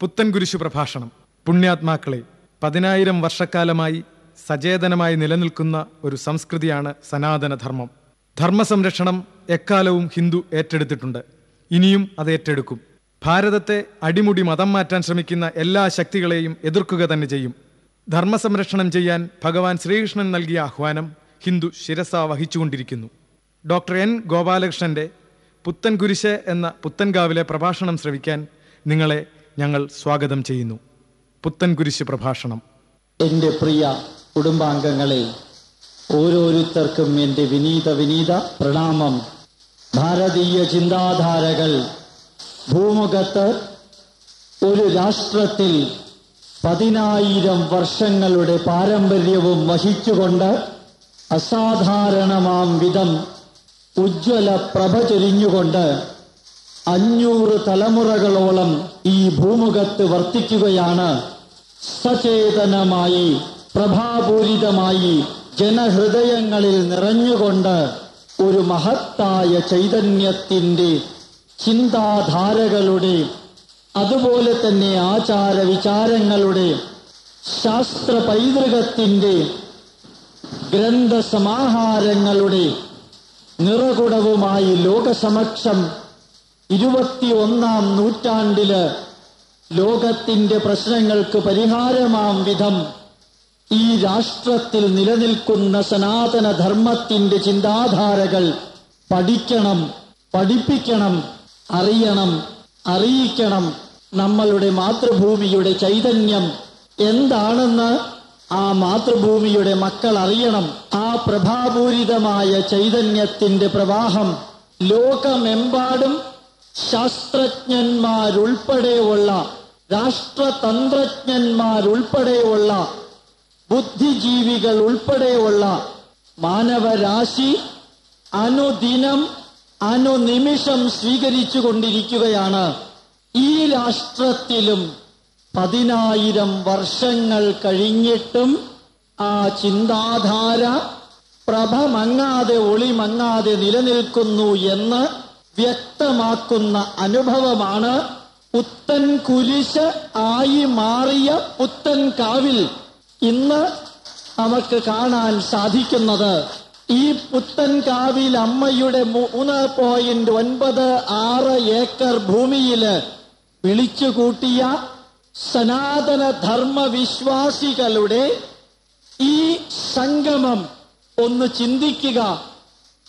പുത്തൻകുരിശു പ്രഭാഷണം. പുണ്യാത്മാക്കളെ പതിനായിരം വർഷക്കാലമായി സചേതനമായി നിലനിൽക്കുന്ന ഒരു സംസ്കൃതിയാണ് സനാതനധർമ്മം. ധർമ്മസംരക്ഷണം എക്കാലവും ഹിന്ദു ഏറ്റെടുത്തിട്ടുണ്ട്. ഇനിയും അത് ഏറ്റെടുക്കും. ഭാരതത്തെ അടിമുടി മതം മാറ്റാൻ ശ്രമിക്കുന്ന എല്ലാ ശക്തികളെയും എതിർക്കുക തന്നെ ചെയ്യും. ധർമ്മ ധർമ്മസംരക്ഷണം ചെയ്യാൻ ഭഗവാൻ ശ്രീകൃഷ്ണൻ നൽകിയ ആഹ്വാനം ഹിന്ദു ശിരസ വഹിച്ചുകൊണ്ടിരിക്കുന്നു. Doctor N. ഗോപാലകൃഷ്ണന്റെ പുത്തൻ കുരിശ് എന്ന പുത്തൻകാവിലെ പ്രഭാഷണം ശ്രവിക്കാൻ നിങ്ങളെ ഞങ്ങൾ സ്വാഗതം ചെയ്യുന്നു. പുത്തൻ കുരിശ് പ്രഭാഷണം. എന്റെ പ്രിയ കുടുംബാംഗങ്ങളെ ഓരോരുത്തർക്കും എന്റെ വിനീത വിനീത പ്രണാമം. ഭാരതീയ ചിന്താധാരകൾ ഭൂമുഖത്ത് ഒരു രാഷ്ട്രത്തിൽ പതിനായിരം വർഷങ്ങളുടെ പാരമ്പര്യവും വഹിച്ചുകൊണ്ട് അസാധാരണമാം വിധം ഉജ്ജ്വല പ്രഭ ചൊരിഞ്ഞുകൊണ്ട് അഞ്ഞൂറ് തലമുറകളോളം ഈ ഭൂമുഖത്ത് വർത്തിക്കുകയാണ്. സചേതനമായി പ്രഭാപൂരിതമായി ജനഹൃദയങ്ങളിൽ നിറഞ്ഞുകൊണ്ട് ഒരു മഹത്തായ ചൈതന്യത്തിന്റെ ചിന്താധാരകളുടെ അതുപോലെ തന്നെ ആചാര വിചാരങ്ങളുടെ ശാസ്ത്ര പൈതൃകത്തിന്റെ ഗ്രന്ഥസമാഹാരങ്ങളുടെ നിറകുടവുമായി ലോകസമക്ഷം ഇരുപത്തിയൊന്നാം നൂറ്റാണ്ടിൽ ലോകത്തിന്റെ പ്രശ്നങ്ങൾക്ക് പരിഹാരമാം വിധം ഈ രാഷ്ട്രത്തിൽ നിലനിൽക്കുന്ന സനാതന ധർമ്മത്തിന്റെ ചിന്താധാരകൾ പഠിക്കണം പഠിപ്പിക്കണം അറിയണം അറിയിക്കണം നമ്മളുടെ മാതൃഭൂമിയുടെ ചൈതന്യം എന്താണെന്ന് ആ മാതൃഭൂമിയുടെ മക്കൾ അറിയണം. ആ പ്രഭാപൂരിതമായ ചൈതന്യത്തിന്റെ പ്രവാഹം ലോകമെമ്പാടും ശാസ്ത്രജ്ഞന്മാരുൾപ്പെടെയുള്ള രാഷ്ട്രതന്ത്രജ്ഞന്മാരുൾപ്പെടെയുള്ള ബുദ്ധിജീവികൾ ഉൾപ്പെടെയുള്ള മാനവരാശി അനുദിനം അനുനിമിഷം സ്വീകരിച്ചു കൊണ്ടിരിക്കുകയാണ് ഈ രാഷ്ട്രത്തിലും പതിനായിരം വർഷങ്ങൾ കഴിഞ്ഞിട്ടും ആ ചിന്താധാര പ്രഭ മങ്ങാതെ ഒളി മങ്ങാതെ നിലനിൽക്കുന്നു എന്ന് വ്യക്തമാക്കുന്ന അനുഭവമാണ് പുത്തൻ കുരിശ് ആയി മാറിയ പുത്തൻ കാവിൽ ഇന്ന് നമുക്ക് കാണാൻ സാധിക്കുന്നത്. ഈ പുത്തൻ കാവിൽ അമ്മയുടെ മൂന്ന് പോയിന്റ് ഒൻപത് ആറ് ഏക്കർ ഭൂമിയിൽ വിളിച്ചുകൂട്ടിയ സനാതന ധർമ്മ വിശ്വാസികളുടെ ഈ സംഗമം ഒന്ന് ചിന്തിക്കുക.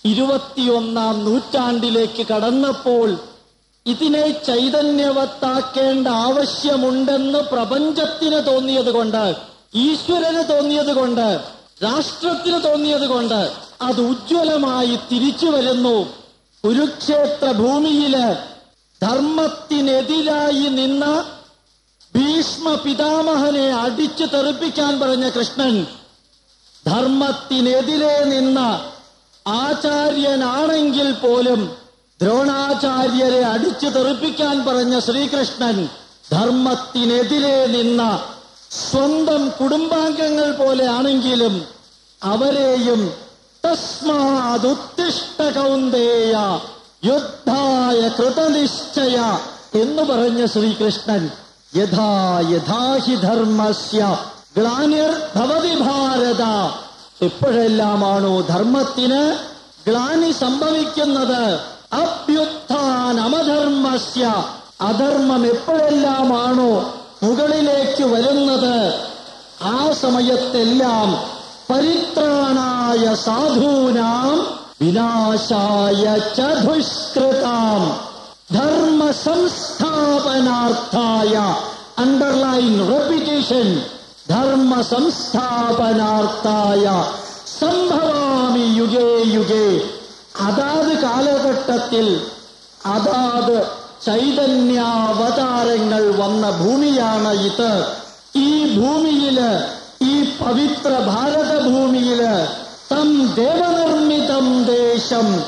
ഇരുപത്തിയൊന്നാം നൂറ്റാണ്ടിലേക്ക് കടന്നപ്പോൾ ഇതിനെ ചൈതന്യവത്താക്കേണ്ട ആവശ്യമുണ്ടെന്ന് പ്രപഞ്ചത്തിന് തോന്നിയത് കൊണ്ട് ഈശ്വരന് തോന്നിയത് കൊണ്ട് രാഷ്ട്രത്തിന് തോന്നിയത് കൊണ്ട് അത് ഉജ്ജ്വലമായി തിരിച്ചു വരുന്നു. കുരുക്ഷേത്ര ഭൂമിയിൽ ധർമ്മത്തിനെതിരായി നിന്ന ഭീഷ്മ പിതാമഹനെ അടിച്ചു തെറിപ്പിക്കാൻ പറഞ്ഞ കൃഷ്ണൻ ധർമ്മത്തിനെതിരെ നിന്ന ആചാര്യനാണെങ്കിൽ പോലും ദ്രോണാചാര്യരെ അടിച്ചു തെറിപ്പിക്കാൻ പറഞ്ഞ ശ്രീകൃഷ്ണൻ ധർമ്മത്തിനെതിരെ നിന്ന സ്വന്തം കുടുംബാംഗങ്ങൾ പോലെ ആണെങ്കിലും അവരെയും തസ്മാതുത്തിഷ്ട കൗന്ദേയ യുദ്ധായ കൃതനിശ്ചയ എന്ന് പറഞ്ഞ ശ്രീകൃഷ്ണൻ യഥാ യഥാഹി ധർമ്മസ്യ ഗ്ലാനിർ ഭവതി ഭാരത എപ്പോഴെല്ലാമാണോ ധർമ്മത്തിന് ഗ്ലാനി സംഭവിക്കുന്നത്? അഭ്യുത്ഥാനമധർമ്മസ്യ. അധർമ്മം എപ്പോഴെല്ലാമാണോ മുകളിലേക്ക് വരുന്നത്? ആ സമയത്തെല്ലാം പരിത്രാണായ സാധൂനാം വിനാശായ ചതുഷ്കൃതാം ധർമ്മ സംസ്ഥാപനാർത്ഥായ അണ്ടർലൈൻ റെപ്പിറ്റേഷൻ ധർമ്മ സംസ്ഥാപനാർത്ഥായ സംഭവാമി യുഗേ യുഗേ. അതാത് കാലഘട്ടത്തിൽ അതാത് ചൈതന്യാവതാരങ്ങൾ വന്ന ഭൂമിയാണ് ഇത്. ഈ ഭൂമിയിൽ ഈ പവിത്ര ഭാരത ഭൂമിയിൽ തം ദേവനിർമ്മിതം ദേശം.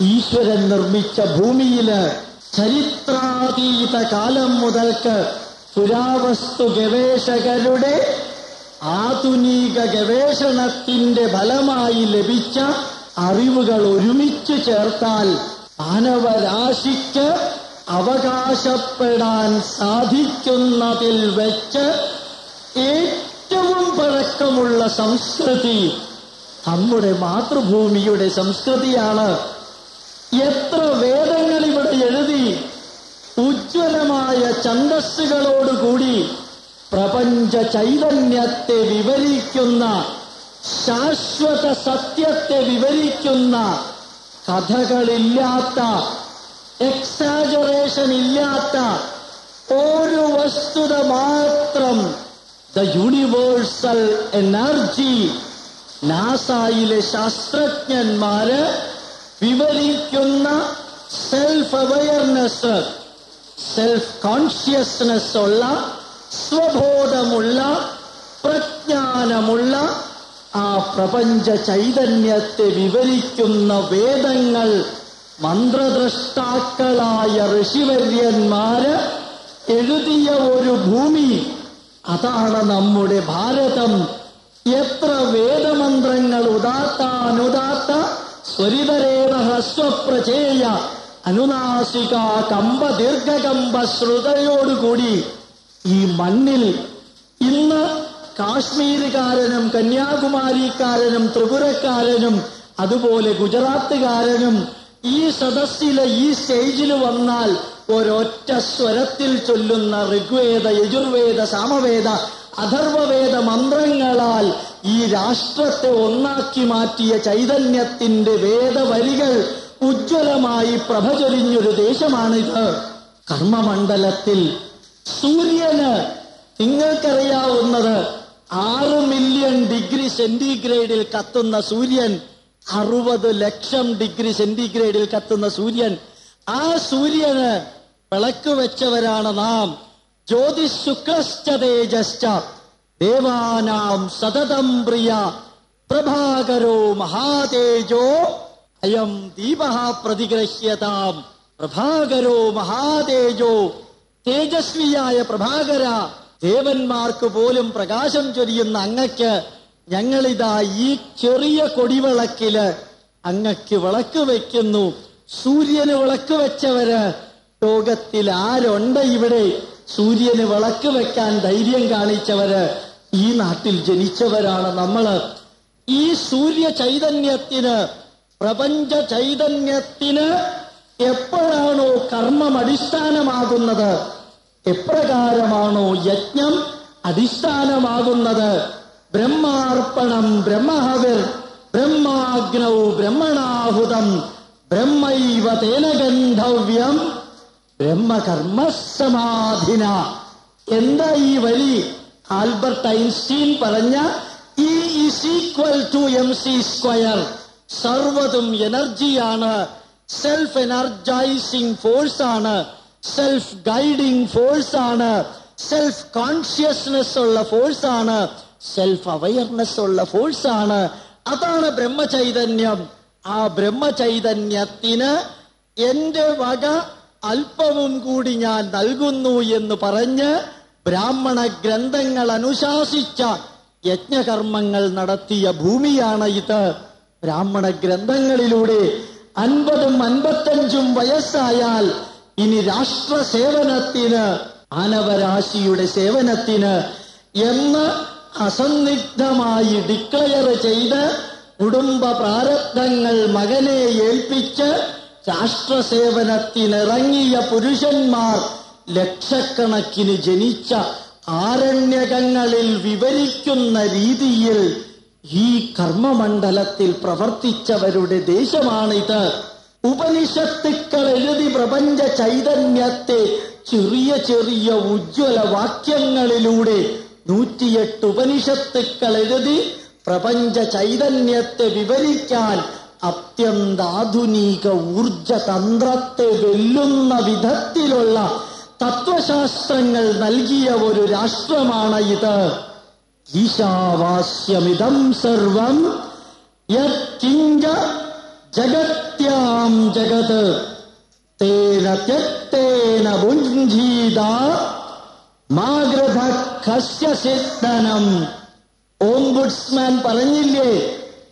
ഈശ്വരൻ നിർമ്മിച്ച ഭൂമിയിൽ ചരിത്രാതീത കാലം മുതൽക്ക് പുരാവസ്തു ഗവേഷകരുടെ ആധുനിക ഗവേഷണത്തിന്റെ ഫലമായി ലഭിച്ച അറിവുകൾ ഒരുമിച്ച് ചേർത്താൽ മാനവരാശിക്ക് അവകാശപ്പെടാൻ സാധിക്കുന്നതിൽ വെച്ച് ഏറ്റവും പഴക്കമുള്ള സംസ്കൃതി നമ്മുടെ മാതൃഭൂമിയുടെ സംസ്കൃതിയാണ്. എത്ര വേദങ്ങൾ ഇവിടെ എഴുതി ഉജ്ജ്വലമായ ഛന്ദസ്സുകളോടുകൂടി പ്രപഞ്ച ചൈതന്യത്തെ വിവരിക്കുന്ന ശാശ്വത സത്യത്തെ വിവരിക്കുന്ന കഥകളില്ലാത്ത എക്സാജറേഷൻ ഇല്ലാത്ത ഒരു വസ്തുത മാത്രം ദ യൂണിവേഴ്സൽ എനർജി നാസായിലെ ശാസ്ത്രജ്ഞന്മാര് വിവരിക്കുന്ന സെൽഫ് അവയർനെസ് സെൽഫ് കോൺഷ്യസ്നെസ് ഉള്ള സ്വബോധമുള്ള പ്രജ്ഞാനമുള്ള ആ പ്രപഞ്ച ചൈതന്യത്തെ വിവരിക്കുന്ന വേദങ്ങൾ മന്ത്രദ്രഷ്ടാക്കളായ ഋഷിവര്യന്മാര് എഴുതിയ ഒരു ഭൂമി. അതാണ് നമ്മുടെ ഭാരതം. എത്ര വേദമന്ത്രങ്ങൾ ഉദാത്താനുദാത്ത സ്വരിതരേണ ഹ്രസ്വപ്രചേയ അനുനാസിക കമ്പ ദീർഘകമ്പ ശ്രുതയോടുകൂടി ഈ മണ്ണിൽ ഇന്ന് കാശ്മീരുകാരനും കന്യാകുമാരിക്കാരനും ത്രിപുരക്കാരനും അതുപോലെ ഗുജറാത്തുകാരനും ഈ സദസ്സിലെ ഈ സ്റ്റേജിൽ വന്നാൽ ഒരൊറ്റ സ്വരത്തിൽ ചൊല്ലുന്ന ഋഗ്വേദ യജുർവേദ സാമവേദ അഥർവവേദ മന്ത്രങ്ങളാൽ ഈ രാഷ്ട്രത്തെ ഒന്നാക്കി മാറ്റിയ ചൈതന്യത്തിന്റെ വേദവരികൾ ഉജ്ജ്വലമായി പ്രഭചൊരിഞ്ഞൊരു ദേശമാണിത്. കർമ്മമണ്ഡലത്തിൽ സൂര്യന് നിങ്ങൾക്കറിയാവുന്നത് ആറ് മില്യൺ ഡിഗ്രി സെന്റിഗ്രേഡിൽ കത്തുന്ന സൂര്യൻ അറുപത് ലക്ഷം ഡിഗ്രി സെന്റിഗ്രേഡിൽ കത്തുന്ന സൂര്യൻ. ആ സൂര്യന് വിളക്ക് വെച്ചവരാണ് നാം. ജ്യോതിഷ് ശുക്ലശ്ച തേജശ്ച ദേവാനാം സതതം പ്രിയ. പ്രഭാകരോ മഹാതേജോ. അയം ദീപ പ്രതിഗ്രഹ്യതാം. പ്രഭാകരോ മഹാതേജോ. തേജസ്വിയായ പ്രഭാകര ദേവന്മാർക്ക് പോലും പ്രകാശം ചൊരിയുന്ന അങ്ങക്ക് ഞങ്ങളിതാ ഈ ചെറിയ കൊടിവിളക്കിൽ അങ്ങക്ക് വിളക്ക് വെക്കുന്നു. സൂര്യന് വിളക്ക് വെച്ചവര് ലോകത്തിൽ ആരുണ്ട് ഇവിടെ? സൂര്യന് വിളക്ക് വെക്കാൻ ധൈര്യം കാണിച്ചവര് ഈ നാട്ടിൽ ജനിച്ചവരാണ് നമ്മൾ. ഈ സൂര്യ ചൈതന്യത്തിന് പ്രപഞ്ച ചൈതന്യത്തിന് എപ്പോഴാണോ കർമ്മം അടിസ്ഥാനമാകുന്നത്? എപ്രകാരമാണോ യജ്ഞം അധിഷ്ഠാനമാകുന്നത്? ബ്രഹ്മാർപ്പണം ബ്രഹ്മഹവിർ ബ്രഹ്മാഗ്നൗ ബ്രഹ്മണാഹുതം ബ്രഹ്മൈവ തേന ഗന്ധവ്യം ബ്രഹ്മകർമ്മസമാധിന. എന്താ ഈ വഴി ആൽബർട്ട് ഐൻസ്റ്റീൻ പറഞ്ഞ E is equal to M C square സർവതും എനർജിയാണ് സെൽഫ് എനർജൈസിംഗ് ഫോഴ്സ് ആണ്. സെൽഫ് ഗൈഡിംഗ് ഫോഴ്സ് ആണ്. സെൽഫ് കോൺഷ്യസ്നെസ് ഉള്ള ഫോഴ്സ് ആണ്. സെൽഫ് അവയർനെസ് ഉള്ള ഫോഴ്സ് ആണ്. അതാണ് ബ്രഹ്മചൈതന്യം. ആ ബ്രഹ്മചൈതന്യത്തിന് എന്റെ വക അല്പവും കൂടി ഞാൻ നൽകുന്നു എന്ന് പറഞ്ഞ് ബ്രാഹ്മണ ഗ്രന്ഥങ്ങൾ അനുശാസിച്ച യജ്ഞകർമ്മങ്ങൾ നടത്തിയ ഭൂമിയാണ് ഇത്. ബ്രാഹ്മണ ഗ്രന്ഥങ്ങളിലൂടെ അൻപതും അൻപത്തഞ്ചും വയസ്സായാൽ ഇനി രാഷ്ട്ര സേവനത്തിന് ആനവരാശിയുടെ സേവനത്തിന് എന്ന് അസന്നിഗ്ധമായി ഡിക്ലെയർ ചെയ്ത് കുടുംബ പ്രാരബ്ധങ്ങൾ മകനെ ഏൽപ്പിച്ച് രാഷ്ട്രസേവനത്തിനിറങ്ങിയ പുരുഷന്മാർ ലക്ഷക്കണക്കിന് ജനിച്ച ആരണ്യകങ്ങളിൽ വിവരിക്കുന്ന രീതിയിൽ ഈ കർമ്മമണ്ഡലത്തിൽ പ്രവർത്തിച്ചവരുടെ ദേശമാണിത്. ഉപനിഷത്തുക്കൾ എഴുതി പ്രപഞ്ച ചൈതന്യത്തെ ചെറിയ ചെറിയ ഉജ്ജ്വല വാക്യങ്ങളിലൂടെ നൂറ്റിയെട്ട് ഉപനിഷത്തുക്കൾ എഴുതി പ്രപഞ്ച ചൈതന്യത്തെ വിവരിക്കാൻ അത്യന്താധുനിക ഊർജതന്ത്രത്തെ വെല്ലുന്ന വിധത്തിലുള്ള തത്വശാസ്ത്രങ്ങൾ നൽകിയ ഒരു രാഷ്ട്രമാണ് ഇത് ഈശാവാസ്യമിതം സർവം ജഗത്യാം ജഗത് തേന ത്യക്തേന ഭുഞ്ജീത മാഗൃധ ഖസ്യ സിദ്ധനം ഓംബുഡ്സ്മാൻ പറഞ്ഞില്ലേ?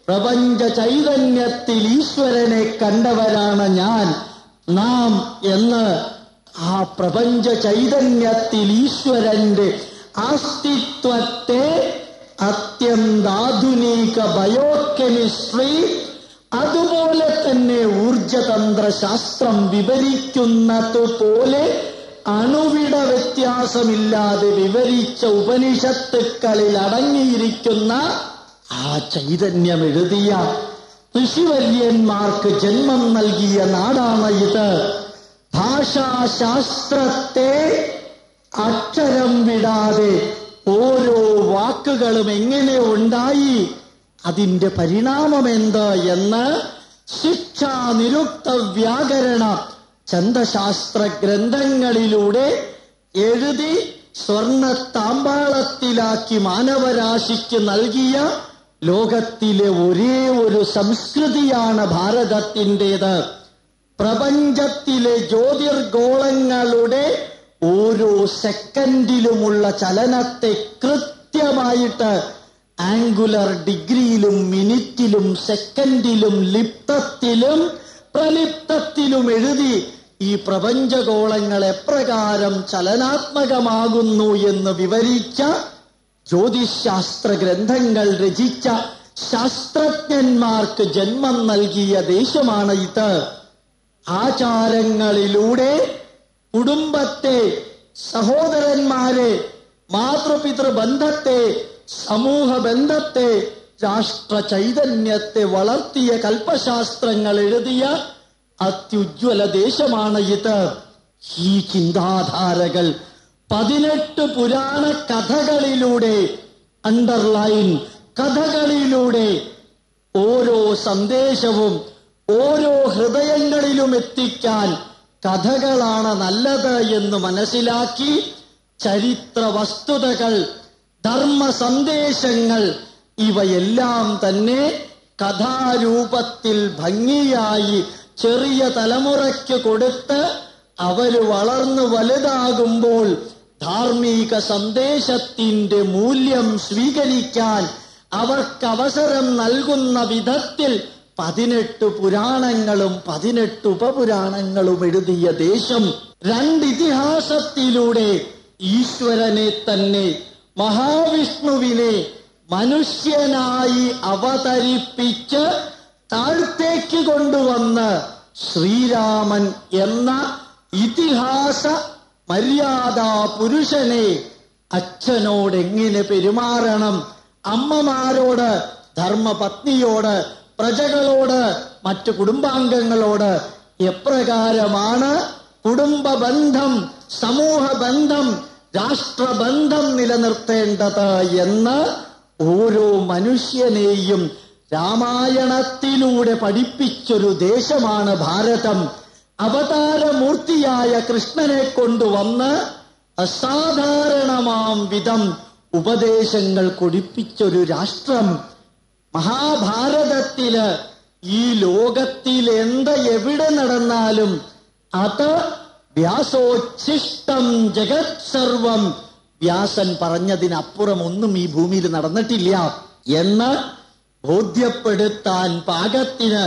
പ്രപഞ്ച ചൈതന്യത്തിൽ ഈശ്വരനെ കണ്ടവരാണ് ഞാൻ നാം എന്ന്। ആ പ്രപഞ്ച ചൈതന്യത്തിൽ ഈശ്വരന്റെ അസ്തിത്വത്തെ അത്യന്താധുനിക ബയോകെമിസ്ട്രി അതുപോലെ തന്നെ ഊർജതന്ത്ര ശാസ്ത്രം വിവരിക്കുന്നതുപോലെ അണുവിട വ്യത്യാസമില്ലാതെ വിവരിച്ച ഉപനിഷത്തുക്കളിൽ അടങ്ങിയിരിക്കുന്ന ആ ചൈതന്യം എഴുതിയ ഋഷിവര്യന്മാർക്ക് ജന്മം നൽകിയ നാടാണ് ഇത്. ഭാഷാശാസ്ത്രത്തെ അക്ഷരം വിടാതെ ഓരോ വാക്കുകളും എങ്ങനെ ഉണ്ടായി? പരിണാമം എന്താ എന്ന് ശിക്ഷ നിരുക്ത വ്യാകരണ ഛന്ദശാസ്ത്ര ഗ്രന്ഥങ്ങളിലൂടെ എഴുതി സ്വർണ താമ്പാളത്തിലാക്കി മാനവരാശിക്ക് നൽകിയ ലോകത്തിലെ ഒരേ ഒരു സംസ്കൃതിയാണ് ഭാരതത്തിന്റെത്. പ്രപഞ്ചത്തിലെ ജ്യോതിർഗോളങ്ങളുടെ ഓരോ സെക്കൻഡിലുമുള്ള ചലനത്തെ കൃത്യമായിട്ട് ആംഗുലർ ഡിഗ്രിയിലും മിനിറ്റിലും സെക്കൻഡിലും ലിപ്തത്തിലും പ്രലിപ്തത്തിലും എഴുതി ഈ പ്രപഞ്ചഗോളങ്ങൾ എപ്രകാരം ചലനാത്മകമാകുന്നു എന്ന് വിവരിച്ച ജ്യോതിശാസ്ത്ര ഗ്രന്ഥങ്ങൾ രചിച്ച ശാസ്ത്രജ്ഞന്മാർക്ക് ജന്മം നൽകിയ ദേശമാണ് ഇത്. ആചാരങ്ങളിലൂടെ കുടുംബത്തെ സഹോദരന്മാരെ മാതൃപിതൃ ബന്ധത്തെ സമൂഹ ബന്ധത്തെ രാഷ്ട്ര ചൈതന്യത്തെ വളർത്തിയ കൽപ്പശാസ്ത്രങ്ങൾ എഴുതിയ അത്യുജ്വല ദേശമാണ് ഇത്. ഈ ചിന്താധാരകൾ പതിനെട്ട് പുരാണ കഥകളിലൂടെ അണ്ടർലൈൻ കഥകളിലൂടെ ഓരോ സന്ദേശവും ഓരോ ഹൃദയങ്ങളിലും എത്തിക്കാൻ കഥകളാണ് നല്ലത് എന്ന് മനസ്സിലാക്കി ചരിത്ര വസ്തുതകൾ ധർമ്മ സന്ദേശങ്ങൾ ഇവയെല്ലാം തന്നെ കഥാരൂപത്തിൽ ഭംഗിയായി ചെറിയ തലമുറയ്ക്ക് കൊടുത്ത് അവർ വളർന്നു വലുതാകുമ്പോൾ ധാർമ്മിക സന്ദേശത്തിന്റെ മൂല്യം സ്വീകരിക്കാൻ അവർക്ക് അവസരം നൽകുന്ന വിധത്തിൽ പതിനെട്ട് പുരാണങ്ങളും പതിനെട്ട് ഉപപുരാണങ്ങളും എഴുതിയ ദേശം രണ്ടിതിഹാസത്തിലൂടെ ഈശ്വരനെ തന്നെ മഹാവിഷ്ണുവിനെ മനുഷ്യനായി അവതരിപ്പിച്ച് താഴ്ത്തേക്ക് കൊണ്ടുവന്ന് ശ്രീരാമൻ എന്ന ഇതിഹാസ മര്യാദാ പുരുഷനെ അച്ഛനോട് എങ്ങനെ പെരുമാറണം? അമ്മമാരോട് ധർമ്മപത്നിയോട് പ്രജകളോട് മറ്റു കുടുംബാംഗങ്ങളോട് എപ്രകാരമാണ് കുടുംബ ബന്ധം സമൂഹ ബന്ധം രാഷ്ട്രബന്ധം നിലനിർത്തേണ്ടത് എന്ന് ഓരോ മനുഷ്യനെയും രാമായണത്തിലൂടെ പഠിപ്പിച്ചൊരു ദേശമാണ് ഭാരതം. അവതാരമൂർത്തിയായ കൃഷ്ണനെ കൊണ്ടുവന്ന് അസാധാരണമാം വിധം ഉപദേശങ്ങൾ കൊടിപ്പിച്ചൊരു രാഷ്ട്രം. മഹാഭാരതത്തിൽ ഈ ലോകത്തിൽ എന്ത് എവിടെ നടന്നാലും അത് വ്യാസോച്ഛിഷ്ടം ജഗത് സർവം. വ്യാസൻ പറഞ്ഞതിനപ്പുറം ഒന്നും ഈ ഭൂമിയിൽ നടന്നിട്ടില്ല. എന്ന് ബോധ്യപ്പെടുത്താൻ പാകത്തിന്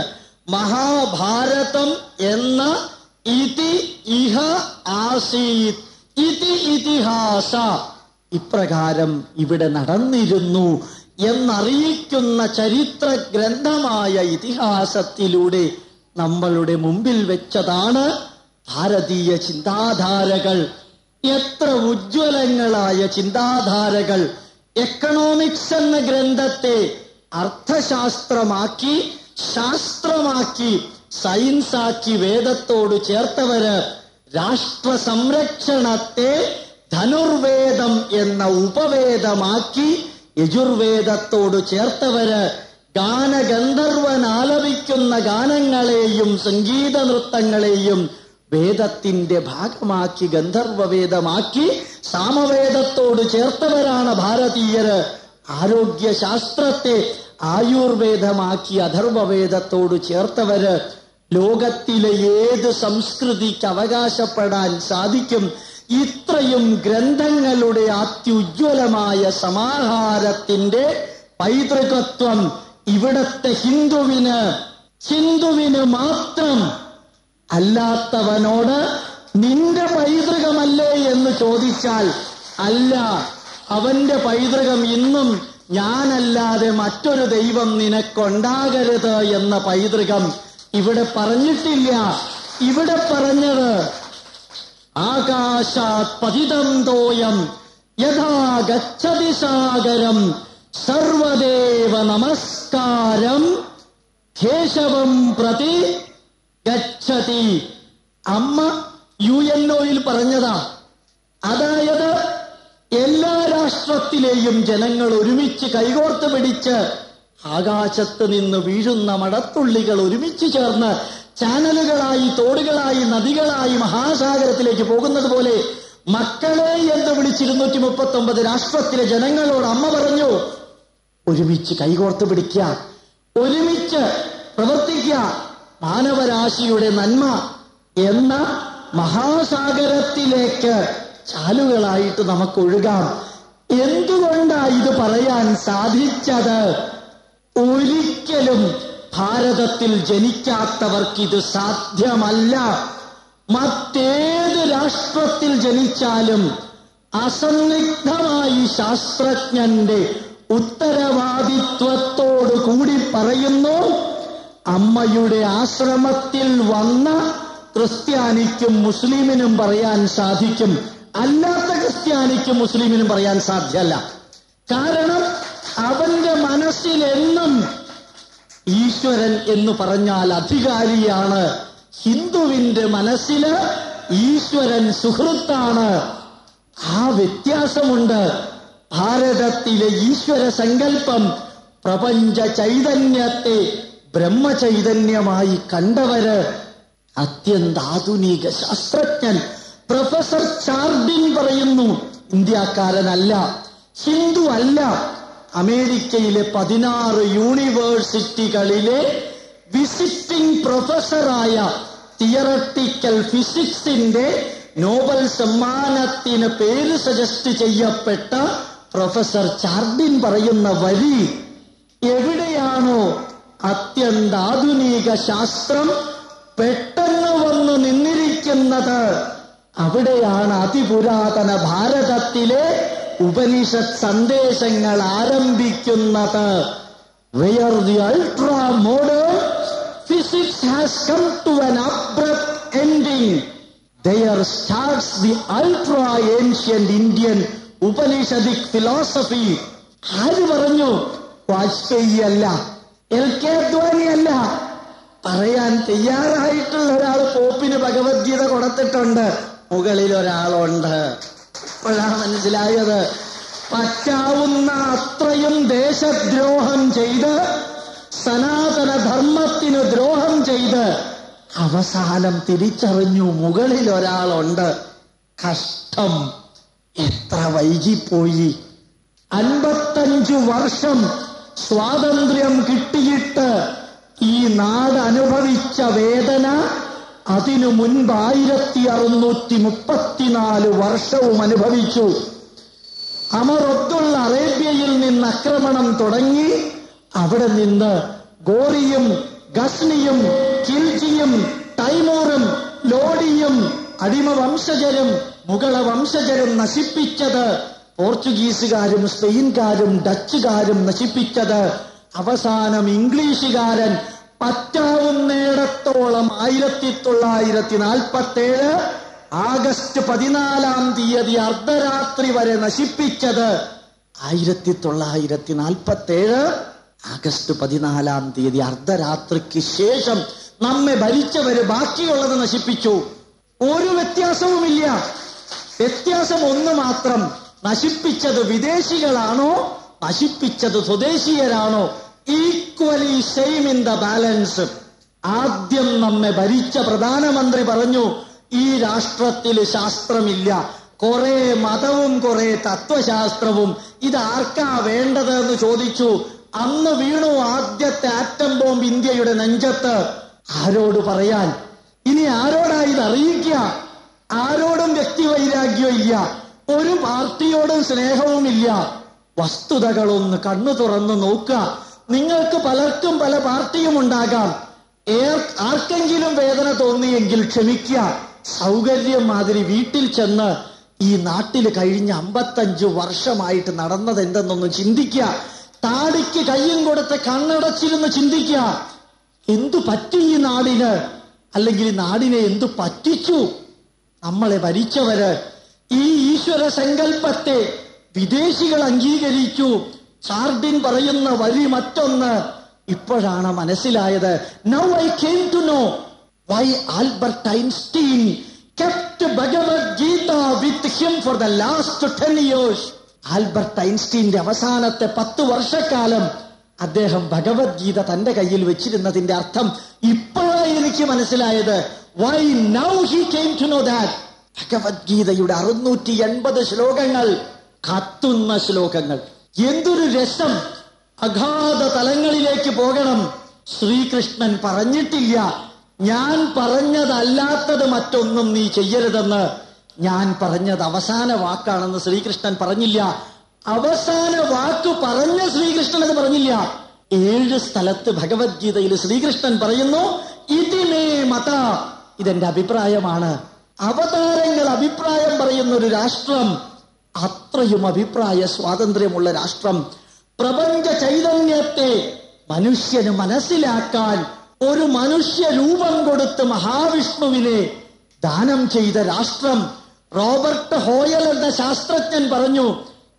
മഹാഭാരതം എന്ന ഇതി ഇഹ ആസീത്. ഇതി ഇതിഹാസ. ഇപ്രകാരം ഇവിടെ നടന്നിരുന്നു എന്നറിയിക്കുന്ന ചരിത്ര ഗ്രന്ഥമായ ഇതിഹാസത്തിലൂടെ നമ്മളുടെ മുമ്പിൽ വെച്ചതാണ് ഭാരതീയ ചിന്താധാരകൾ. എത്ര ഉജ്ജ്വലങ്ങളായ ചിന്താധാരകൾ. എക്കണോമിക്സ് എന്ന ഗ്രന്ഥത്തെ അർത്ഥശാസ്ത്രമാക്കി ശാസ്ത്രമാക്കി സയൻസാക്കി വേദത്തോട് ചേർത്തവര് രാഷ്ട്ര സംരക്ഷണത്തെ ധനുർവേദം എന്ന ഉപവേദമാക്കി യജുർവേദത്തോട് ചേർത്തവര് ഗാനഗന്ധർവൻ ആലപിക്കുന്ന ഗാനങ്ങളെയും സംഗീത നൃത്തങ്ങളെയും വേദത്തിന്റെ ഭാഗമാക്കി ഗന്ധർവവേദമാക്കി സാമവേദത്തോട് ചേർത്തവരാണ് ഭാരതീയര്. ആരോഗ്യശാസ്ത്രത്തെ ആയുർവേദമാക്കി അഥർവവേദത്തോട് ചേർത്തവര്. ലോകത്തിലെ ഏത് സംസ്കൃതിക്ക് അവകാശപ്പെടാൻ സാധിക്കും ഇത്രയും ഗ്രന്ഥങ്ങളുടെ അത്യുജ്വലമായ സമാഹാരത്തിന്റെ പൈതൃകത്വം ഇവിടത്തെ ഹിന്ദുവിന് ഹിന്ദുവിന് മാത്രം അല്ലാത്തവനോട് നിന്റെ പൈതൃകമല്ലേ എന്ന് ചോദിച്ചാൽ അല്ല അവന്റെ പൈതൃകം ഇന്നും ഞാനല്ലാതെ മറ്റൊരു ദൈവം നിനക്കൊണ്ടാകരുത് എന്ന പൈതൃകം ഇവിടെ പറഞ്ഞിട്ടില്ല. ഇവിടെ പറഞ്ഞത് ആകാശാത് പതിതം തോയം യഥാ ഗച്ഛതി സാഗരം സർവദേവ നമസ്കാരം കേശവം പ്രതി ഗച്ഛതി. അമ്മ യു എൻ ഒയിൽ പറഞ്ഞതാ. അതായത് എല്ലാ രാഷ്ട്രത്തിലെയും ജനങ്ങൾ ഒരുമിച്ച് കൈകോർത്ത് പിടിച്ച് ആകാശത്ത് നിന്ന് വീഴുന്ന മടത്തുള്ളികൾ ഒരുമിച്ച് ചേർന്ന് ചാനലുകളായി തോടുകളായി നദികളായി മഹാസാഗരത്തിലേക്ക് പോകുന്നത് പോലെ മക്കളെ എന്ന് വിളിച്ച് ഇരുന്നൂറ്റി മുപ്പത്തി ഒമ്പത് രാഷ്ട്രത്തിലെ ജനങ്ങളോട് അമ്മ പറഞ്ഞു ഒരുമിച്ച് കൈകോർത്ത് പിടിക്കുക. ഒരുമിച്ച് പ്രവർത്തിക്കുക. മാനവരാശിയുടെ നന്മ എന്ന മഹാസാഗരത്തിലേക്ക് ചാലുകളായിട്ട് നമുക്ക് ഒഴുകാം എന്തുകൊണ്ടാണ് ഇത് പറയാൻ സാധിച്ചത്? ഒരിക്കലും ഭാരതത്തിൽ ജനിക്കാത്തവർക്ക് ഇത് സാധ്യമല്ല. മറ്റേത് രാഷ്ട്രത്തിൽ ജനിച്ചാലും അസന്നിഗ്ധമായി ശാസ്ത്രജ്ഞന്റെ ഉത്തരവാദിത്വത്തോടു കൂടി പറയുന്നു അമ്മയുടെ ആശ്രമത്തിൽ വന്ന ക്രിസ്ത്യാനിക്കും മുസ്ലിമിനും പറയാൻ സാധിക്കും. അല്ലാത്ത ക്രിസ്ത്യാനിക്കും മുസ്ലിമിനും പറയാൻ സാധ്യമല്ല. കാരണം അവന്റെ മനസ്സിലെന്നും ഈശ്വരൻ എന്ന് പറഞ്ഞാൽ അധികാരിയാണ്. ഹിന്ദുവിന്റെ മനസ്സിൽ ഈശ്വരൻ സുഹൃത്താണ്. ആ വ്യത്യാസമുണ്ട്. ഭാരതത്തിലെ ഈശ്വര സങ്കല്പം പ്രപഞ്ച ചൈതന്യത്തെ ബ്രഹ്മചൈതന്യമായി കണ്ടവര് അത്യന്താധുനിക ശാസ്ത്രജ്ഞൻ. പ്രൊഫസർ ചാർഡിൻ പറയുന്നു ഇന്ത്യക്കാരനല്ല ഹിന്ദു അല്ല അമേരിക്കയിലെ പതിനാറ് യൂണിവേഴ്സിറ്റികളിലെ വിസിറ്റിംഗ് പ്രൊഫസറായ തിയറട്ടിക്കൽ ഫിസിക്സിന്റെ നോബൽ സമ്മാനത്തിന് പേര് സജസ്റ്റ് ചെയ്യപ്പെട്ട പ്രൊഫസർ ചാർഡിൻ പറയുന്ന വരി എവിടെയാണോ അത്യന്താധുനിക ശാസ്ത്രം പെട്ടെന്ന് വന്നു നിന്നിരിക്കുന്നത് അവിടെയാണ് അതിപുരാതന ഭാരതത്തിലെ ഉപനിഷത് സന്ദേശങ്ങൾ ആരംഭിക്കുന്നത്. Where the ultra modern physics has come to an abrupt ending there starts the ultra ancient Indian Upanishadic philosophy ആര് പറഞ്ഞു? വാജ്പേയി അല്ല. എൽ കെ അദ്വാനി അല്ല പറയാൻ തയ്യാറായിട്ടുള്ള ഒരാൾ പോപ്പിന് ഭഗവത്ഗീത കൊടുത്തിട്ടുണ്ട്. മുകളിൽ ഒരാളുണ്ട്. ഇപ്പോഴാണ് മനസ്സിലായത്. പറ്റാവുന്ന അത്രയും ദേശദ്രോഹം ചെയ്ത് സനാതന ധർമ്മത്തിന് ദ്രോഹം ചെയ്ത് അവസാനം തിരിച്ചറിഞ്ഞു മുകളിൽ ഒരാളുണ്ട്. കഷ്ടം. എത്ര വൈകിപ്പോയി. അൻപത്തഞ്ചു വർഷം സ്വാതന്ത്ര്യം കിട്ടിയിട്ട് ഈ നാട് അനുഭവിച്ച വേദന അതിനു മുൻപ് ആയിരത്തി അറുന്നൂറ്റി മുപ്പത്തിനാല് വർഷവും അനുഭവിച്ചു. അമർ അമറൊത്തുള്ള അറേബ്യയിൽ നിന്ന് ആക്രമണം തുടങ്ങി. അവിടെ നിന്ന് ഗോറിയും ഗസ്നിയും കിൽജിയും തൈമൂറും ലോഡിയും അടിമ വംശജരും മുഗള വംശജരും നശിപ്പിച്ചത് പോർച്ചുഗീസുകാരും സ്പെയിൻകാരും ഡച്ചുകാരും നശിപ്പിച്ചത് അവസാനം ഇംഗ്ലീഷുകാരൻ പറ്റാവുന്നിടത്തോളം ആയിരത്തി തൊള്ളായിരത്തി നാൽപ്പത്തി ഏഴ് ആഗസ്റ്റ് പതിനാലാം തീയതി അർദ്ധരാത്രി വരെ നശിപ്പിച്ചത് ആയിരത്തി തൊള്ളായിരത്തി നാൽപ്പത്തി ഏഴ് ആഗസ്റ്റ് പതിനാലാം തീയതി അർദ്ധരാത്രിക്ക് ശേഷം നമ്മെ ഭരിച്ചവര് ബാക്കിയുള്ളത് നശിപ്പിച്ചു. ഒരു വ്യത്യാസവുമില്ല. വ്യത്യാസം ഒന്ന് മാത്രം. നശിപ്പിച്ചത് വിദേശികളാണോ? നശിപ്പിച്ചത് സ്വദേശീയരാണോ? Equally same in the balance ആദ്യം നമ്മെ ഭരിച്ച പ്രധാനമന്ത്രി പറഞ്ഞു ഈ രാഷ്ട്രത്തിൽ ശാസ്ത്രമില്ല. കുറെ മതവും കുറെ തത്വശാസ്ത്രവും. ഇത് ആർക്കാ വേണ്ടത്? എന്ന് ചോദിച്ചു. അന്ന് വീണു ആദ്യത്തെ ആറ്റം ബോംബ് ഇന്ത്യയുടെ നെഞ്ചത്ത്. ആരോട് പറയാൻ? ഇനി ആരോടാ ഇത് അറിയിക്കുക? ആരോടും വ്യക്തിവൈരാഗ്യം ഇല്ല ഒരു പാർട്ടിയോടും സ്നേഹവുമില്ല. വസ്തുതകളൊന്ന് കണ്ണു തുറന്ന് നോക്കുക. നിങ്ങൾക്ക് പലർക്കും പല പാർട്ടിയും ഉണ്ടാകാം. ആർക്കെങ്കിലും വേദന തോന്നിയെങ്കിൽ ക്ഷമിക്കുക. സൗകര്യം മാതിരി വീട്ടിൽ ചെന്ന് ഈ നാട്ടിൽ കഴിഞ്ഞ അമ്പത്തഞ്ചു വർഷമായിട്ട് നടന്നത് എന്തെന്നൊന്ന് ചിന്തിക്കുക. താടിക്ക് കയ്യും കൊടുത്ത് കണ്ണടച്ചിരുന്ന് ചിന്തിക്കുക. എന്തു പറ്റി ഈ നാടിന്? അല്ലെങ്കിൽ നാടിനെ എന്തു പറ്റിച്ചു? നമ്മളെ ഭരിച്ചവര് ഈ ഈശ്വര സങ്കല്പത്തെ വിദേശികൾ അംഗീകരിച്ചു. ചാർഡിൻ പറയുന്ന വഴി മറ്റൊന്ന് ഇപ്പോഴാണ് മനസ്സിലായത്. Now I came to know why Albert Einstein kept Bhagavad Gita with him for the last ten years Albert ഐൻസ്റ്റീന്റെ അവസാനത്തെ പത്ത് വർഷക്കാലം അദ്ദേഹം ഭഗവത്ഗീത തന്റെ കയ്യിൽ വെച്ചിരുന്നതിന്റെ അർത്ഥം ഇപ്പോഴാണ് എനിക്ക് മനസ്സിലായത്. Why now he came to know that ഭഗവത്ഗീതയുടെ അറുന്നൂറ്റി എൺപത് ശ്ലോകങ്ങൾ കത്തുന്ന ശ്ലോകങ്ങൾ. എന്തൊരു രസം. അഗാധ തലങ്ങളിലേക്ക് പോകണം. ശ്രീകൃഷ്ണൻ പറഞ്ഞിട്ടില്ല. ഞാൻ പറഞ്ഞതല്ലാത്തത് മറ്റൊന്നും നീ ചെയ്യരുതെന്ന് ഞാൻ പറഞ്ഞത് അവസാന വാക്കാണെന്ന് ശ്രീകൃഷ്ണൻ പറഞ്ഞില്ല. അവസാന വാക്ക് പറഞ്ഞ ശ്രീകൃഷ്ണൻ അത് പറഞ്ഞില്ല. ഏഴ് സ്ഥലത്ത് ഭഗവത്ഗീതയിൽ ശ്രീകൃഷ്ണൻ പറയുന്നു ഇതിനേ മത. ഇതെന്റെ അഭിപ്രായമാണ്. അവതാരങ്ങൾ അഭിപ്രായം പറയുന്ന ഒരു രാഷ്ട്രം അത്രയും അഭിപ്രായ സ്വാതന്ത്ര്യമുള്ള രാഷ്ട്രം. പ്രപഞ്ച ചൈതന്യത്തെ മനുഷ്യന് മനസ്സിലാക്കാൻ ഒരു മനുഷ്യ രൂപം കൊടുത്ത് മഹാവിഷ്ണുവിനെ ദാനം ചെയ്ത രാഷ്ട്രം. റോബർട്ട് ഹോയൽ എന്ന ശാസ്ത്രജ്ഞൻ പറഞ്ഞു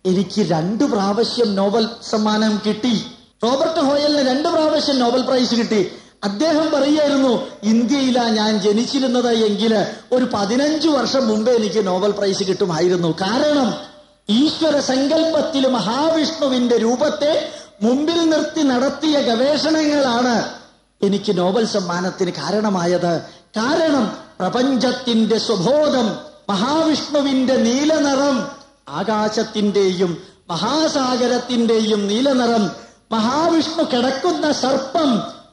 എനിക്ക് രണ്ടു പ്രാവശ്യം നോബൽ സമ്മാനം കിട്ടി. റോബർട്ട് ഹോയലിന് രണ്ടു പ്രാവശ്യം നോബൽ പ്രൈസ് കിട്ടി. അദ്ദേഹം പറയായിരുന്നു ഇന്ത്യയിലാ ഞാൻ ജനിച്ചിരുന്നത് എങ്കിൽ ഒരു പതിനഞ്ചു വർഷം മുമ്പേ എനിക്ക് നോബൽ പ്രൈസ് കിട്ടുമായിരുന്നു. കാരണം ഈശ്വര സങ്കല്പത്തിൽ മഹാവിഷ്ണുവിന്റെ രൂപത്തെ മുമ്പിൽ നിർത്തി നടത്തിയ ഗവേഷണങ്ങളാണ് എനിക്ക് നോബൽ സമ്മാനത്തിന് കാരണമായത്. കാരണം പ്രപഞ്ചത്തിന്റെ സ്വബോധം മഹാവിഷ്ണുവിന്റെ നീലനിറം ആകാശത്തിന്റെയും മഹാസാഗരത്തിന്റെയും നീലനിറം മഹാവിഷ്ണു കിടക്കുന്ന സർപ്പം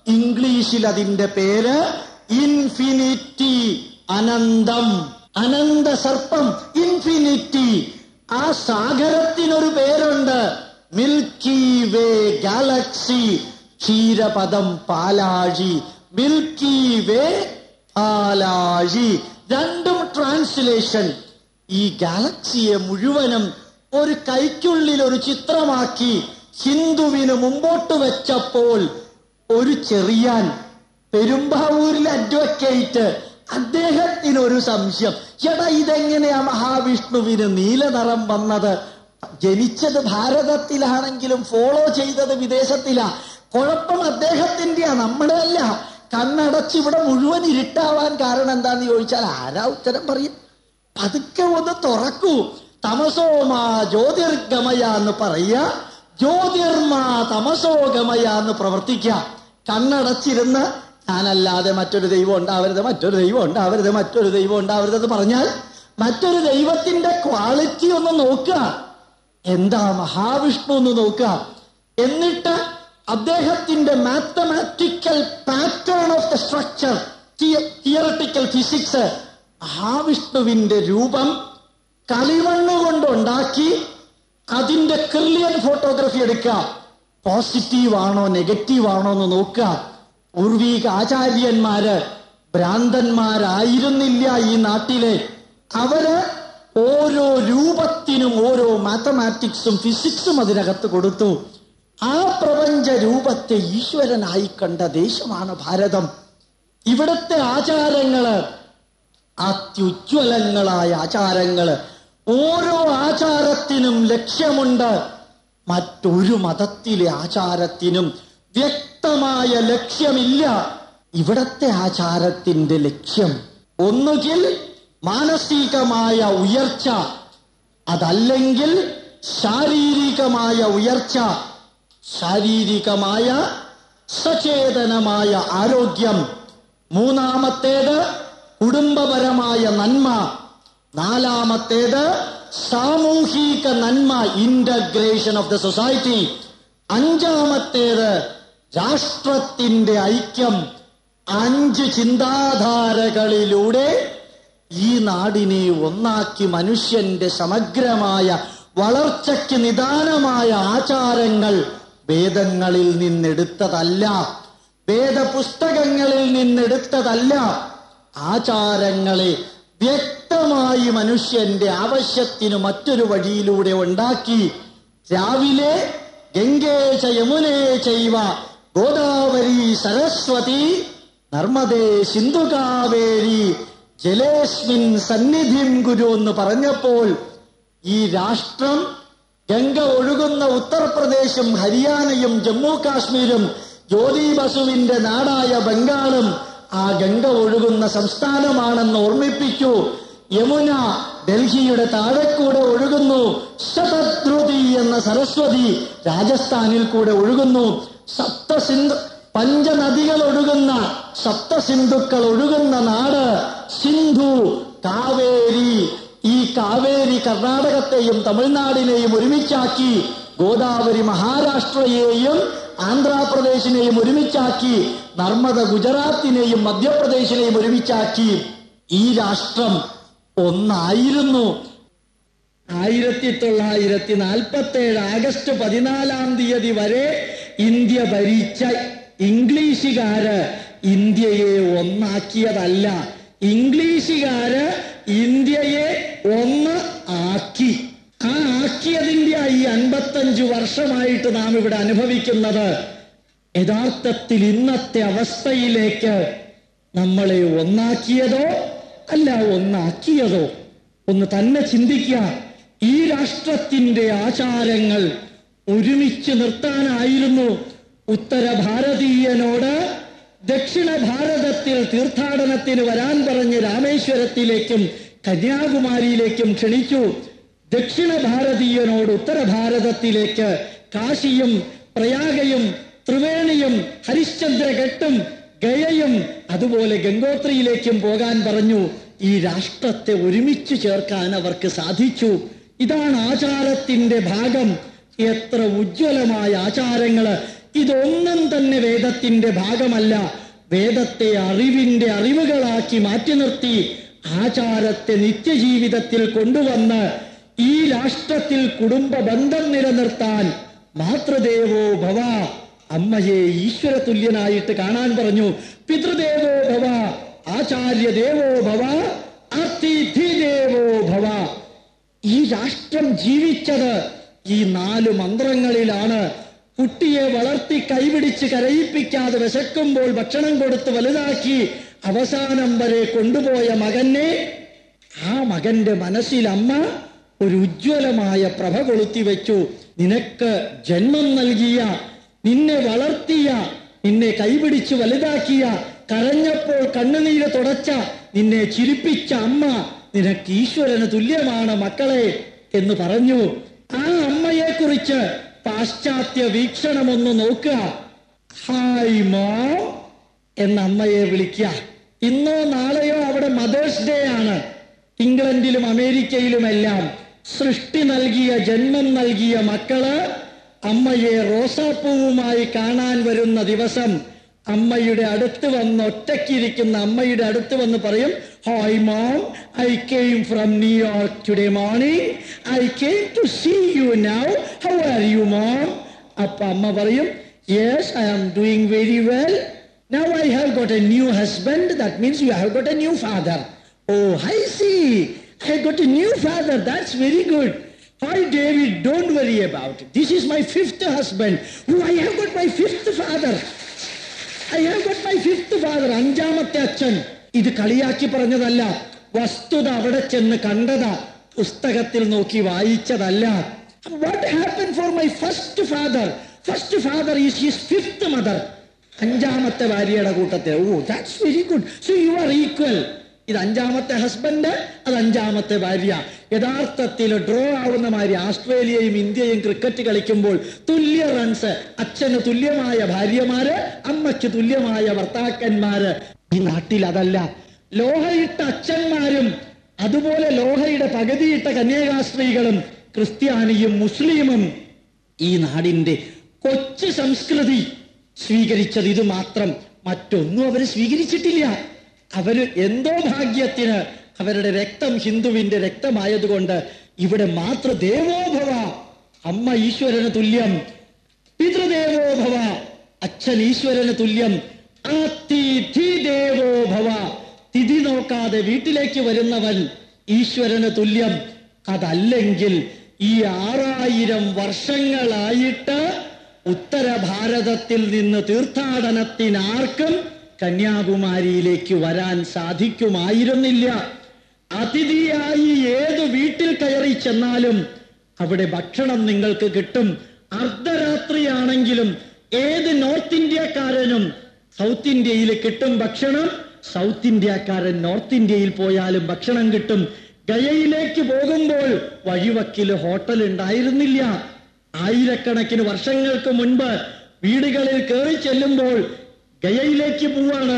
ഇംഗ്ലീഷിൽ അതിന്റെ പേര് ഇൻഫിനിറ്റി അനന്തം. അനന്ത സർപ്പം ഇൻഫിനിറ്റി. ആ സാഗരത്തിനൊരു പേരുണ്ട്. മിൽക്കി വേ ഗാലക്സി ക്ഷീരപദം പാലാഴി. മിൽക്കി വേ പാലാഴി. രണ്ടും ട്രാൻസ്ലേഷൻ. ഈ ഗാലക്സിയെ മുഴുവനും ഒരു കൈക്കുള്ളിൽ ഒരു ചിത്രമാക്കി ഹിന്ദുവിന് മുമ്പോട്ട് വെച്ചപ്പോൾ ഒരു ചെറിയാൻ പെരുമ്പാവൂരിൽ അഡ്വക്കേറ്റ് അദ്ദേഹത്തിന് ഒരു സംശയം. എടാ ഇതെങ്ങനെയാ മഹാവിഷ്ണുവിന് നീലനിറം വന്നത്? ജനിച്ചത് ഭാരതത്തിലാണെങ്കിലും ഫോളോ ചെയ്തത് വിദേശത്തിലാ. കുഴപ്പം അദ്ദേഹത്തിന്റെയാ നമ്മുടെ അല്ല കണ്ണടച്ച് ഇവിടെ മുഴുവൻ ഇരുട്ടാവാൻ കാരണം എന്താന്ന് ചോദിച്ചാൽ ആരാ ഉത്തരം പറയും? പതുക്കെ ഒന്ന് തുറക്കൂ. തമസോമാ ജ്യോതിർഗമയ എന്ന് പറയുക. ജ്യോതിർമാ തമസോഗമയ എന്ന് പ്രവർത്തിക്കുക. കണ്ണടച്ചിരുന്ന് ഞാനല്ലാതെ മറ്റൊരു ദൈവം ഉണ്ടാവരുത് മറ്റൊരു ദൈവം ഉണ്ടാവരുത് മറ്റൊരു ദൈവം ഉണ്ടാവരുത് എന്ന് പറഞ്ഞാൽ മറ്റൊരു ദൈവത്തിന്റെ ക്വാളിറ്റി ഒന്ന് നോക്കുക. എന്താ മഹാവിഷ്ണു ഒന്ന് നോക്കുക. എന്നിട്ട് അദ്ദേഹത്തിന്റെ mathematical pattern of the structure theoretical physics മഹാവിഷ്ണുവിന്റെ രൂപം കളിമണ്ണ് കൊണ്ടുണ്ടാക്കി അതിന്റെ ക്രിലിയൻ ഫോട്ടോഗ്രാഫി എടുക്കുക. പോസിറ്റീവ് നെഗറ്റീവാണോ എന്ന് നോക്കുക. പൂർവീക ആചാര്യന്മാര് ഭ്രാന്തന്മാരായിരുന്നില്ല ഈ നാട്ടിലെ. അവർ ഓരോ രൂപത്തിനും ഓരോ മാത്തമാറ്റിക്സും ഫിസിക്സും അതിനകത്ത് കൊടുത്തു. ആ പ്രപഞ്ച രൂപത്തെ ഈശ്വരനായി കണ്ട ദേശമാണ് ഭാരതം. ഇവിടുത്തെ ആചാരങ്ങൾ അത്യുജ്വലങ്ങളായ ആചാരങ്ങൾ ഓരോ ആചാരത്തിനും ലക്ഷ്യമുണ്ട്. മറ്റൊരു മതത്തിലെ ആചാരത്തിനും വ്യക്തമായ ലക്ഷ്യമില്ല. ഇവിടത്തെ ആചാരത്തിന്റെ ലക്ഷ്യം ഒന്നുകിൽ മാനസികമായ ഉയർച്ച അതല്ലെങ്കിൽ ശാരീരികമായ ഉയർച്ച ശാരീരികമായ സചേതനമായ ആരോഗ്യം. മൂന്നാമത്തേത് കുടുംബപരമായ നന്മ. നാലാമത്തേത് സാമൂഹിക നന്മ ഇന്റഗ്രേഷൻ ഓഫ് ദ സൊസൈറ്റി അഞ്ചാമത്തേത് രാഷ്ട്രത്തിന്റെ ഐക്യം. അഞ്ച് ചിന്താധാരകളിലൂടെ ഈ നാടിനെ ഒന്നാക്കി മനുഷ്യന്റെ സമഗ്രമായ വളർച്ചയ്ക്ക് നിദാനമായ ആചാരങ്ങൾ വേദങ്ങളിൽ നിന്നെടുത്തതല്ല. വേദപുസ്തകങ്ങളിൽ നിന്നെടുത്തതല്ല. ആചാരങ്ങളെ വ്യക്തമായി മനുഷ്യന്റെ ആവശ്യത്തിന് മറ്റൊരു വഴിയിലൂടെ ഉണ്ടാക്കി രാവിലെ ഗംഗേശ യമുനേ ചൈവ ഗോദാവരി സരസ്വതി നർമ്മദേ സിന്ധു കാവേരി ജലേസ്മിൻ സന്നിധിം ഗുരു എന്ന് പറഞ്ഞപ്പോൾ ഈ രാഷ്ട്രം ഗംഗ ഒഴുകുന്ന ഉത്തർപ്രദേശും ഹരിയാനയും ജമ്മു കാശ്മീരും ജ്യോതി ബസുവിന്റെ നാടായ ബംഗാളും ആ ഗംഗ ഒഴുകുന്ന സംസ്ഥാനമാണെന്ന് ഓർമ്മിപ്പിക്കൂ. യമുന ഡൽഹിയുടെ താഴെക്കൂടെ ഒഴുകുന്നു. ശതദ്രുതി എന്ന സരസ്വതി രാജസ്ഥാനിൽ കൂടെ ഒഴുകുന്നു. സപ്തസിന്ധു പഞ്ചനദികൾ ഒഴുകുന്ന സപ്തസിന്ധുക്കൾ ഒഴുകുന്ന നാട് സിന്ധു കാവേരി. ഈ കാവേരി കർണാടകത്തെയും തമിഴ്നാടിനെയും ഒരുമിച്ചാക്കി ഗോദാവരി മഹാരാഷ്ട്രയെയും ആന്ധ്രാപ്രദേശിനെയും ഒരുമിച്ചാക്കി നർമ്മദ ഗുജറാത്തിനെയും മധ്യപ്രദേശിനെയും ഒരുമിച്ചാക്കി. ഈ രാഷ്ട്രം ഒന്നായിരുന്നു. ആയിരത്തി തൊള്ളായിരത്തി നാൽപ്പത്തി ഏഴ് ആഗസ്റ്റ് പതിനാലാം തീയതി വരെ ഇന്ത്യ ഭരിച്ച ഇംഗ്ലീഷുകാര് ഇന്ത്യയെ ഒന്നാക്കിയതല്ല. ഇംഗ്ലീഷുകാര് ഇന്ത്യയെ ഒന്ന് ആക്കി. ആ ആക്കിയതിന്റെ ഈ അൻപത്തഞ്ചു വർഷമായിട്ട് നാം ഇവിടെ അനുഭവിക്കുന്നത് യഥാർത്ഥത്തിൽ ഇന്നത്തെ അവസ്ഥയിലേക്ക് നമ്മളെ ഒന്നാക്കിയതോ അല്ല ഒന്നാക്കിയതോ? ഒന്ന് തന്നെ ചിന്തിക്കുക. ഈ രാഷ്ട്രത്തിന്റെ ആചാരങ്ങൾ ഒരുമിച്ച് നിർത്താനായിരുന്നു ഉത്തര ഭാരതീയനോട് ദക്ഷിണ ഭാരതത്തിൽ തീർത്ഥാടനത്തിന് വരാൻ പറഞ്ഞ് രാമേശ്വരത്തിലേക്കും കന്യാകുമാരിയിലേക്കും ക്ഷണിച്ചു. ദക്ഷിണ ഭാരതീയനോട് ഉത്തര ഭാരതത്തിലേക്ക് കാശിയും പ്രയാഗയും ത്രിവേണിയും ഹരിശ്ചന്ദ്രഘട്ടും ഗയയും അതുപോലെ ഗംഗോത്രിയിലേക്കും പോകാൻ പറഞ്ഞു. ഈ രാഷ്ട്രത്തെ ഒരുമിച്ച് ചേർക്കാൻ അവർക്ക് സാധിച്ചു. ഇതാണ് ആചാരത്തിന്റെ ഭാഗം. എത്ര ഉജ്ജ്വലമായ ആചാരങ്ങൾ. ഇതൊന്നും തന്നെ വേദത്തിന്റെ ഭാഗമല്ല. വേദത്തെ അറിവിന്റെ അറിവുകളാക്കി മാറ്റി നിർത്തി ആചാരത്തെ നിത്യജീവിതത്തിൽ കൊണ്ടുവന്ന് ഈ രാഷ്ട്രത്തിൽ കുടുംബ ബന്ധം നിലനിർത്താൻ മാതൃദേവോ ഭവ. അമ്മയെ ഈശ്വര തുല്യനായിട്ട് കാണാൻ പറഞ്ഞു. പിതൃദേവോ ഭവ ആചാര്യദേവോ ഭവ അതിഥിദേവോ ഭവ. ഈ രാഷ്ട്രം ജീവിച്ചത് ഈ നാല് മന്ത്രങ്ങളിലാണ്. കുട്ടിയെ വളർത്തി കൈപിടിച്ച് കരയിപ്പിക്കാതെ വിശക്കുമ്പോൾ ഭക്ഷണം കൊടുത്ത് വലുതാക്കി അവസാനം വരെ കൊണ്ടുപോയ മകനെ ആ മകന്റെ മനസ്സിൽ അമ്മ ഒരു ഉജ്ജ്വലമായ പ്രഭ കൊളുത്തി വെച്ചു. നിനക്ക് ജന്മം നൽകിയ നിന്നെ വളർത്തിയ നിന്നെ കൈപിടിച്ച് വലുതാക്കിയ കരഞ്ഞപ്പോൾ കണ്ണുനീര് തുടച്ച നിന്നെ ചിരിപ്പിച്ച അമ്മ നിനക്ക് ഈശ്വരന് തുല്യമാണ് മക്കളെ എന്ന് പറഞ്ഞു. ആ അമ്മയെ കുറിച്ച് പാശ്ചാത്യ വീക്ഷണമൊന്ന് നോക്കുക. ഹായ് മോ എന്ന അമ്മയെ വിളിക്കുക. ഇന്നോ നാളെയോ അവിടെ മദേഴ്സ് ഡേ ആണ്. ഇംഗ്ലണ്ടിലും അമേരിക്കയിലുമെല്ലാം സൃഷ്ടി നൽകിയ ജന്മം നൽകിയ മക്കൾ അമ്മയെ റോസാപ്പൂവുമായി കാണാൻ വരുന്ന ദിവസം അമ്മയുടെ അടുത്ത് വന്ന് ഒറ്റയ്ക്കിരിക്കുന്ന അമ്മയുടെ അടുത്ത് വന്ന് പറയും hi mom I came from New York today morning I came to see you now how are you mom അപ്പൊ അമ്മ പറയും yes I am doing very well now I have got a new husband that means you have got a new father oh hi see I got a new father that's very good. Hi, David, don't worry about it. This is my fifth husband. Oh, I have got my fifth father. I have got my fifth father. അഞ്ചാമത്തെ അച്ഛൻ ഇത് കളിയാക്കി പറഞ്ഞതല്ല വസ്തുത അവിടെ ചെന്ന് കണ്ടതാ പുസ്തകത്തിൽ നോക്കി വായിച്ചതല്ല what happen for my first father first father is his fifth mother അഞ്ചാമത്തെ ഭാര്യയുടെ കൂട്ടത്തിൽ ഓ that's very good so you are equal ഇത് അഞ്ചാമത്തെ ഹസ്ബൻഡ് അത് അഞ്ചാമത്തെ ഭാര്യ. യഥാർത്ഥത്തിൽ ഡ്രോ ആവുന്ന മാതിരി ആസ്ട്രേലിയയും ഇന്ത്യയും ക്രിക്കറ്റ് കളിക്കുമ്പോൾ തുല്യ റൺസ് അച്ഛന് തുല്യമായ ഭാര്യമാര് അമ്മയ്ക്ക് തുല്യമായ ഭർത്താക്കന്മാര്. ഈ നാട്ടിൽ അതല്ല. ലോഹയിട്ട അച്ഛന്മാരും അതുപോലെ ലോഹയുടെ പകുതിയിട്ട കന്യാകാസ്ത്രീകളും ക്രിസ്ത്യാനിയും മുസ്ലിമും ഈ നാടിന്റെ കൊച്ചു സംസ്കൃതി സ്വീകരിച്ചത് ഇത് മാത്രം മറ്റൊന്നും അവർ സ്വീകരിച്ചിട്ടില്ല. അവർ എന്തോ ഭാഗ്യത്തിന് അവരുടെ രക്തം ഹിന്ദുവിന്റെ രക്തമായതുകൊണ്ട് ഇവിടെ മാത്ര ദേവോഭവ അമ്മ ഈശ്വരന് തുല്യം പിതൃദേവോഭവ അച്ഛൻ ഈശ്വരന് തുല്യം ദേവോഭവ തിഥി നോക്ക നോക്കാതെ വീട്ടിലേക്ക് വരുന്നവൻ ഈശ്വരന് തുല്യം. അതല്ലെങ്കിൽ ഈ ആറായിരം വർഷങ്ങളായിട്ട് ഉത്തര ഭാരതത്തിൽ നിന്ന് തീർത്ഥാടനത്തിനാർക്കും കന്യാകുമാരിയിലേക്ക് വരാൻ സാധിക്കുമായിരുന്നില്ല. അതിഥിയായി ഏത് വീട്ടിൽ കയറി ചെന്നാലും അവിടെ ഭക്ഷണം നിങ്ങൾക്ക് കിട്ടും. അർദ്ധരാത്രിയാണെങ്കിലും ഏത് നോർത്ത് ഇന്ത്യക്കാരനും സൗത്ത് ഇന്ത്യയിൽ കിട്ടും ഭക്ഷണം. സൗത്ത് ഇന്ത്യക്കാരൻ നോർത്ത് ഇന്ത്യയിൽ പോയാലും ഭക്ഷണം കിട്ടും. ഗയയിലേക്ക് പോകുമ്പോൾ വഴിവക്കിൽ ഹോട്ടൽ ഉണ്ടായിരുന്നില്ല. ആയിരക്കണക്കിന് വർഷങ്ങൾക്ക് മുൻപ് വീടുകളിൽ കയറി ചെല്ലുമ്പോൾ ഗയയിലേക്ക് പോവാണ്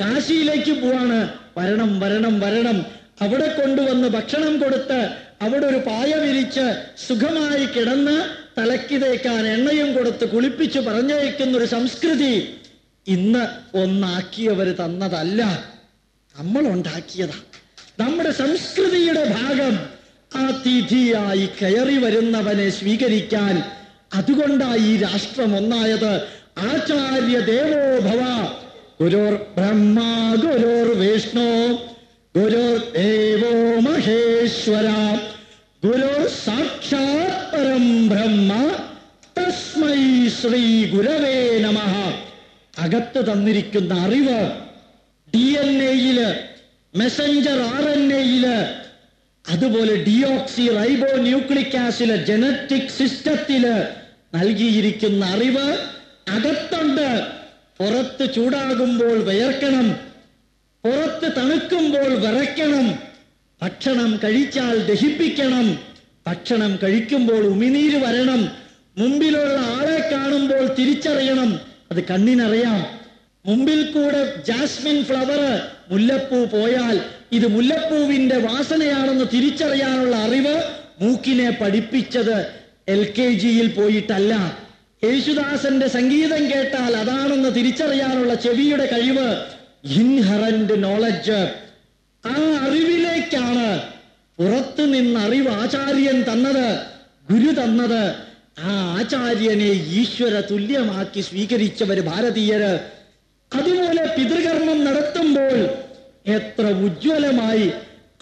കാശിയിലേക്ക് പോവാണ്. വരണം വരണം വരണം. അവിടെ കൊണ്ടുവന്ന് ഭക്ഷണം കൊടുത്ത് അവിടെ ഒരു പായ വിരിച്ച് സുഖമായി കിടന്ന് തലയ്ക്ക് തേക്കാൻ എണ്ണയും കൊടുത്ത് കുളിപ്പിച്ച് പറഞ്ഞയക്കുന്ന ഒരു സംസ്കൃതി ഇന്ന് ഒന്നാക്കിയവർ തന്നതല്ല. നമ്മൾ ഉണ്ടാക്കിയതാ. നമ്മുടെ സംസ്കൃതിയുടെ ഭാഗം അതിഥിയായി കയറി വരുന്നവനെ സ്വീകരിക്കാൻ അതുകൊണ്ടാണ് ഈ രാഷ്ട്രം ഒന്നായത്. ആചാര്യ ദേവോ ഭവ. ഗുരുർ ബ്രഹ്മ ഗുരുർ വിഷ്ണു ഗുരുർ ദേവോ മഹേശ്വര. ഗുരുർ സാക്ഷാത് പരം ബ്രഹ്മ തസ്മൈ ശ്രീ ഗുരവേ നമ. അകത്ത് തന്നിരിക്കുന്ന അറിവ് ഡി എൻ എയിൽ മെസഞ്ചർ ആർ എൻ എയിൽ അതുപോലെ deoxyribonucleic acid genetic സിസ്റ്റത്തിൽ നൽകിയിരിക്കുന്ന അറിവ് അകത്തുണ്ട്. പുറത്ത് ചൂടാകുമ്പോൾ വിയർക്കണം. പുറത്ത് തണുക്കുമ്പോൾ വിറയ്ക്കണം. ഭക്ഷണം കഴിച്ചാൽ ദഹിപ്പിക്കണം. ഭക്ഷണം കഴിക്കുമ്പോൾ ഉമിനീര് വരണം. മുമ്പിലുള്ള ആളെ കാണുമ്പോൾ തിരിച്ചറിയണം. അത് കണ്ണിനറിയാം. മുമ്പിൽ കൂടെ ജാസ്മിൻ ഫ്ലവർ മുല്ലപ്പൂ പോയാൽ ഇത് മുല്ലപ്പൂവിന്റെ വാസനയാണെന്ന് തിരിച്ചറിയാനുള്ള അറിവ് മൂക്കിനെ പഠിപ്പിച്ചത് എൽ കെ ജിയിൽ പോയിട്ടല്ല. യേശുദാസന്റെ സംഗീതം കേട്ടാൽ അതാണെന്ന് തിരിച്ചറിയാനുള്ള ചെവിയുടെ കഴിവ് ഇൻഹറന്റ് നോളജ് ആ അറിവിലേക്കാണ് പുറത്തു നിന്ന് അറിവ് ആചാര്യൻ തന്നത് ഗുരു തന്നത്. ആ ആചാര്യനെ ഈശ്വര തുല്യമാക്കി സ്വീകരിച്ചവര് ഭാരതീയര് അതുപോലെ പിതൃകർമ്മം നടത്തുമ്പോൾ എത്ര ഉജ്ജ്വലമായി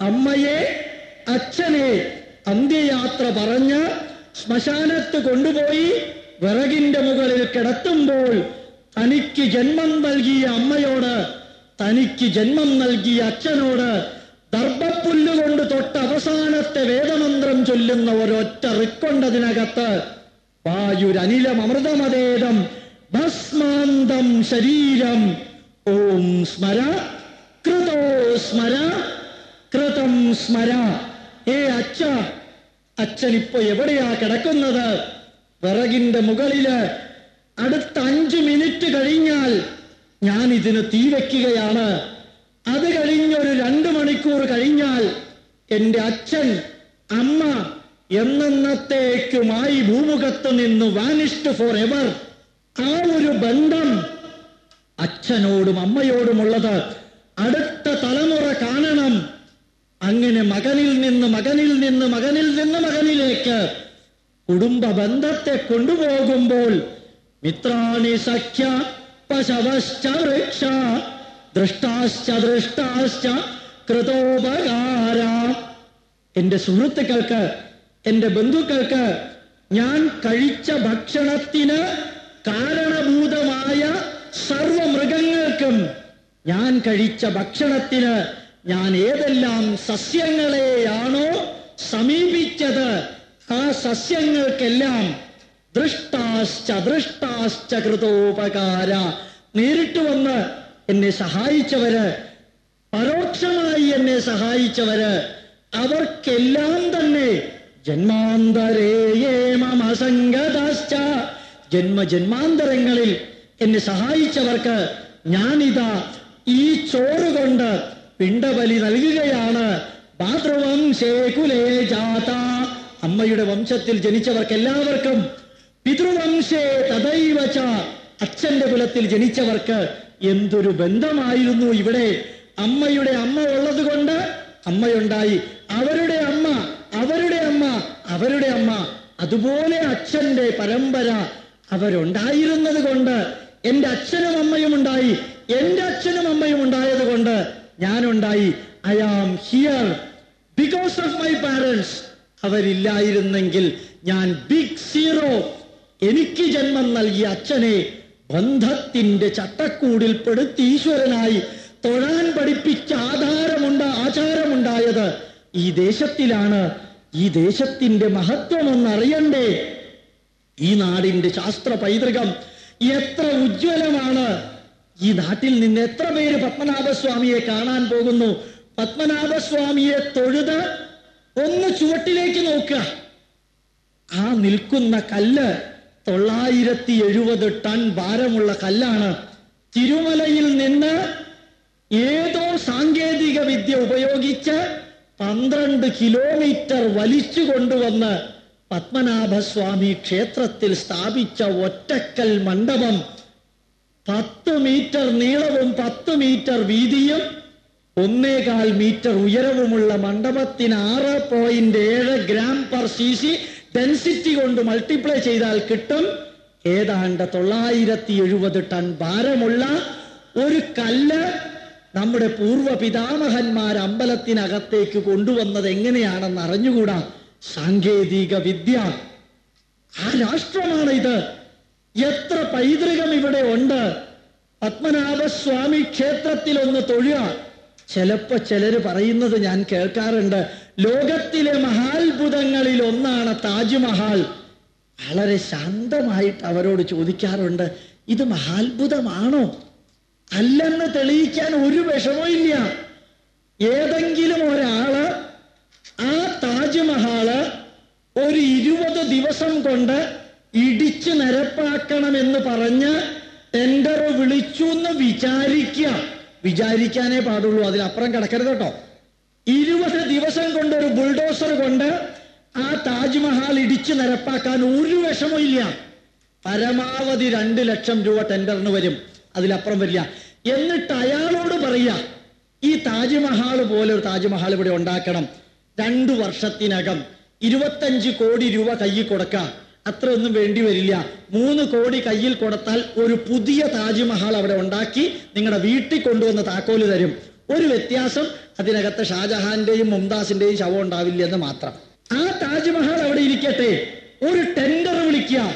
അമ്മയെ അച്ഛനെ അന്ത്യയാത്ര പറഞ്ഞ് ശ്മശാനത്ത് കൊണ്ടുപോയി വിറകിന്റെ മുകളിൽ കിടത്തുമ്പോൾ തനിക്ക് ജന്മം നൽകിയ അമ്മയോട് തനിക്ക് ജന്മം നൽകിയ അച്ഛനോട് ദർഭപ്പുല്ലുകൊണ്ട് തൊട്ട് അവസാനത്തെ വേദമന്ത്രം ചൊല്ലുന്ന ഒരൊറ്റ റിക്കൊണ്ടതിനകത്ത് വായുരനിലം അമൃതമതേദം ഭസ്മാന്തം ശരീരം. ഓം സ്മര കൃതോ സ്മര കൃതം സ്മര. ഏ അച്ഛ അച്ഛൻ ഇപ്പൊ എവിടെയാ കിടക്കുന്നത്? വിറകിന്റെ മുകളിൽ അടുത്ത അഞ്ചു മിനിറ്റ് കഴിഞ്ഞാൽ ഞാൻ ഇതിന് തീ വയ്ക്കുകയാണ് അത് കഴിഞ്ഞൊരു രണ്ടു മണിക്കൂർ കഴിഞ്ഞാൽ എന്റെ അച്ഛൻ അമ്മ എന്നേക്കുമായി ഭൂമുഖത്ത് നിന്ന് വാനിഷ്ഡ് ഫോർ എവർ ആ ഒരു ബന്ധം അച്ഛനോടും അമ്മയോടുമുള്ളത്. അടുത്ത തലമുറ കാണണം. അങ്ങനെ മകനിൽ നിന്ന് മകനിൽ നിന്ന് മകനിൽ നിന്ന് മകനിലേക്ക് കുടുംബ ബന്ധത്തെ കൊണ്ടുപോകുമ്പോൾ മിത്രാണി സഖ്യ പശവശ്ച എന്റെ സുഹൃത്തുക്കൾക്ക് എന്റെ ബന്ധുക്കൾക്ക് ഞാൻ കഴിച്ച ഭക്ഷണത്തിന് കാരണഭൂതമായ സർവമൃഗങ്ങൾക്കും ഞാൻ കഴിച്ച ഭക്ഷണത്തിന് ഞാൻ ഏതെല്ലാം സസ്യങ്ങളെയാണോ സമീപിച്ചത് ആ സസ്യങ്ങൾക്കെല്ലാം ദൃഷ്ടാശ്ച നേരിട്ട് വന്ന് എന്നെ സഹായിച്ചവര് പരോക്ഷമായി എന്നെ സഹായിച്ചവര് അവർക്കെല്ലാം തന്നെ ജന്മാന്തരേയേ മമസംഗതാശ്ച ജന്മജന്മാന്തരങ്ങളിൽ എന്നെ സഹായിച്ചവർക്ക് ഞാനിതാ ഈ ചോറ് കൊണ്ട് പിണ്ടബലി നൽകുകയാണ്. മാതൃവംശേ കുലേ ജാത. അമ്മയുടെ വംശത്തിൽ ജനിച്ചവർക്ക് എല്ലാവർക്കും പിതൃവംശേ തദൈവച. അച്ഛന്റെ കുലത്തിൽ ജനിച്ചവർക്ക് എന്തൊരു ബന്ധമായിരുന്നു ഇവിടെ. അമ്മയുടെ അമ്മ ഉള്ളത് കൊണ്ട് അമ്മയുണ്ടായി. അവരുടെ അമ്മ അവരുടെ അമ്മ അവരുടെ അമ്മ. അതുപോലെ അച്ഛന്റെ പരമ്പര അവരുണ്ടായിരുന്നത് കൊണ്ട് എന്റെ അച്ഛനും അമ്മയും ഉണ്ടായി. എന്റെ അച്ഛനും അമ്മയും ഉണ്ടായത് കൊണ്ട് ഞാനുണ്ടായി. I am here because of my parents അവരില്ലായിരുന്നെങ്കിൽ ഞാൻ ബിഗ് സീറോ എനിക്ക് ജന്മം നൽകിയ അച്ഛനെ ബന്ധത്തിന്റെ ചട്ടക്കൂടിൽ പെടുത്തി ഈശ്വരനായി തൊഴാൻ പഠിപ്പിച്ച ആധാരമുണ്ട ആചാരമുണ്ടായത് ഈ ദേശത്തിലാണ്. ഈ ദേശത്തിന്റെ മഹത്വം ഒന്നറിയണ്ടേ ഈ നാടിന്റെ ശാസ്ത്ര പൈതൃകം എത്ര ഉജ്ജ്വലമാണ്. ഈ നാട്ടിൽ നിന്ന് എത്ര പേര് പത്മനാഭസ്വാമിയെ കാണാൻ പോകുന്നു? പത്മനാഭസ്വാമിയെ തൊഴുത് ഒന്ന് ചുവട്ടിലേക്ക് നോക്കുക. ആ നിൽക്കുന്ന കല്ല് തൊള്ളായിരത്തി എഴുപത് ടൺ ഭാരമുള്ള കല്ലാണ്. തിരുമലയിൽ നിന്ന് ഏതോ സാങ്കേതിക വിദ്യ ഉപയോഗിച്ച് പന്ത്രണ്ട് കിലോമീറ്റർ വലിച്ചു കൊണ്ടുവന്ന് പത്മനാഭസ്വാമി ക്ഷേത്രത്തിൽ സ്ഥാപിച്ച ഒറ്റക്കൽ മണ്ഡപം. പത്ത് മീറ്റർ നീളവും പത്ത് മീറ്റർ വീതിയും ഒന്നേകാൽ മീറ്റർ ഉയരവുമുള്ള മണ്ഡപത്തിന് ആറ് പോയിന്റ് ഏഴ് gram per C C density കൊണ്ട് മൾട്ടിപ്ലൈ ചെയ്താൽ കിട്ടും ഏതാണ്ട് തൊള്ളായിരത്തി എഴുപത് ടൺ ഭാരമുള്ള ഒരു കല്ല് നമ്മുടെ പൂർവ പിതാമഹന്മാർ അമ്പലത്തിനകത്തേക്ക് കൊണ്ടുവന്നത് എങ്ങനെയാണെന്ന് അറിഞ്ഞുകൂടാ? സാങ്കേതിക വിദ്യ. ആ രാഷ്ട്രമാണ് ഇത്. എത്ര പൈതൃകം ഇവിടെ ഉണ്ട്? പത്മനാഭസ്വാമി ക്ഷേത്രത്തിൽ ഒന്ന് തൊഴുക. ചിലപ്പോ ചിലർ പറയുന്നത് ഞാൻ കേൾക്കാറുണ്ട്. ലോകത്തിലെ മഹാത്ഭുതങ്ങളിൽ ഒന്നാണ് താജ്മഹാൽ. വളരെ ശാന്തമായിട്ട് അവരോട് ചോദിക്കാറുണ്ട് ഇത് മഹാത്ഭുതമാണോ? അല്ലെന്ന് തെളിയിക്കാൻ ഒരു വിഷമോ ഇല്ല ഏതെങ്കിലും ഒരാൾ ആ താജ്മഹാൾ ഒരു ഇരുപത് ദിവസം കൊണ്ട് ഇടിച്ചു നിരപ്പാക്കണം എന്ന് പറഞ്ഞ് ടെൻഡർ വിളിച്ചു എന്ന് വിചാരിക്കുക. വിചാരിക്കാനേ പാടുള്ളൂ. അതിലപ്പുറം കിടക്കരുത് കേട്ടോ. ഇരുപത് ദിവസം കൊണ്ട് ഒരു ബുൾഡോസർ കൊണ്ട് ആ താജ്മഹാൽ ഇടിച്ചു നിരപ്പാക്കാൻ ഒരു വിഷമവും ഇല്ല. പരമാവധി രണ്ട് ലക്ഷം രൂപ ടെൻഡറിന് വരും. അതിലപ്പുറം വരില്ല. എന്നിട്ട് അയാളോട് പറയുക ഈ താജ്മഹാൾ പോലെ ഒരു താജ്മഹാൾ ഇവിടെ ഉണ്ടാക്കണം. രണ്ടു വർഷത്തിനകം ഇരുപത്തഞ്ച് കോടി രൂപ കൈ കൊടുക്കാം. അത്രയൊന്നും വേണ്ടി വരില്ല. മൂന്ന് കോടി കയ്യിൽ കൊടുത്താൽ ഒരു പുതിയ താജ്മഹൽ അവിടെ ഉണ്ടാക്കി നിങ്ങളുടെ വീട്ടിൽ കൊണ്ടുവന്ന് താക്കോൽ തരും. ഒരു വ്യത്യാസം അതിനകത്ത് ഷാജഹാന്റെയും മുംതാസിന്റെയും ശവം ഉണ്ടാവില്ല എന്ന് മാത്രം. ആ താജ്മഹൽ അവിടെ ഇരിക്കട്ടെ. ഒരു ടെൻഡർ വിളിക്കുക.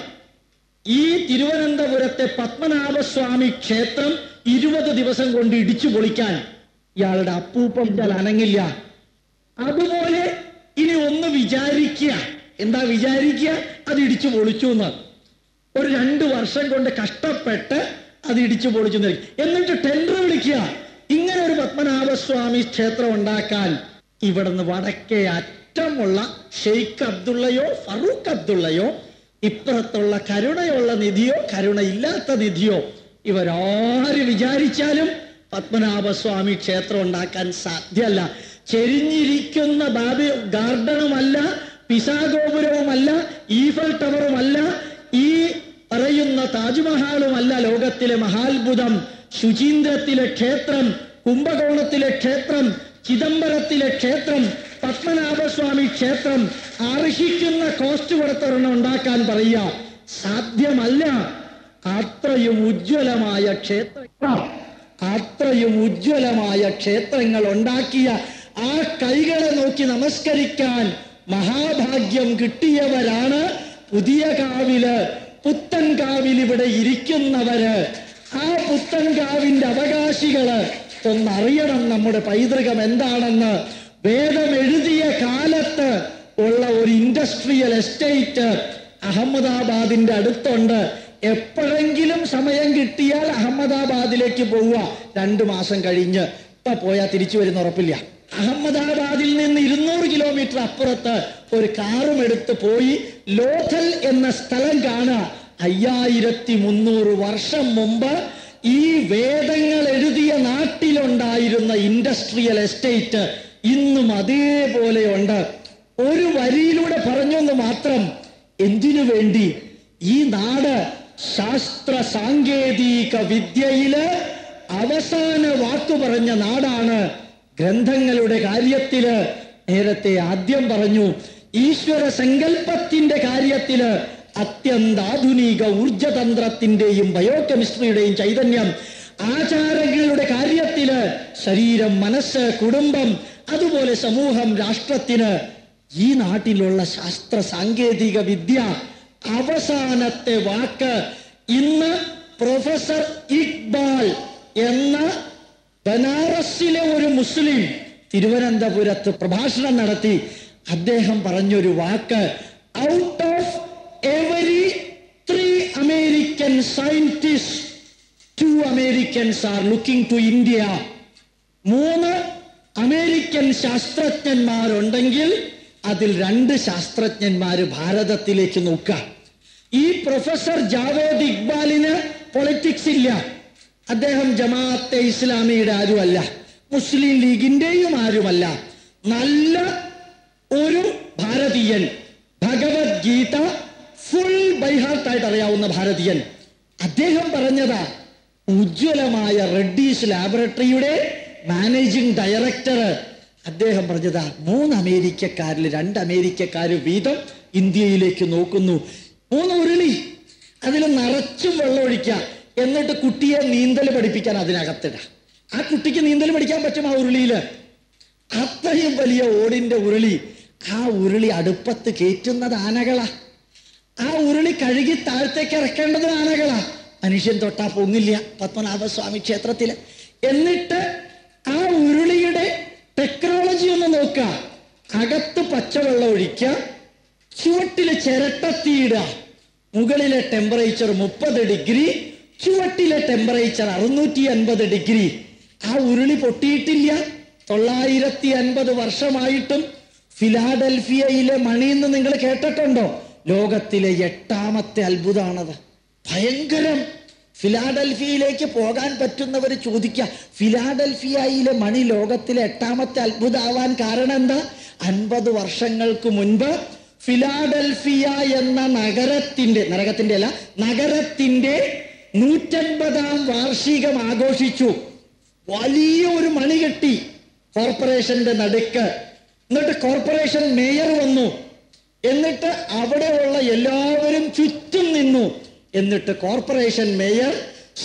ഈ തിരുവനന്തപുരത്തെ പത്മനാഭസ്വാമി ക്ഷേത്രം ഇരുപത് ദിവസം കൊണ്ട് ഇടിച്ചു പൊളിക്കാൻ ഇയാളുടെ അപ്പൂപ്പം അനങ്ങില്ല. അതുപോലെ ഇനി ഒന്ന് വിചാരിക്കുക. എന്താ വിചാരിക്കുക? അത് ഇടിച്ചു പൊളിച്ചു എന്ന്. ഒരു രണ്ട് വർഷം കൊണ്ട് കഷ്ടപ്പെട്ട് അത് ഇടിച്ചു പൊളിച്ചു എന്നിട്ട് ടെൻഡർ വിളിക്കുക. ഇങ്ങനെ ഒരു പത്മനാഭസ്വാമി ക്ഷേത്രം ഉണ്ടാക്കാൻ ഇവിടുന്ന് വടക്കേ അറ്റമുള്ള ഷെയ്ഖ് അബ്ദുള്ളയോ ഫറൂഖ് അബ്ദുള്ളയോ ഇപ്പുറത്തുള്ള കരുണയുള്ള നിധിയോ കരുണയില്ലാത്ത നിധിയോ ഇവരാര് വിചാരിച്ചാലും പത്മനാഭസ്വാമി ക്ഷേത്രം ഉണ്ടാക്കാൻ സാധ്യമല്ല. ചെരിഞ്ഞിരിക്കുന്ന ബാബി ഗാർഡനുമല്ല പിസാഗോപുരവുമല്ല ഈഫൽ ടവറുമല്ല ഈ പറയുന്ന താജ്മഹാളുമല്ല ലോകത്തിലെ മഹാത്ഭുതം. ശുചീന്ദ്രത്തിലെ ക്ഷേത്രം കുംഭകോണത്തിലെ ക്ഷേത്രം ചിദംബരത്തിലെ ക്ഷേത്രം പത്മനാഭസ്വാമി ക്ഷേത്രം അർഹിക്കുന്ന കോസ്റ്റ് കൊടുത്തൊരെണ്ണം ഉണ്ടാക്കാൻ പറയുക. സാധ്യമല്ല. അത്രയും ഉജ്ജ്വലമായ ക്ഷേത്ര അത്രയും ഉജ്ജ്വലമായ ക്ഷേത്രങ്ങൾ ഉണ്ടാക്കിയ ആ കൈകളെ നോക്കി നമസ്കരിക്കാൻ മഹാഭാഗ്യം കിട്ടിയവരാണ് പുതിയ കാവിൽ. പുത്തൻ കാവിൽ ഇവിടെ ഇരിക്കുന്നവര്. ആ പുത്തൻ കാവിന്റെ അവകാശികൾ ഒന്നറിയണം നമ്മുടെ പൈതൃകം എന്താണെന്ന്. വേദം എഴുതിയ കാലത്ത് ഉള്ള ഒരു ഇൻഡസ്ട്രിയൽ എസ്റ്റേറ്റ് അഹമ്മദാബാദിന്റെ അടുത്തുണ്ട്. എപ്പോഴെങ്കിലും സമയം കിട്ടിയാൽ അഹമ്മദാബാദിലേക്ക് പോവുക. രണ്ടു മാസം കഴിഞ്ഞ്. ഇപ്പൊ പോയാൽ തിരിച്ചു വരുന്ന ഉറപ്പില്ല. അഹമ്മദാബാദിൽ നിന്ന് ഇരുന്നൂറ് കിലോമീറ്റർ അപ്പുറത്ത് ഒരു കാറും എടുത്ത് പോയി ലോഥൽ എന്ന സ്ഥലം കാണുക അയ്യായിരത്തി മുന്നൂറ് വർഷം മുമ്പ് ഈ വേദങ്ങൾ എഴുതിയ നാട്ടിലുണ്ടായിരുന്ന ഇൻഡസ്ട്രിയൽ എസ്റ്റേറ്റ് ഇന്നും അതേപോലെയുണ്ട്. ഒരു വരിയിലൂടെ പറഞ്ഞെന്ന് മാത്രം എന്തിനു വേണ്ടി? ഈ നാട് ശാസ്ത്ര സാങ്കേതിക വിദ്യയിൽ അവസാന വാക്കു പറഞ്ഞ നാടാണ്. ഗ്രന്ഥങ്ങളുടെ കാര്യത്തിൽ നേരത്തെ ആദ്യം പറഞ്ഞു ഈശ്വര സങ്കല്പത്തിന്റെ കാര്യത്തിൽ അത്യന്താധുനിക ഊർജതന്ത്രത്തിന്റെയും ബയോകെമിസ്ട്രിയുടെയും ചൈതന്യം ആചാരങ്ങളുടെ കാര്യത്തിൽ ശരീരം മനസ്സ് കുടുംബം അതുപോലെ സമൂഹം രാഷ്ട്രത്തിന് ഈ നാട്ടിലുള്ള ശാസ്ത്ര സാങ്കേതിക വിദ്യ അവസാനത്തെ വാക്ക് ഇന്ന് പ്രൊഫസർ ഇക്ബാൽ എന്ന ബനാറസിലെ ഒരു മുസ്ലിം തിരുവനന്തപുരത്ത് പ്രഭാഷണം നടത്തി അദ്ദേഹം പറഞ്ഞൊരു വാക്ക് out of every three American scientist two Americans are looking to India മൂന്ന് അമേരിക്കൻ ശാസ്ത്രജ്ഞന്മാരുണ്ടെങ്കിൽ അതിൽ രണ്ട് ശാസ്ത്രജ്ഞന്മാര് ഭാരതത്തിലേക്ക് നോക്കുക. ഈ പ്രൊഫസർ ജാവേദ് ഇക്ബാലിന് പൊളിറ്റിക്സ് ഇല്ല. അദ്ദേഹം ജമാഅത്തെ ഇസ്ലാമിയുടെ ആരുമല്ല. മുസ്ലിം ലീഗിന്റെയും ആരുമല്ല. നല്ല ഒരു ഭാരതീയൻ ഭഗവത്ഗീത ഫുൾ ബൈഹാർട്ടായിട്ട് അറിയാവുന്ന ഭാരതീയൻ. അദ്ദേഹം പറഞ്ഞതാ ഉജ്ജ്വലമായ റെഡ്ഡീസ് ലാബറട്ടറിയുടെ മാനേജിംഗ് ഡയറക്ടർ അദ്ദേഹം പറഞ്ഞതാ മൂന്ന് അമേരിക്കക്കാരിൽ രണ്ട് അമേരിക്കക്കാർ വീതം ഇന്ത്യയിലേക്ക് നോക്കുന്നു. മൂന്ന് ഉരുളി അതിൽ നിറച്ചും വെള്ളമൊഴിക്കുക എന്നിട്ട് കുട്ടിയെ നീന്തൽ പഠിപ്പിക്കാൻ അതിനകത്തിട. ആ കുട്ടിക്ക് നീന്തൽ പഠിക്കാൻ പറ്റും ആ ഉരുളിയിൽ. അത്രയും വലിയ ഓടിന്റെ ഉരുളി. ആ ഉരുളി അടുപ്പത്ത് കയറ്റുന്നത് ആനകളാ. ആ ഉരുളി കഴുകി താഴത്തേക്ക് ഇറക്കേണ്ടത് ആനകളാ. മനുഷ്യൻ തൊട്ടാ പൊങ്ങില്ല പത്മനാഭസ്വാമി ക്ഷേത്രത്തിൽ. എന്നിട്ട് ആ ഉരുളിയുടെ ടെക്നോളജി ഒന്ന് നോക്കുക അകത്ത് പച്ചവെള്ളം ഒഴിക്കുക ചുവട്ടിൽ ചിരട്ടത്തിയിടുക മുകളിലെ ടെമ്പറേച്ചർ മുപ്പത് ഡിഗ്രി ചുവട്ടിലെ ടെമ്പറേച്ചർ അറുന്നൂറ്റി അൻപത് ഡിഗ്രി. ആ ഉരുളി പൊട്ടിയിട്ടില്ല. തൊള്ളായിരത്തി അൻപത് വർഷമായിട്ടും ഫിലാഡൽഫിയയിലെ മണിയെന്ന് നിങ്ങൾ കേട്ടിട്ടുണ്ടോ? ലോകത്തിലെ എട്ടാമത്തെ അത്ഭുതമാണത് ഭയങ്കരം. ഫിലാഡൽഫിയയിലേക്ക് പോകാൻ പറ്റുന്നവർ ചോദിക്കുക ഫിലാഡൽഫിയയിലെ മണി ലോകത്തിലെ എട്ടാമത്തെ അത്ഭുതമാവാൻ കാരണം എന്താ? അൻപത് വർഷങ്ങൾക്ക് മുൻപ് ഫിലാഡൽഫിയ എന്ന നഗരത്തിന്റെ നരകത്തിന്റെ അല്ല നഗരത്തിന്റെ നൂറ്റൻപതാം വാർഷികം ആഘോഷിച്ചു. വലിയ ഒരു മണി കെട്ടി കോർപ്പറേഷന്റെ നടുക്ക്. എന്നിട്ട് കോർപ്പറേഷൻ മേയർ വന്നു. എന്നിട്ട് അവിടെയുള്ള എല്ലാവരും ചുറ്റും നിന്നു. എന്നിട്ട് കോർപ്പറേഷൻ മേയർ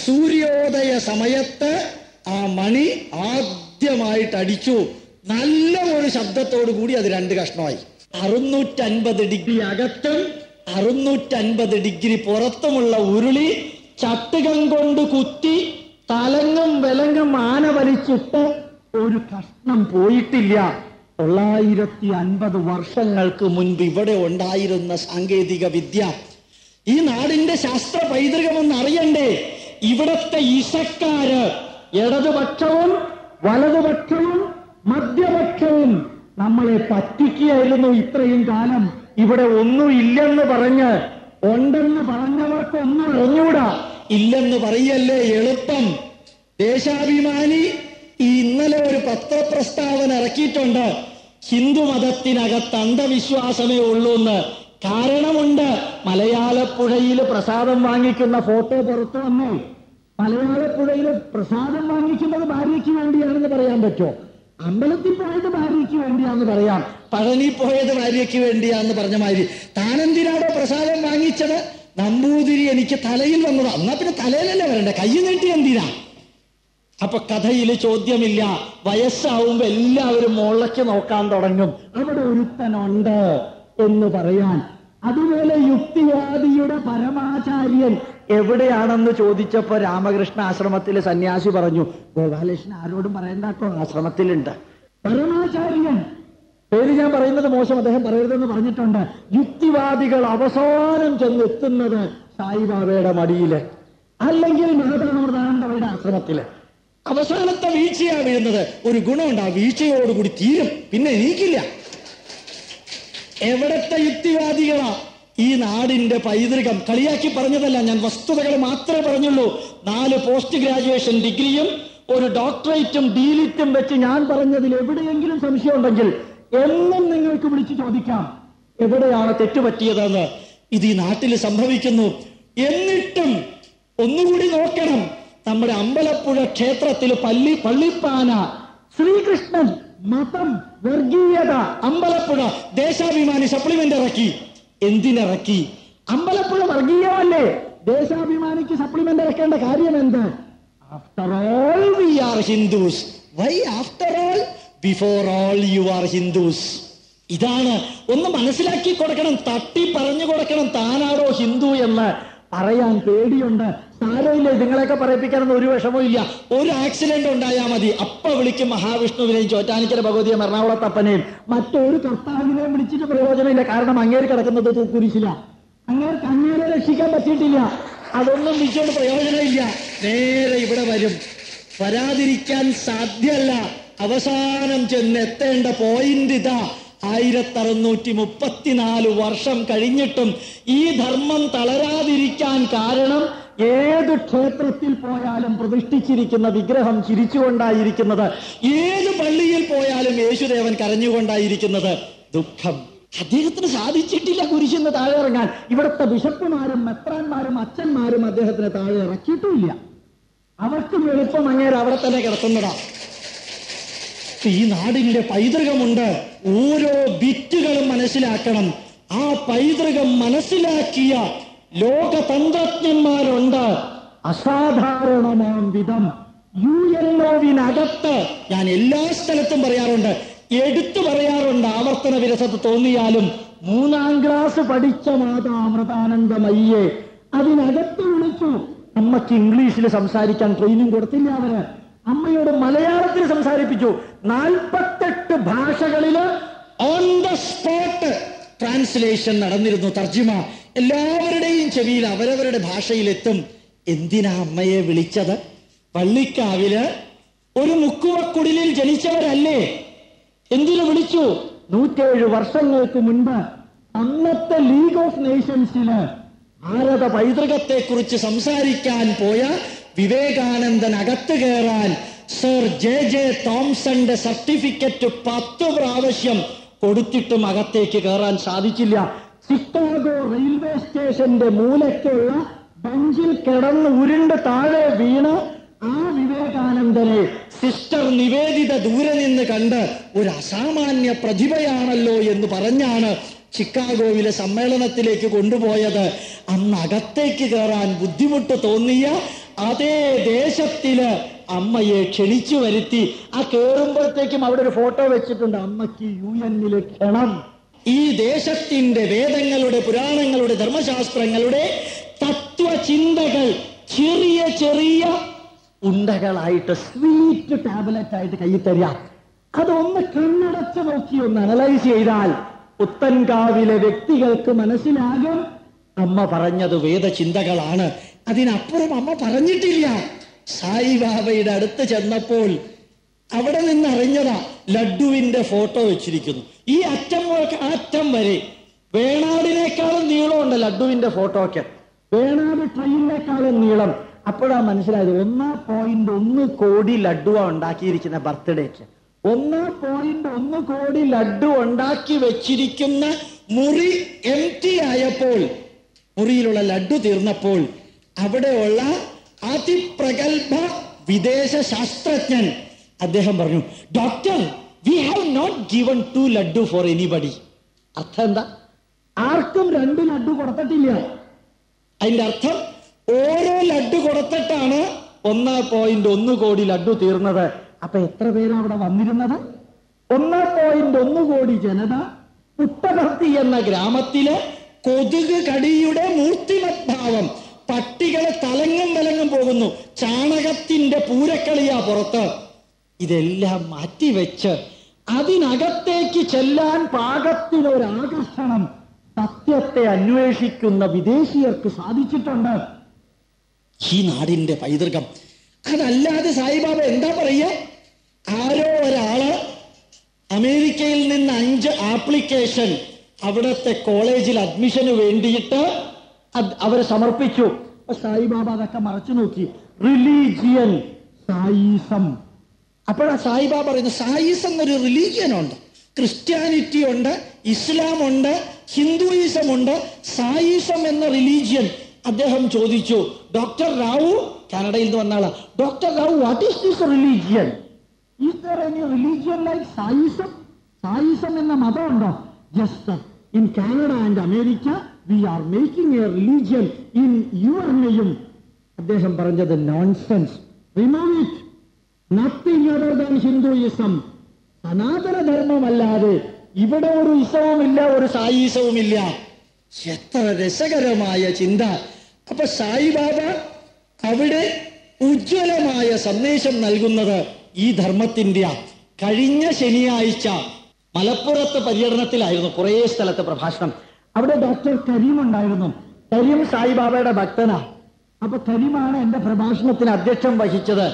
സൂര്യോദയ സമയത്ത് ആ മണി ആദ്യമായിട്ട് അടിച്ചു. നല്ല ഒരു ശബ്ദത്തോടു കൂടി അത് രണ്ട് കഷ്ണമായി. അറുന്നൂറ്റൻപത് ഡിഗ്രി അകത്തും അറുന്നൂറ്റൻപത് ഡിഗ്രി പുറത്തുമുള്ള ഉരുളി ചട്ടുകം കൊണ്ട് കുത്തി തലങ്ങും വിലങ്ങും ആന വലിച്ചിട്ട് ഒരു കഷ്ണം പോയിട്ടില്ല. തൊള്ളായിരത്തി അൻപത് വർഷങ്ങൾക്ക് മുൻപ് ഇവിടെ ഉണ്ടായിരുന്ന സാങ്കേതിക വിദ്യ. ഈ നാടിന്റെ ശാസ്ത്ര പൈതൃകമെന്ന് അറിയണ്ടേ? ഇവിടത്തെ ഇസക്കാര് ഇടതുപക്ഷവും വലതുപക്ഷവും മധ്യപക്ഷവും നമ്മളെ പറ്റിക്കുകയായിരുന്നു ഇത്രയും കാലം. ഇവിടെ ഒന്നും ഇല്ലെന്ന് പറഞ്ഞ് ഉണ്ടെന്ന് പറഞ്ഞവർക്ക് ഒന്നും അറിഞ്ഞൂടാ ഇല്ലെന്ന് പറയല്ലേ എളുപ്പം. ദേശാഭിമാനി ഇന്നലെ ഒരു പത്രപ്രസ്താവന ഇറക്കിയിട്ടുണ്ട്. ഹിന്ദു മതത്തിനകത്ത് അന്ധവിശ്വാസമേ ഉള്ളൂ എന്ന്. കാരണമുണ്ട് മലയാളപ്പുഴയിൽ പ്രസാദം വാങ്ങിക്കുന്ന ഫോട്ടോ പുറത്തു വന്നു. മലയാളപ്പുഴയിൽ പ്രസാദം വാങ്ങിക്കുന്നത് ഭാര്യയ്ക്ക് വേണ്ടിയാണെന്ന് പറയാൻ പറ്റുമോ? അമ്പലത്തിൽ പോയത് ഭാര്യയ്ക്ക് വേണ്ടിയാന്ന് പറയാം. പഴനി പോയത് ഭാര്യയ്ക്ക് വേണ്ടിയാന്ന് പറഞ്ഞ മാതിരി. താനെന്തിനാണോ പ്രസാദം വാങ്ങിച്ചത്? നമ്പൂതിരി എനിക്ക് തലയിൽ വന്നത്. എന്നാ പിന്നെ തലയിലല്ലേ വരണ്ടേ? കൈ നീട്ടി എന്തിനാ? അപ്പൊ കഥയിൽ ചോദ്യമില്ല. വയസ്സാവുമ്പോ എല്ലാവരും മുളയ്ക്ക് നോക്കാൻ തുടങ്ങും. അവിടെ ഒരുത്തനുണ്ട് എന്ന് പറയാൻ. അതുപോലെ യുക്തിവാദിയുടെ പരമാചാര്യൻ എവിടെയാണെന്ന് ചോദിച്ചപ്പോ രാമകൃഷ്ണ ആശ്രമത്തിലെ സന്യാസി പറഞ്ഞു ഗോപാലകൃഷ്ണൻ ആരോടും പറയണ്ടാക്കോ ആശ്രമത്തിലുണ്ട്. പരമാചാര്യൻ പേര് ഞാൻ പറയുന്നത് മോശം അദ്ദേഹം പറയരുതെന്ന് പറഞ്ഞിട്ടുണ്ട്. യുക്തിവാദികൾ അവസാനം ചെന്നെത്തുന്നത് സായിബാബയുടെ മടിയിൽ. അല്ലെങ്കിൽ മഹതാനന്ദയുടെ ആശ്രമത്തിൽ. അവസാനത്തെ വീഴ്ചയാണ് വീഴുന്നത് ഒരു ഗുണമുണ്ട് ആ വീഴ്ചയോടുകൂടി തീരും. പിന്നെ നീക്കില്ല എവിടത്തെ യുക്തിവാദികളാ? ഈ നാടിന്റെ പൈതൃകം. കളിയാക്കി പറഞ്ഞതല്ല ഞാൻ വസ്തുതകൾ മാത്രമേ പറഞ്ഞുള്ളൂ. നാല് പോസ്റ്റ് ഗ്രാജുവേഷൻ ഡിഗ്രിയും ഒരു ഡോക്ടറേറ്റും ഡീലിറ്റും വെച്ച് ഞാൻ പറഞ്ഞതിൽ എവിടെയെങ്കിലും സംശയം ഉണ്ടെങ്കിൽ എന്നും നിങ്ങൾക്ക് വിളിച്ചു ചോദിക്കാം എവിടെയാണ് തെറ്റുപറ്റിയതെന്ന് ഇത് ഈ നാട്ടിൽ സംഭവിക്കുന്നു. എന്നിട്ടും ഒന്നുകൂടി നോക്കണം. നമ്മുടെ അമ്പലപ്പുഴ ക്ഷേത്രത്തിൽ പള്ളി പള്ളിപ്പാന ശ്രീകൃഷ്ണൻ മതം വർഗീയത അമ്പലപ്പുഴ ദേശാഭിമാനി സപ്ലിമെന്റ് ഇറക്കി. എന്തിനിറക്കി? അമ്പലപ്പുഴ വർഗീയമല്ലേ? ദേശാഭിമാനിക്ക് സപ്ലിമെന്റ് ഇറക്കേണ്ട കാര്യം എന്ത് after all we are Hindus why after all before all you are Hindus ഇതാണ് ഒന്ന് മനസ്സിലാക്കി കൊടുക്കണം തട്ടി പറഞ്ഞു കൊടുക്കണം താനാണോ ഹിന്ദു എന്ന് പറയാൻ പേടിയുണ്ട്. സാരമില്ല നിങ്ങളെയൊക്കെ പറയിപ്പിക്കാനൊന്നും ഒരു വിഷമവും ഇല്ല. ഒരു ആക്സിഡന്റ് ഉണ്ടായാൽ മതി. അപ്പ വിളിക്കും മഹാവിഷ്ണുവിനെയും ചോറ്റാനിക്കര ഭഗവതിയും എറണാകുളത്തപ്പനെയും. മറ്റൊരു കർത്താവിനെയും വിളിച്ചിട്ട് പ്രയോജനമില്ല. കാരണം അങ്ങേര് കിടക്കുന്നത് കുരിശില. അങ്ങേർക്ക് അങ്ങേരെ രക്ഷിക്കാൻ പറ്റിയിട്ടില്ല. അതൊന്നും വിളിച്ചുകൊണ്ട് പ്രയോജനമില്ല. നേരെ ഇവിടെ വരും. വരാതിരിക്കാൻ സാധ്യമല്ല അവസാനം ചെന്നെത്തേണ്ട പോയിന്റ് ഇതാ. ആയിരത്തി അറുന്നൂറ്റി മുപ്പത്തിനാല് വർഷം കഴിഞ്ഞിട്ടും ഈ ധർമ്മം തളരാതിരിക്കാൻ കാരണം ഏത് ക്ഷേത്രത്തിൽ പോയാലും പ്രതിഷ്ഠിച്ചിരിക്കുന്ന വിഗ്രഹം ചിരിച്ചുകൊണ്ടായിരിക്കുന്നത് ഏത് പള്ളിയിൽ പോയാലും യേശുദേവൻ കരഞ്ഞുകൊണ്ടായിരിക്കുന്നത് ദുഃഖം. അദ്ദേഹത്തിന് സാധിച്ചിട്ടില്ല കുരിശിന്ന് താഴെ ഇറങ്ങാൻ. ഇവിടുത്തെ ബിഷപ്പുമാരും മെത്രാന്മാരും അച്ഛന്മാരും അദ്ദേഹത്തിന് താഴെ ഇറക്കിയിട്ടുമില്ല. അവർക്കും എളുപ്പം അങ്ങേരവിടെ തന്നെ കിടത്തുന്നതാ ഈ നാടിന്റെ പൈതൃകമുണ്ട്. ഓരോ ബിറ്റുകളും മനസ്സിലാക്കണം. ആ പൈതൃകം മനസ്സിലാക്കിയ ലോകതന്ത്രജ്ഞന്മാരുണ്ട്. അസാധാരണമാം വിധം യു എൻ ഒവിനകത്ത് ഞാൻ എല്ലാ സ്ഥലത്തും പറയാറുണ്ട്. എടുത്തു പറയാറുണ്ട് ആവർത്തന വിരസത്ത് തോന്നിയാലും മൂന്നാം ക്ലാസ് പഠിച്ച മാതാമൃതാനന്ദമയ്യെ അതിനകത്ത് വിളിച്ചു. അമ്മയ്ക്ക് ഇംഗ്ലീഷിൽ സംസാരിക്കാൻ ട്രെയിനിങ് കൊടുത്തില്ല അവർ. അമ്മയോട് മലയാളത്തിൽ സംസാരിപ്പിച്ചു. നാൽപ്പത്തെട്ട് ഭാഷകളിൽ ഓൺ ദ സ്പോട്ട് ട്രാൻസ്ലേഷൻ നടന്നിരുന്നു. തർജിമ എല്ലാവരുടെയും ചെവിയിൽ അവരവരുടെ ഭാഷയിലെത്തും. എന്തിനാ അമ്മയെ വിളിച്ചത്? പള്ളിക്കാവിൽ ഒരു മുക്കുവക്കുടിലിൽ ജനിച്ചവരല്ലേ? എന്തിനു വിളിച്ചു? നൂറ്റേഴ് വർഷങ്ങൾക്ക് മുൻപ് അന്നത്തെ ലീഗ് ഓഫ് നേഷൻസിന് ഭാരത പൈതൃകത്തെ കുറിച്ച് സംസാരിക്കാൻ പോയ വിവേകാനന്ദൻ അകത്ത് കയറാൻ സർ ജെ ജെ തോംസന്റെ സർട്ടിഫിക്കറ്റ് പത്ത് പ്രാവശ്യം കൊടുത്തിട്ടും അകത്തേക്ക് കയറാൻ സാധിച്ചില്ല. ചിക്കാഗോ റെയിൽവേ സ്റ്റേഷന്റെ മൂലക്കുള്ള ബഞ്ചിൽ കിടന്ന് ഉരുണ്ട് താഴെ വീണ് ആ വിവേകാനന്ദനെ സിസ്റ്റർ നിവേദിത ദൂരെ നിന്ന് കണ്ട് ഒരു അസാമാന്യ പ്രതിഭയാണല്ലോ എന്ന് പറഞ്ഞാണ് ചിക്കാഗോയിലെ സമ്മേളനത്തിലേക്ക് കൊണ്ടുപോയത്. അന്ന് അകത്തേക്ക് കയറാൻ ബുദ്ധിമുട്ട് തോന്നിയ അതേ ദേശത്തിൽ അമ്മയെ ക്ഷണിച്ചു വരുത്തി. ആ കേറുമ്പോഴത്തേക്കും അവിടെ ഒരു ഫോട്ടോ വെച്ചിട്ടുണ്ട്. അമ്മയ്ക്ക് യു എന്നിലെ ക്ഷണം. ഈ ദേശത്തിന്റെ വേദങ്ങളുടെ പുരാണങ്ങളുടെ ധർമ്മശാസ്ത്രങ്ങളുടെ തത്വചിന്തകൾ ചെറിയ ചെറിയ ഉണ്ടകളായിട്ട് സ്വീറ്റ് ടാബ്ലറ്റ് ആയിട്ട് കയ്യിൽ തരിക. അതൊന്ന് കണ്ണടച്ച് നോക്കി ഒന്ന് അനലൈസ് ചെയ്താൽ പുത്തൻകാവിലെ വ്യക്തികൾക്ക് മനസ്സിലാകും. അമ്മ പറഞ്ഞത് വേദചിന്തകളാണ്. അതിനപ്പുറം അമ്മ പറഞ്ഞിട്ടില്ല. സായിബാബയുടെ അടുത്ത് ചെന്നപ്പോൾ അവിടെ നിന്ന് അറിഞ്ഞതാ ലഡുവിന്റെ ഫോട്ടോ വെച്ചിരിക്കുന്നു. ഈ അറ്റം അറ്റം വരെ വേണാടിനേക്കാളും നീളമുണ്ട് ലഡുവിന്റെ ഫോട്ടോയ്ക്ക് വേണാട് ട്രെയിനിനേക്കാളും നീളം. അപ്പോഴാ മനസ്സിലായത് ഒന്ന് പോയിന്റ് ഒന്ന് കോടി ലഡുവാ ഉണ്ടാക്കിയിരിക്കുന്ന ബർത്ത്ഡേക്ക്. ഒന്ന് പോയിന്റ് ഒന്ന് കോടി ലഡു ഉണ്ടാക്കി വെച്ചിരിക്കുന്ന മുറി എം ആയപ്പോൾ മുറിയിലുള്ള ലഡു തീർന്നപ്പോൾ അവിടെയുള്ള അതിപ്രഗത്ഭ വിദേശ ശാസ്ത്രജ്ഞൻ അദ്ദേഹം പറഞ്ഞു doctor we have not given to laddu for anybody അർത്ഥം എന്താ? ആർക്കും രണ്ട് ലഡു കൊടുത്തിട്ടില്ല. അതിന്റെ അർത്ഥം ഓരോ ലഡു കൊടുത്തിട്ടാണ് ഒന്ന് പോയിന്റ് ഒന്ന് കോടി ലഡു തീർന്നത്. അപ്പൊ എത്ര പേരാ അവിടെ വന്നിരുന്നത്? ഒന്ന് പോയിന്റ് ഒന്ന് കോടി ജനത പുട്ടകർത്തി എന്ന ഗ്രാമത്തിലെ കൊതുക് കടിയുടെ മൂർത്തിമത്ഭാവം പട്ടികളെ തലങ്ങും തലങ്ങും പോകുന്നു. ചാണകത്തിന്റെ പൂരക്കളിയാ പുറത്ത്. ഇതെല്ലാം മാറ്റിവെച്ച് അതിനകത്തേക്ക് ചെല്ലാൻ പാകത്തിനൊരാകർഷണം സത്യത്തെ അന്വേഷിക്കുന്ന വിദേശീയർക്ക് സാധിച്ചിട്ടുണ്ട്. ഈ നാടിന്റെ പൈതൃകം. അതല്ലാതെ സായിബാബ എന്താ പറയുക? ആരോ ഒരാൾ അമേരിക്കയിൽ നിന്ന് അഞ്ച് ആപ്ലിക്കേഷൻ അവിടത്തെ കോളേജിൽ അഡ്മിഷന് വേണ്ടിയിട്ട് അവരെ സമർപ്പിച്ചു. സായി സായിബാബ അതൊക്കെ മറച്ചു നോക്കി. റിലീജിയൻ സായിസം. അപ്പോഴാ സായിബാബ പറയുന്നത് സായിസം എന്നൊരു റിലീജിയൻ ഉണ്ട്. ക്രിസ്ത്യാനിറ്റി ഉണ്ട് ഇസ്ലാം ഉണ്ട് ഹിന്ദുയിസം ഉണ്ട്. സായിസം എന്ന റിലീജിയൻ അദ്ദേഹം ചോദിച്ചു. ഡോക്ടർ റാവു കാനഡയിൽ നിന്ന് വന്ന ആളാ. Doctor Rao what is this religion is there any religion like Saiism? Saiism എന്ന മതമുണ്ടോ? Just in Canada and America we are making a religion in your നെയും അദ്ദേഹം പറഞ്ഞത് nonsense remove it nothing other than Hinduism സനാതനധർമ്മമല്ലാതെ ഇവിടെ ഒരു ഇസവുമില്ല ഒരു സായിസവുമില്ല. എത്ര രസകരമായ ചിന്ത. അപ്പൊ സായിബാബ അവിടെ ഉജ്ജ്വലമായ സന്ദേശം നൽകുന്നത് ഈ ധർമ്മത്തിന്റെ കഴിഞ്ഞ ശനിയാഴ്ച മലപ്പുറത്ത് പര്യടനത്തിലായിരുന്നു. കുറേ സ്ഥലത്ത് പ്രഭാഷണം. അവിടെ ഡോക്ടർ കരീം ഉണ്ടായിരുന്നു. കരീം സായിബാബയുടെ ഭക്തനാ. അപ്പൊ കരീമാണ് എന്റെ പ്രഭാഷണത്തിന് അധ്യക്ഷം വഹിച്ചത്.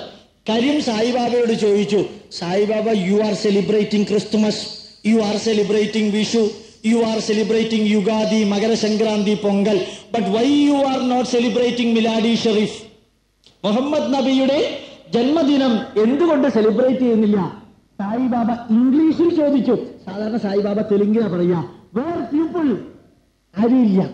കരീം സായിബാബയോട് ചോദിച്ചു Saibaba you are celebrating Christmas you are celebrating Vishu you are celebrating Ugadi Makarasankranti Pongal but why you are not celebrating Miladi Sharif Muhammad നബിയുടെ ജന്മദിനം എന്തുകൊണ്ട് സെലിബ്രേറ്റ് ചെയ്യുന്നില്ല? സായിബാബ ഇംഗ്ലീഷിൽ ചോദിച്ചു. സാധാരണ സായിബാബ തെലുങ്കിലാ പറയാ. വേർ പീപ്പിൾ ആരുമില്ല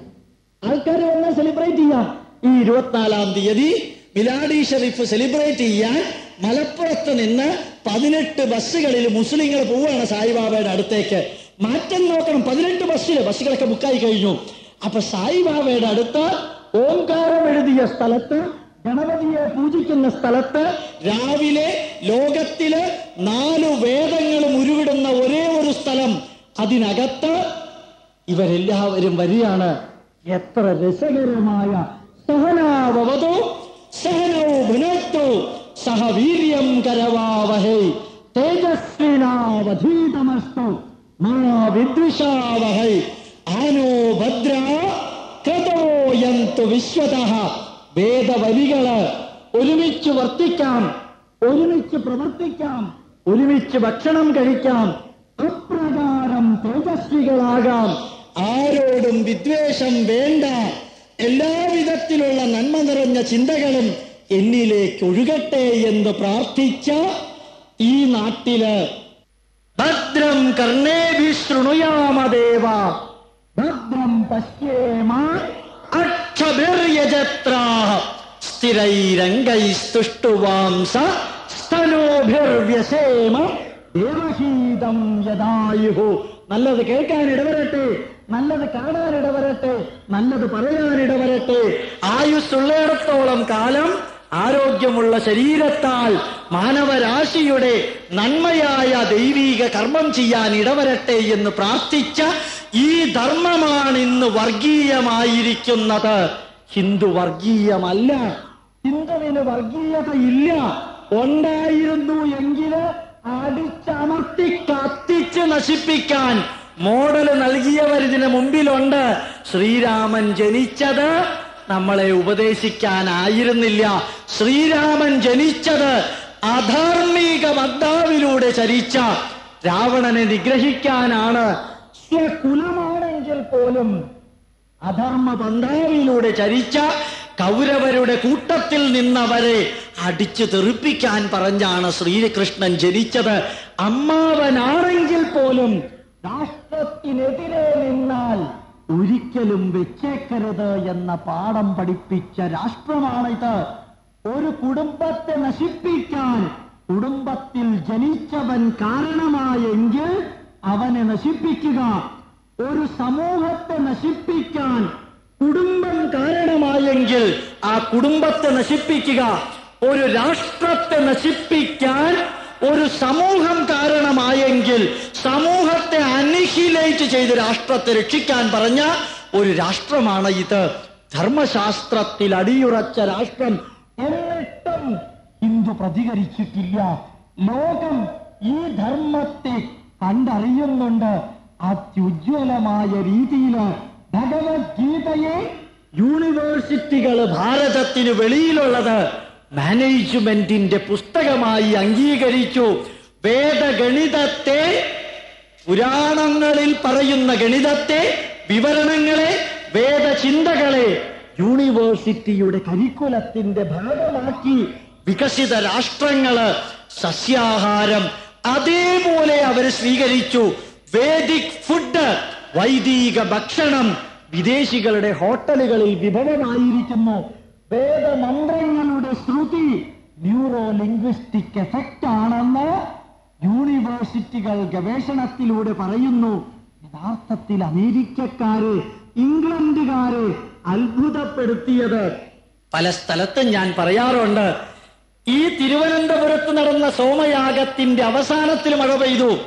ആൾക്കാരെ വന്നാൽ സെലിബ്രേറ്റ് ചെയ്യാം. ഈ ഇരുപത്തിനാലാം തീയതി മിലാഡി ഷെറീഫ് സെലിബ്രേറ്റ് ചെയ്യാൻ മലപ്പുറത്ത് നിന്ന് പതിനെട്ട് ബസ്സുകളിൽ മുസ്ലിങ്ങൾ പോവുകയാണ് സായിബാബയുടെ അടുത്തേക്ക്. മാറ്റം നോക്കണം. പതിനെട്ട് ബസ്സിൽ ബസ്സുകളൊക്കെ ബുക്കായി കഴിഞ്ഞു. അപ്പൊ സായിബാബയുടെ അടുത്ത് ഓംകാരം എഴുതിയ സ്ഥലത്ത് ഗണപതിയെ പൂജിക്കുന്ന സ്ഥലത്ത് രാവിലെ ലോകത്തിൽ നാല് വേദങ്ങളും ഉരുവിടുന്ന ഒരേ ഒരു സ്ഥലം. അതിനകത്ത് ഇവരെല്ലാവരും വരികയാണ്. എത്ര രസകരമായ സഹനാവതോ സഹനോ ഭുനക്തോ സഹവീര്യം കരവാവഹേ തേജസ്വിനാവധീതമസ്തു മഹാവിദ്വിഷാവഹൈ ആനോ ഭദ്ര ക്രതോയന്തു വിശ്വത. വേദവരികൾ ഒരുമിച്ച് വർത്തിക്കാം ഒരുമിച്ച് പ്രവർത്തിക്കാം ഒരുമിച്ച് ഭക്ഷണം കഴിക്കാം അപ്രകാരം തേജസ്വികളാകാം. ആരോടും വിദ്വേഷം വേണ്ട. എല്ലാവിധത്തിലുള്ള നന്മ നിറഞ്ഞ ചിന്തകളും എന്നിലേക്ക് ഒഴുകട്ടെ എന്ന് പ്രാർത്ഥിച്ച ഈ നാട്ടിൽ ഭദ്രം കർണേഭി ശൃണുയാമദേവ ഭദ്രം പശ്യേമ അക്ഷഭിർയജത്രാ സ്ഥിരൈരംഗൈസ്തുഷ്ടുവാംസ സ്ഥലോഭിർവ്യസേമ. ദേവഹീതം യദായുഹു നല്ലത് കേൾക്കാൻ ഇടവരട്ടെ. നല്ലത് കാണാൻ ഇടവരട്ടെ നല്ലത് പറയാൻ ഇടവരട്ടെ ആയുസ്സുള്ളിടത്തോളം കാലം ആരോഗ്യമുള്ള ശരീരത്താൽ മാനവരാശിയുടെ നന്മയായ ദൈവീക കർമ്മം ചെയ്യാൻ ഇടവരട്ടെ എന്ന് പ്രാർത്ഥിച്ച ഈ ധർമ്മമാണ് ഇന്ന് വർഗീയമായിരിക്കുന്നത്. ഹിന്ദു വർഗീയമല്ല. ഹിന്ദുവിന് വർഗീയതയില്ല. ഉണ്ടായിരുന്നു എങ്കിൽ അടിച്ചമർത്തി കത്തിച്ച് നശിപ്പിക്കാൻ മോഡൽ നൽകിയവർ ഇതിന് മുമ്പിലുണ്ട്. ശ്രീരാമൻ ജനിച്ചത് നമ്മളെ ഉപദേശിക്കാനായിരുന്നില്ല. ശ്രീരാമൻ ജനിച്ചത് അധാർമിക മദ്ദാവിലൂടെ ചരിച്ച രാവണനെ നിഗ്രഹിക്കാനാണ്. സ്വകുലമാണെങ്കിൽ പോലും അധർമ്മ പന്താവിലൂടെ ചരിച്ച കൗരവരുടെ കൂട്ടത്തിൽ നിന്നവരെ അടിച്ചു തെറിപ്പിക്കാൻ പറഞ്ഞാണ് ശ്രീകൃഷ്ണൻ ജനിച്ചത്. അമ്മാവനാണെങ്കിൽ പോലും രാഷ്ട്രത്തിനെതിരെ നിന്നാൽ ഒരിക്കലും വെച്ചേക്കരുത് എന്ന പാഠം പഠിപ്പിച്ച രാഷ്ട്രമാണിത്. ഒരു കുടുംബത്തെ നശിപ്പിക്കാൻ കുടുംബത്തിൽ ജനിച്ചവൻ കാരണമായെങ്കിൽ അവനെ നശിപ്പിക്കുക. ഒരു സമൂഹത്തെ നശിപ്പിക്കാൻ കുടുംബം കാരണമായെങ്കിൽ ആ കുടുംബത്തെ നശിപ്പിക്കുക. ഒരു രാഷ്ട്രത്തെ നശിപ്പിക്കാൻ ഒരു സമൂഹം കാരണമായെങ്കിൽ സമൂഹത്തെ അനിഹിലേറ്റ് ചെയ്ത് രാഷ്ട്രത്തെ രക്ഷിക്കാൻ പറഞ്ഞ ഒരു രാഷ്ട്രമാണ് ഇത്. ധർമ്മശാസ്ത്രത്തിൽ അടിയുറച്ച രാഷ്ട്രം എന്നിട്ടും ഹിന്ദു പ്രതികരിച്ചിട്ടില്ല. ലോകം ഈ ധർമ്മത്തെ കണ്ടറിയുന്നുണ്ട്. അത്യുജ്വലമായ രീതിയിൽ ഭഗവത്ഗീതയെ യൂണിവേഴ്സിറ്റികൾ ഭാരതത്തിന് വെളിയിലുള്ളത് മാനേജ്മെന്റിന്റെ പുസ്തകമായി അംഗീകരിച്ചു. വേദഗണിതത്തെ പുരാണങ്ങളിൽ പറയുന്ന ഗണിതത്തെ വിവരണങ്ങളെ വേദചിന്തകളെ യൂണിവേഴ്സിറ്റിയുടെ കരിക്കുലത്തിന്റെ ഭാഗമാക്കി വികസിത രാഷ്ട്രങ്ങൾ സസ്യാഹാരം അതേപോലെ അവർ സ്വീകരിച്ചു. വേദിക് ഫുഡ് വൈദിക ഭക്ഷണം വിദേശികളുടെ ഹോട്ടലുകളിൽ വിഭവമായിരിക്കുന്നു വേദമന്ത്രങ്ങളുടെ ശ്രുതി ന്യൂറോ ലിംഗ്വിസ്റ്റിക് എഫക്റ്റ് ആണെന്ന് യൂണിവേഴ്സിറ്റികൾ ഗവേഷണത്തിലൂടെ പറയുന്നു. യഥാർത്ഥത്തിൽ അമേരിക്കക്കാര് ഇംഗ്ലണ്ടുകാര് അത്ഭുതപ്പെടുത്തിയത്. പല സ്ഥലത്തും ഞാൻ പറയാറുണ്ട്. ഈ തിരുവനന്തപുരത്ത് നടന്ന സോമയാഗത്തിന്റെ അവസാനത്തിൽ മഴ പെയ്തു.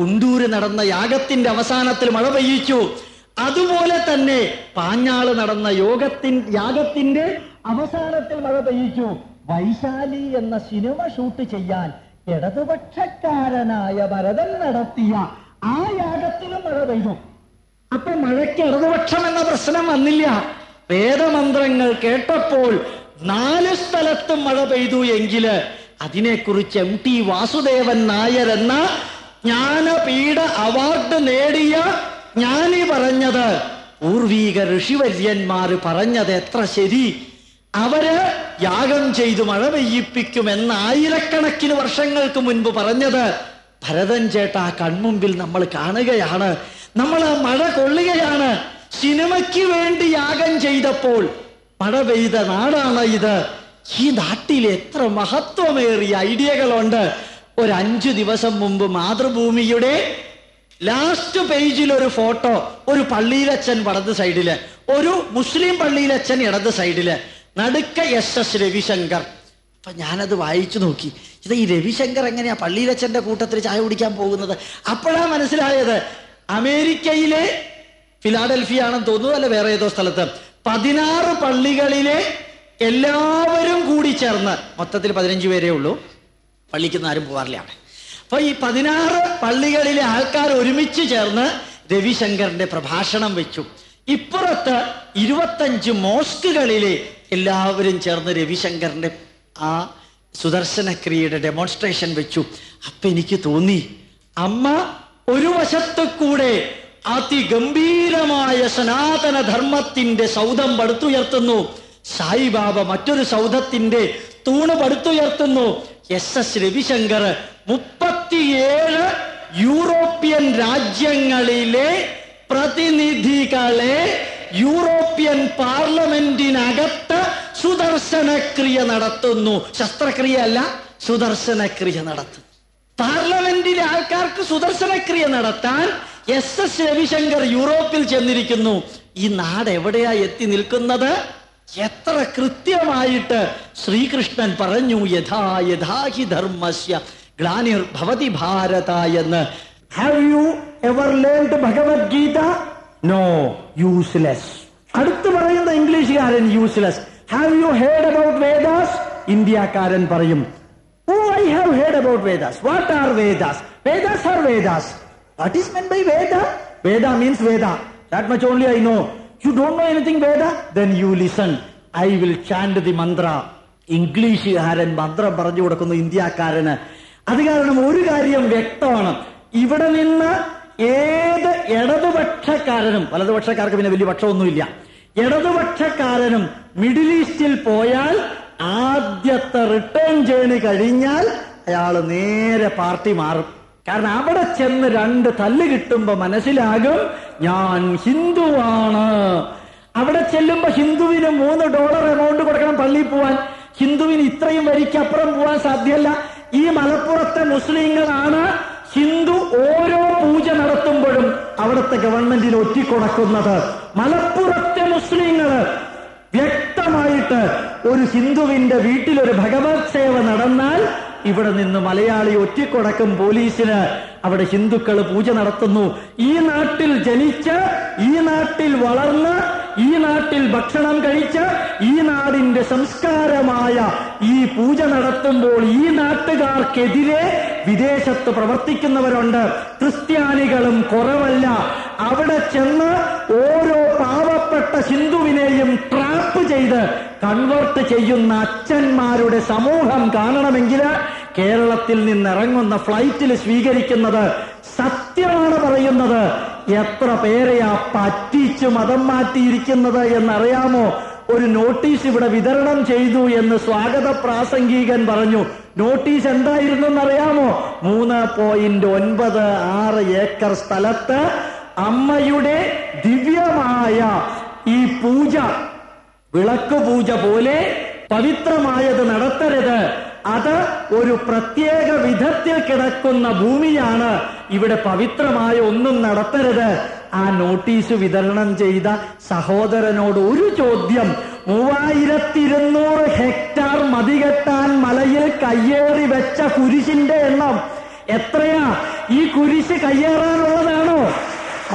കുണ്ടൂര് നടന്ന യാഗത്തിന്റെ അവസാനത്തിൽ മഴ പെയ്യിച്ചു. അതുപോലെ തന്നെ പാഞ്ഞാൾ നടന്ന യോഗത്തിൻ യാഗത്തിന്റെ അവസാനത്തിൽ മഴ പെയ്യിച്ചു. വൈശാലി എന്ന സിനിമ ഷൂട്ട് ചെയ്യാൻ ഇടതുപക്ഷക്കാരനായ ഭരതൻ നടത്തിയ ആ യാഗത്തിലും മഴ പെയ്തു. അപ്പൊ മഴയ്ക്ക് ഇടതുപക്ഷം എന്ന പ്രശ്നം വന്നില്ല. വേദമന്ത്രങ്ങൾ കേട്ടപ്പോൾ നാല് സ്ഥലത്തും മഴ പെയ്തു എങ്കിൽ അതിനെക്കുറിച്ച് എം ടി വാസുദേവൻ നായർ എന്ന ജ്ഞാനപീഠ അവാർഡ് നേടിയ ജ്ഞാനി പറഞ്ഞത്. പൂർവീക ഋഷിവര്യന്മാര് പറഞ്ഞത് എത്ര ശരി. അവർ യാഗം ചെയ്ത് മഴ പെയ്യിപ്പിക്കുമെന്ന് ആയിരക്കണക്കിന് വർഷങ്ങൾക്ക് മുൻപ് പറഞ്ഞത് ഭരതൻ ചേട്ടാ കൺമുമ്പിൽ നമ്മൾ കാണുകയാണ്. നമ്മൾ മഴ കൊള്ളുകയാണ്. സിനിമയ്ക്ക് വേണ്ടി യാഗം ചെയ്തപ്പോൾ മഴ പെയ്ത നാടാണ് ഇത്. ഈ നാട്ടിൽ എത്ര മഹത്വമേറിയ ഐഡിയകളുണ്ട്. ഒരു അഞ്ചു ദിവസം മുമ്പ് മാതൃഭൂമിയുടെ ലാസ്റ്റ് പേജിൽ ഒരു ഫോട്ടോ ഒരു പള്ളിയിലച്ഛൻ വടത് സൈഡിൽ ഒരു മുസ്ലിം പള്ളിയിലച്ഛൻ ഇടത് സൈഡിൽ. നടുക്ക എസ് എസ് രവിശങ്കർ. അപ്പൊ ഞാനത് വായിച്ചു നോക്കി. ഇത് ഈ രവിശങ്കർ എങ്ങനെയാ പള്ളിയിലച്ഛന്റെ കൂട്ടത്തിൽ ചായ കുടിക്കാൻ പോകുന്നത്? അപ്പോഴാ മനസ്സിലായത് അമേരിക്കയിലെ ഫിലാഡൽഫിയ ആണെന്ന് തോന്നുന്നു അല്ല വേറെ ഏതോ സ്ഥലത്ത്. പതിനാറ് പള്ളികളിലെ എല്ലാവരും കൂടി ചേർന്ന് മൊത്തത്തിൽ പതിനഞ്ച് പേരേ ഉള്ളൂ. പള്ളിക്കൊന്നും ആരും പോകാറില്ല അവിടെ. അപ്പൊ ഈ പതിനാറ് പള്ളികളിലെ ആൾക്കാർ ഒരുമിച്ച് ചേർന്ന് രവിശങ്കറിന്റെ പ്രഭാഷണം വെച്ചു. ഇപ്പുറത്ത് ഇരുപത്തഞ്ച് മോസ്കുകളിലെ എല്ലാവരും ചേർന്ന് രവിശങ്കറിന്റെ ആ സുദർശനക്രിയയുടെ ഡെമോൺസ്ട്രേഷൻ വെച്ചു. അപ്പം എനിക്ക് തോന്നി അമ്മ ഒരു വശത്ത് കൂടെ അതിഗംഭീരമായ സനാതന ധർമ്മത്തിന്റെ സൗധം പടുത്തുയർത്തുന്നു. സായിബാബ മറ്റൊരു സൗധത്തിന്റെ തൂണ് പടുത്തുയർത്തുന്നു. എസ് എസ് രവിശങ്കർ മുപ്പത്തിയേഴ് യൂറോപ്യൻ രാജ്യങ്ങളിലെ പ്രതിനിധികളെ യൂറോപ്യൻ പാർലമെന്റിനകത്ത് സുദർശനക്രിയ നടത്തുന്നു. ശസ്ത്രക്രിയ അല്ല സുദർശനക്രിയ നടത്തുന്നു. പാർലമെന്റിലെ ആൾക്കാർക്ക് സുദർശനക്രിയ നടത്താൻ എസ് എസ് രവിശങ്കർ യൂറോപ്പിൽ ചെന്നിരിക്കുന്നു. ഈ നാട് എവിടെയാ എത്തി നിൽക്കുന്നത്? എത്ര കൃത്യമായിട്ട് ശ്രീകൃഷ്ണൻ പറഞ്ഞു യഥാ യഥാഹി ധർമ്മസ്യ ഗ്ലാനിർ ഭവതി ഭാരത എന്ന്. Have you ever learned Bhagavadgita no useless അടുത്ത് പറയുന്ന ഇംഗ്ലീഷുകാരൻ useless have you heard about Vedas ഇന്ത്യക്കാരൻ പറയും Oh, I have heard about Vedas. What are Vedas? Vedas are Vedas. What is meant by Veda? Veda means Veda. That much only I know. You don't know anything Veda? Then you listen. I will chant the mantra. ഇംഗ്ലീഷുകാരൻ മന്ത്രം പറഞ്ഞു കൊടുക്കുന്നു ഇന്ത്യക്കാരന് അത് കാരണം ഒരു കാര്യം വ്യക്തമാണ് ഇവിടെ നിന്ന് ഏത് ഇടതുപക്ഷക്കാരനും വലതുപക്ഷക്കാർക്ക് പിന്നെ വലിയ പക്ഷമൊന്നുമില്ല. ഇടതുപക്ഷക്കാരനും മിഡിൽ ഈസ്റ്റിൽ പോയാൽ ആദ്യത്തെ റിട്ടേൺ ജേണി കഴിഞ്ഞാൽ അയാൾ നേരെ പാർട്ടി മാറും. കാരണം അവിടെ ചെന്ന് രണ്ട് തല്ല് കിട്ടുമ്പോ മനസ്സിലാകും ഞാൻ ഹിന്ദുവാണ്. അവിടെ ചെല്ലുമ്പോ ഹിന്ദുവിന് മൂന്ന് ഡോളർ എമൗണ്ട് കൊടുക്കണം പള്ളിയിൽ പോവാൻ. ഹിന്ദുവിന് ഇത്രയും വരിക്കപ്പുറം പോവാൻ സാധ്യമല്ല. ഈ മലപ്പുറത്തെ മുസ്ലിങ്ങളാണ് ഹിന്ദു ഓരോ പൂജ നടത്തുമ്പോഴും അവിടുത്തെ ഗവൺമെന്റിൽ ഒറ്റിക്കൊടക്കുന്നത് മലപ്പുറത്തെ മുസ്ലിങ്ങൾ. വ്യക്തമായിട്ട് ഒരു ഹിന്ദുവിന്റെ വീട്ടിൽ ഒരു ഭഗവത് സേവ നടന്നാൽ ഇവിടെ നിന്ന് മലയാളി ഒറ്റിക്കൊടക്കും പോലീസിന്. അവിടെ ഹിന്ദുക്കൾ പൂജ നടത്തുന്നു. ഈ നാട്ടിൽ ജനിച്ച് ഈ നാട്ടിൽ വളർന്ന് ഈ നാട്ടിൽ ഭക്ഷണം കഴിച്ച് ഈ നാടിന്റെ സംസ്കാരമായ ഈ പൂജ നടത്തുമ്പോൾ ഈ നാട്ടുകാർക്കെതിരെ വിദേശത്ത് പ്രവർത്തിക്കുന്നവരുണ്ട്. ക്രിസ്ത്യാനികളും കുറവല്ല. അവിടെ ചെന്ന് ഓരോ പാവപ്പെട്ട ഹിന്ദുവിനെയും ട്രാപ്പ് ചെയ്ത് കൺവേർട്ട് ചെയ്യുന്ന അച്ഛന്മാരുടെ സമൂഹം കാണണമെങ്കിൽ കേരളത്തിൽ നിന്നിറങ്ങുന്ന ഫ്ലൈറ്റിൽ സ്വീകരിക്കുന്നത് സത്യമാണ് പറയുന്നത്. എത്ര പേരെയാ പറ്റിച്ച് മതം മാറ്റിയിരിക്കുന്നത് എന്നറിയാമോ? ഒരു നോട്ടീസ് ഇവിടെ വിതരണം ചെയ്തു എന്ന് സ്വാഗത പ്രാസംഗികൻ പറഞ്ഞു. നോട്ടീസ് എന്തായിരുന്നു എന്നറിയാമോ? മൂന്ന് പോയിന്റ് ഒൻപത് ആറ് ഏക്കർ സ്ഥലത്ത് അമ്മയുടെ ദിവ്യമായ ഈ പൂജ വിളക്ക് പൂജ പോലെ പവിത്രമായത് നടത്തരുത്. അത് ഒരു പ്രത്യേക വിധത്തിൽ കിടക്കുന്ന ഭൂമിയാണ്. ഇവിടെ പവിത്രമായ ഒന്നും നടത്തരുത്. ആ നോട്ടീസ് വിതരണം ചെയ്ത സഹോദരനോട് ഒരു ചോദ്യം. മൂവായിരത്തി ഹെക്ടാർ മതികെട്ടാൻ മലയിൽ കയ്യേറി വെച്ച കുരിശിന്റെ എണ്ണം എത്രയാ? ഈ കുരിശ് കയ്യേറാനുള്ളതാണോ?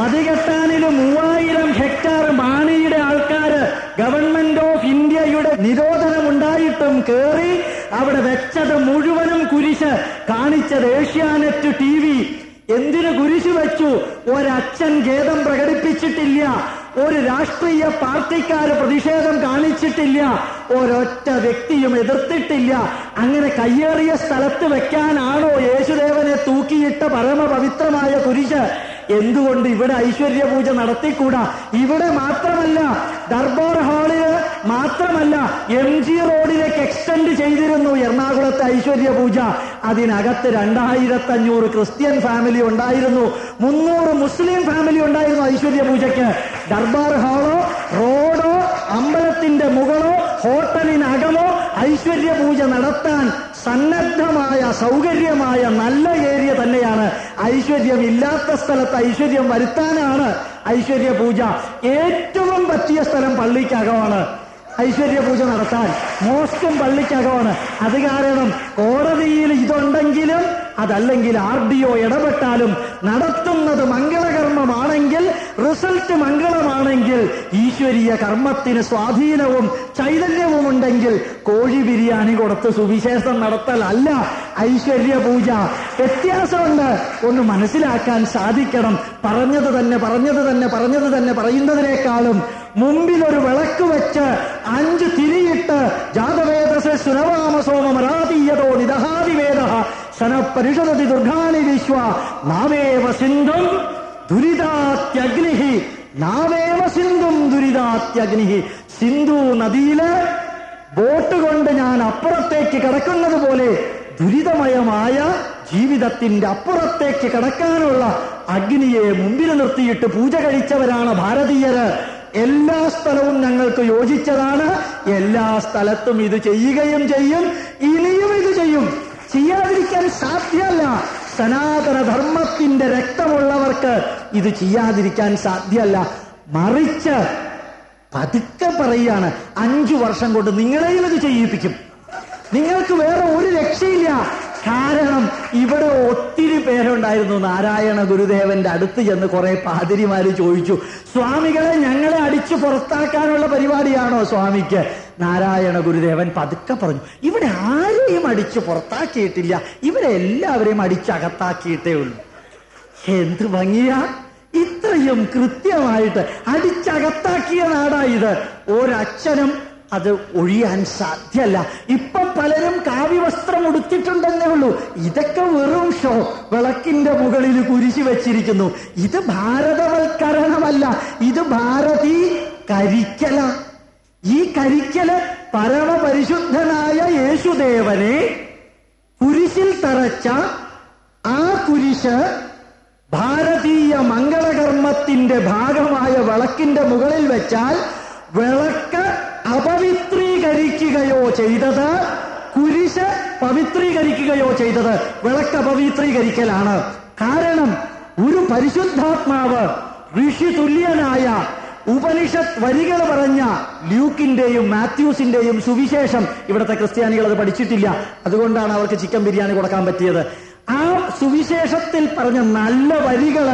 മതികെട്ടാനിന് മൂവായിരം ഹെക്ടാർ മാണിയുടെ ആൾക്കാര് ഗവൺമെന്റ് ഓഫ് ഇന്ത്യയുടെ നിരോധനം ഉണ്ടായിട്ടും കേറി അവിടെ വെച്ചത് മുഴുവനും കുരിശ്. കാണിച്ചത് ഏഷ്യാനെറ്റ് ടി വി. എന്തിനു കുരിശ് വെച്ചു? ഒരച്ഛൻ ഖേദം പ്രകടിപ്പിച്ചിട്ടില്ല. ഒരു രാഷ്ട്രീയ പാർട്ടിക്കാര് പ്രതിഷേധം കാണിച്ചിട്ടില്ല. ഒരൊറ്റ വ്യക്തിയും എതിർത്തിട്ടില്ല. അങ്ങനെ കയ്യേറിയ സ്ഥലത്ത് വെക്കാനാണോ യേശുദേവനെ തൂക്കിയിട്ട പരമപവിത്രമായ കുരിശ്? എന്തുകൊണ്ട് ഇവിടെ ഐശ്വര്യ പൂജ നടത്തിക്കൂടാ? ഇവിടെ മാത്രമല്ല ദർബാർ ഹാളിൽ മാത്രമല്ല എം ജി റോഡിലേക്ക് എക്സ്റ്റെൻഡ് ചെയ്തിരുന്നു എറണാകുളത്തെ ഐശ്വര്യ പൂജ അതിനകത്ത് രണ്ടായിരത്തി അഞ്ഞൂറ് ക്രിസ്ത്യൻ ഫാമിലി ഉണ്ടായിരുന്നു. മുന്നൂറ് മുസ്ലിം ഫാമിലി ഉണ്ടായിരുന്നു ഐശ്വര്യ പൂജയ്ക്ക് ദർബാർ ഹാളോ റോഡോ അമ്പലത്തിന്റെ മുകളോ ഹോട്ടലിനകമോ ഐശ്വര്യ പൂജ നടത്താൻ സന്നദ്ധമായ സൗകര്യമായ നല്ല ഏരിയ തന്നെയാണ് ഐശ്വര്യം ഇല്ലാത്ത സ്ഥലത്ത് ഐശ്വര്യം വരുത്താനാണ് ഐശ്വര്യ പൂജ ഏറ്റവും പറ്റിയ സ്ഥലം പള്ളിക്കകമാണ്. ഐശ്വര്യ പൂജ നടത്താൻ മോസ്കും പള്ളിക്കകമാണ്. അത് കാരണം കോടതിയിൽ ഇതുണ്ടെങ്കിലും അതല്ലെങ്കിൽ ആർ ഡി ഒ ഇടപെട്ടാലും നടത്തുന്നത് മംഗളകർമ്മമാണെങ്കിൽ റിസൾട്ട് മംഗളമാണെങ്കിൽ ഈശ്വരീയ കർമ്മത്തിന് സ്വാധീനവും ചൈതന്യവും ഉണ്ടെങ്കിൽ കോഴി ബിരിയാണി കൊടുത്ത് സുവിശേഷം നടത്തലല്ല ഐശ്വര്യ പൂജ വ്യത്യാസമുണ്ട്. ഒന്ന് മനസ്സിലാക്കാൻ സാധിക്കണം. പറഞ്ഞത് തന്നെ പറഞ്ഞത് തന്നെ പറഞ്ഞത് തന്നെ പറയുന്നതിനേക്കാളും മുമ്പിൽ ഒരു വിളക്ക് വെച്ച് അഞ്ച് തിരിയിട്ട് ജാതവേദസ സുരവാമസോമരാതീയതോ നിദഹാതിവേദ സനപരിഷദതി ദുർഗാണി വിശ്വ. നാവേവ സിന്ധും ദുരിതാത്യഗ്നിഹി. നാവേവ സിന്ധും ദുരിതാത്യഗ്നിഹി. സിന്ധു നദിയിൽ ബോട്ട് കൊണ്ട് ഞാൻ അപ്പുറത്തേക്ക് കിടക്കുന്നത് പോലെ ദുരിതമയമായ ജീവിതത്തിന്റെ അപ്പുറത്തേക്ക് കടക്കാനുള്ള അഗ്നിയെ മുമ്പിൽ നിർത്തിയിട്ട് പൂജ കഴിച്ചവരാണ് ഭാരതീയര്. എല്ലാ സ്ഥലവും ഞങ്ങൾക്ക് യോജിച്ചതാണ്. എല്ലാ സ്ഥലത്തും ഇത് ചെയ്യുകയും ചെയ്യും. ചെയ്യും ചെയ്യാതിരിക്കാൻ സാധ്യമല്ല. സനാതന ധർമ്മത്തിന്റെ രക്തമുള്ളവർക്ക് ഇത് ചെയ്യാതിരിക്കാൻ സാധ്യമല്ല. മറിച്ച് പതുക്കെ പറയുകയാണ് അഞ്ചു വർഷം കൊണ്ട് നിങ്ങളെയും ഇത് ചെയ്യിപ്പിക്കും. നിങ്ങൾക്ക് വേറെ ഒരു രക്ഷയില്ല. കാരണം ഇവിടെ ഒത്തിരി പേരുണ്ടായിരുന്നു. നാരായണ ഗുരുദേവന്റെ അടുത്ത് ചെന്ന് കുറെ പാതിരിമാര് ചോദിച്ചു സ്വാമികളെ ഞങ്ങളെ അടിച്ചു പുറത്താക്കാനുള്ള പരിപാടിയാണോ സ്വാമിക്ക്? നാരായണ ഗുരുദേവൻ പതുക്കെ പറഞ്ഞു ഇവിടെ ആരെയും അടിച്ചു പുറത്താക്കിയിട്ടില്ല. ഇവരെ എല്ലാവരെയും അടിച്ചകത്താക്കിയിട്ടേ ഉള്ളൂ. എന്ത് ഭംഗിയാ! ഇത്രയും കൃത്യമായിട്ട് അടിച്ചകത്താക്കിയ നാടാ ഇത്. ഒരച്ഛനും അത് ഒഴിയാൻ സാധ്യല്ല. ഇപ്പൊ പലരും കാവ്യവസ്ത്രം ഉടുത്തിട്ടുണ്ടെന്നേ ഉള്ളൂ. ഇതൊക്കെ വെറും ഷോ വിളക്കിന്റെ മുകളിൽ കുരിശി വെച്ചിരിക്കുന്നു. ഇത് ഭാരതവൽക്കരണമല്ല. ഇത് ഭാരതി കരിക്കല. ഈ കരിക്കൽ പരമപരിശുദ്ധനായ യേശുദേവനെ കുരിശിൽ തറച്ച ആ കുരിശ് ഭാരതീയ മംഗളകർമ്മത്തിന്റെ ഭാഗമായ വിളക്കിന്റെ മുകളിൽ വെച്ചാൽ വിളക്ക് അപവിത്രീകരിക്കുകയോ ചെയ്തത് കുരിശ് പവിത്രീകരിക്കുകയോ ചെയ്തത് വിളക്ക് അപവിത്രീകരിക്കലാണ്. കാരണം ഒരു പരിശുദ്ധാത്മാവ് ഋഷി തുല്യനായ ഉപനിഷത്ത് വരികൾ പറഞ്ഞ ലൂക്കിന്റെയും മാത്യൂസിന്റെയും സുവിശേഷം ഇവിടുത്തെ ക്രിസ്ത്യാനികൾ അത് പഠിച്ചിട്ടില്ല. അതുകൊണ്ടാണ് അവർക്ക് ചിക്കൻ ബിരിയാണി കൊടുക്കാൻ പറ്റിയത്. ആ സുവിശേഷത്തിൽ പറഞ്ഞ നല്ല വരികൾ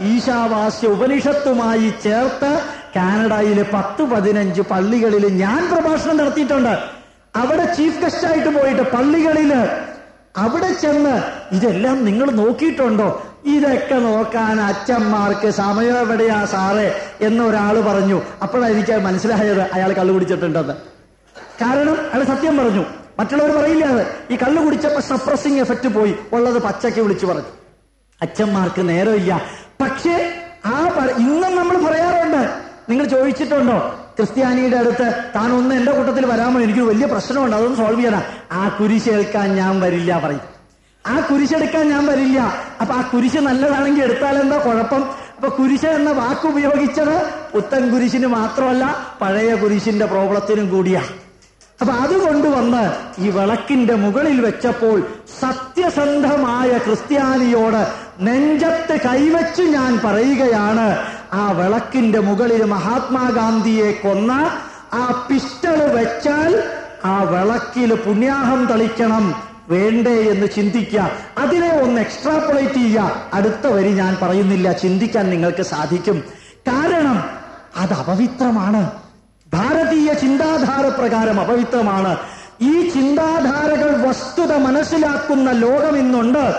ഈശാവാസ്യ ഉപനിഷത്തുമായി ചേർത്ത് കാനഡയിലെ പത്ത് പതിനഞ്ച് പള്ളികളിൽ ഞാൻ പ്രഭാഷണം നടത്തിയിട്ടുണ്ട്. അവിടെ ചീഫ് ഗസ്റ്റ് ആയിട്ട് പോയിട്ട് പള്ളികളിൽ അവിടെ ചെന്ന് ഇതെല്ലാം നിങ്ങൾ നോക്കിയിട്ടുണ്ടോ? ഇതൊക്കെ നോക്കാൻ അച്ഛന്മാർക്ക് സമയം എവിടെയാ സാറേ? ഒരാൾ പറഞ്ഞു. അപ്പോഴായിരിക്കും എനിക്ക് മനസ്സിലായത് അയാൾ കള്ളു കുടിച്ചിട്ടുണ്ടെന്ന്. കാരണം അയാൾ സത്യം പറഞ്ഞു. മറ്റുള്ളവർ പറയില്ല അത്. ഈ കള്ളു കുടിച്ചപ്പോ സപ്രസിങ് എഫക്റ്റ് പോയി. ഉള്ളത് പച്ചയ്ക്ക് വിളിച്ചു പറഞ്ഞു. അച്ഛന്മാർക്ക് നേരമില്ല. പക്ഷേ ആ ഇന്നും നമ്മൾ പറയാറുണ്ട്. നിങ്ങൾ ചോദിച്ചിട്ടുണ്ടോ? ക്രിസ്ത്യാനിയുടെ അടുത്ത് താൻ ഒന്ന് എന്റെ കൂട്ടത്തിൽ വരാമോ? എനിക്ക് വലിയ പ്രശ്നമുണ്ട്. അതൊന്ന് സോൾവ് ചെയ്യണം. ആ കുരിശേൽക്കാൻ ഞാൻ വരില്ല പറയും. ആ കുരിശെടുക്കാൻ ഞാൻ വരില്ല. അപ്പൊ ആ കുരിശ് നല്ലതാണെങ്കിൽ എടുത്താൽ എന്താ കുഴപ്പം? അപ്പൊ കുരിശ് എന്ന വാക്ക് ഉപയോഗിച്ചത് പുത്തൻ കുരിശിന് മാത്രമല്ല പഴയ കുരിശിന്റെ പ്രോബ്ലത്തിനും കൂടിയാ. അപ്പൊ അതുകൊണ്ട് വന്ന് ഈ വിളക്കിന്റെ മുകളിൽ വെച്ചപ്പോൾ സത്യസന്ധമായ ക്രിസ്ത്യാനിയോട് നെഞ്ചത്ത് കൈവച്ച് ഞാൻ പറയുകയാണ് ആ വിളക്കിന്റെ മുകളിൽ മഹാത്മാഗാന്ധിയെ കൊന്ന ആ പിസ്റ്റൾ വെച്ചാൽ ആ വിളക്കിൽ പുണ്യാഹം തളിക്കണം. വേണ്ടേ എന്ന് ചിന്തിക്കുക. അതിനെ ഒന്ന് എക്സ്ട്രാപ്പുലേറ്റ് ചെയ്യുക. അടുത്ത വരി ഞാൻ പറയുന്നില്ല. ചിന്തിക്കാൻ നിങ്ങൾക്ക് സാധിക്കും. കാരണം അത് അപവിത്രമാണ്. ഭാരതീയ ചിന്താധാര പ്രകാരം അപവിത്രമാണ്. ഈ ചിന്താധാരകൾ വസ്തുത മനസ്സിലാക്കുന്ന ലോകം ഇന്നുണ്ട്.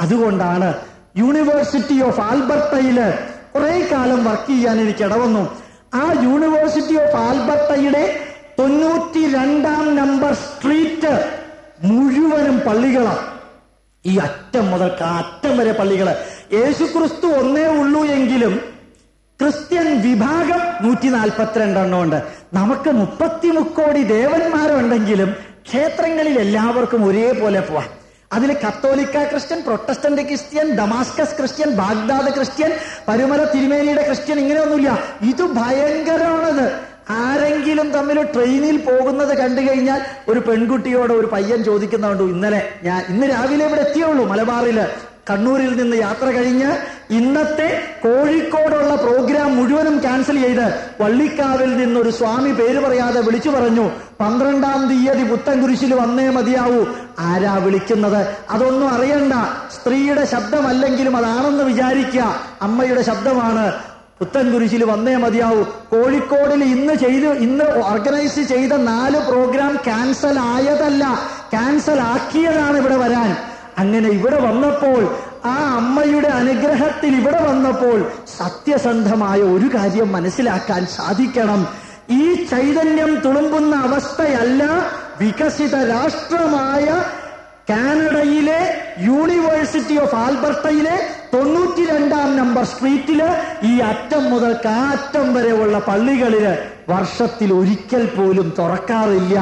അതുകൊണ്ടാണ് യൂണിവേഴ്സിറ്റി ഓഫ് ആൽബർട്ടയിൽ കുറെ കാലം വർക്ക് ചെയ്യാൻ എനിക്ക് ഇടവന്നു. ആ യൂണിവേഴ്സിറ്റി ഓഫ് ആൽബർട്ടയുടെ തൊണ്ണൂറ്റി രണ്ടാം നമ്പർ സ്ട്രീറ്റ് മുഴുവനും പള്ളികളാണ് ഈ അറ്റം മുതൽ അറ്റം വരെ പള്ളികൾ. യേശുക്രിസ്തു ഒന്നേ ഉള്ളൂ എങ്കിലും ക്രിസ്ത്യൻ വിഭാഗം നൂറ്റി നാൽപ്പത്തിരണ്ടെണ്ണം ഉണ്ട് നമുക്ക് മുപ്പത്തി മുക്കോടി ദേവന്മാരുണ്ടെങ്കിലും ക്ഷേത്രങ്ങളിൽ എല്ലാവർക്കും ഒരേപോലെ പോവാം. അതിൽ കത്തോലിക്ക Christian Protestant Christian Damascus Christian Baghdad Christian Parumala തിരുമേനിയുടെ ക്രിസ്ത്യൻ ഇങ്ങനെയൊന്നുമില്ല. ഇത് ഭയങ്കരമാണത് ആരെങ്കിലും തമ്മിൽ ട്രെയിനിൽ പോകുന്നത് കണ്ടു കഴിഞ്ഞാൽ ഒരു പെൺകുട്ടിയോട് ഒരു പയ്യൻ ചോദിക്കുന്നുണ്ട് ഇന്നലെ ഞാൻ ഇന്ന് രാവിലെ ഇവിടെ എത്തിയുള്ളൂ മലബാറിൽ. കണ്ണൂരിൽ നിന്ന് യാത്ര കഴിഞ്ഞ് ഇന്നത്തെ കോഴിക്കോടുള്ള പ്രോഗ്രാം മുഴുവനും ക്യാൻസൽ ചെയ്ത് വള്ളിക്കാവിൽ നിന്നൊരു സ്വാമി പേര് പറയാതെ വിളിച്ചു പറഞ്ഞു പന്ത്രണ്ടാം തീയതി പുത്തൻകുരിശിൽ വന്നേ മതിയാവൂ. ആരാ വിളിക്കുന്നത്? അതൊന്നും അറിയണ്ട. സ്ത്രീയുടെ ശബ്ദമല്ലെങ്കിലും അതാണെന്ന് വിചാരിക്കുക. അമ്മയുടെ ശബ്ദമാണ് പുത്തൻകുരിശിൽ വന്നേ മതിയാവൂ. കോഴിക്കോടിൽ ഇന്ന് ചെയ്ത് ഇന്ന് ഓർഗനൈസ് ചെയ്ത നാല് പ്രോഗ്രാം ക്യാൻസൽ ആയതല്ല ക്യാൻസൽ ആക്കിയതാണ് ഇവിടെ വരാൻ. അങ്ങനെ ഇവിടെ വന്നപ്പോൾ ആ അമ്മയുടെ അനുഗ്രഹത്തിൽ ഇവിടെ വന്നപ്പോൾ സത്യസന്ധമായ ഒരു കാര്യം മനസ്സിലാക്കാൻ സാധിക്കണം. ഈ ചൈതന്യം തുളുമ്പുന്ന അവസ്ഥയല്ല വികസിത രാഷ്ട്രമായ കാനഡയിലെ യൂണിവേഴ്സിറ്റി ഓഫ് ആൽബർട്ടയിലെ തൊണ്ണൂറ്റി രണ്ടാം നമ്പർ സ്ട്രീറ്റിൽ ഈ അറ്റം മുതൽ കാറ്റം വരെയുള്ള പള്ളികളിൽ വർഷത്തിൽ ഒരിക്കൽ പോലും തുറക്കാറില്ല.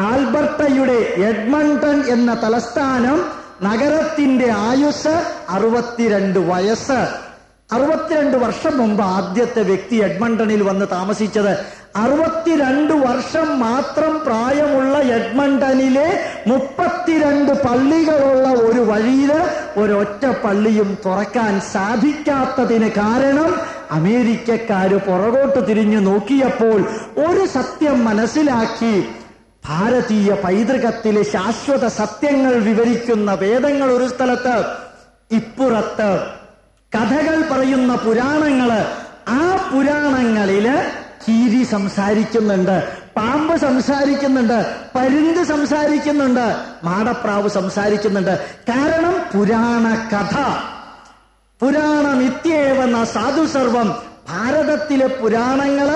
ആൽബർട്ടയുടെ എഡ്മണ്ടൺ എന്ന തലസ്ഥാനം നഗരത്തിന്റെ ആയുസ് അറുപത്തിരണ്ട് വയസ്സ്. അറുപത്തിരണ്ട് വർഷം മുമ്പ് ആദ്യത്തെ വ്യക്തി എഡ്മണ്ടണിൽ വന്ന് താമസിച്ചത്. അറുപത്തിരണ്ട് വർഷം മാത്രം പ്രായമുള്ള എഡ്മണ്ടണിലെ മുപ്പത്തിരണ്ട് പള്ളികളുള്ള ഒരു വഴിയിൽ ഒരൊറ്റ പള്ളിയും തുറക്കാൻ സാധിക്കാത്തതിന് കാരണം അമേരിക്കക്കാര് പുറകോട്ട് തിരിഞ്ഞു നോക്കിയപ്പോൾ ഒരു സത്യം മനസ്സിലാക്കി. ഭാരതീയ പൈതൃകത്തിലെ ശാശ്വത സത്യങ്ങൾ വിവരിക്കുന്ന വേദങ്ങൾ ഒരു സ്ഥലത്ത് ഇപ്പുറത്ത് കഥകൾ പറയുന്ന പുരാണങ്ങൾ ആ പുരാണങ്ങളിൽ കീരി സംസാരിക്കുന്നുണ്ട് പാമ്പ് സംസാരിക്കുന്നുണ്ട് പരുന്ത് സംസാരിക്കുന്നുണ്ട് മാടപ്രാവ് സംസാരിക്കുന്നുണ്ട്. കാരണം പുരാണ കഥ പുരാണമിത്യേവെന്ന സാധു സർവം ഭാരതത്തിലെ പുരാണങ്ങൾ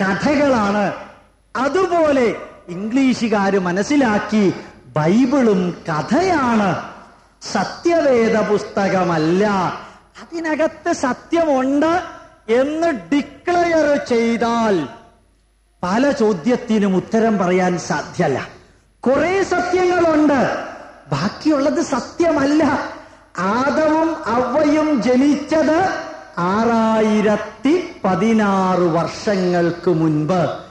കഥകളാണ്. അതുപോലെ ഇംഗ്ലീഷുകാര് മനസ്സിലാക്കി ബൈബിളും കഥയാണ് സത്യവേദ പുസ്തകമല്ല അതിനകത്ത് സത്യമുണ്ട് എന്ന് ഡിക്ലെയർ ചെയ്താൽ പല ചോദ്യത്തിനും ഉത്തരം പറയാൻ സാധ്യല്ല. കുറെ സത്യങ്ങളുണ്ട്. ബാക്കിയുള്ളത് സത്യമല്ല. ആദവും അവയും ജനിച്ചത് ആറായിരത്തി പതിനാറ് വർഷങ്ങൾക്ക് മുൻപ്.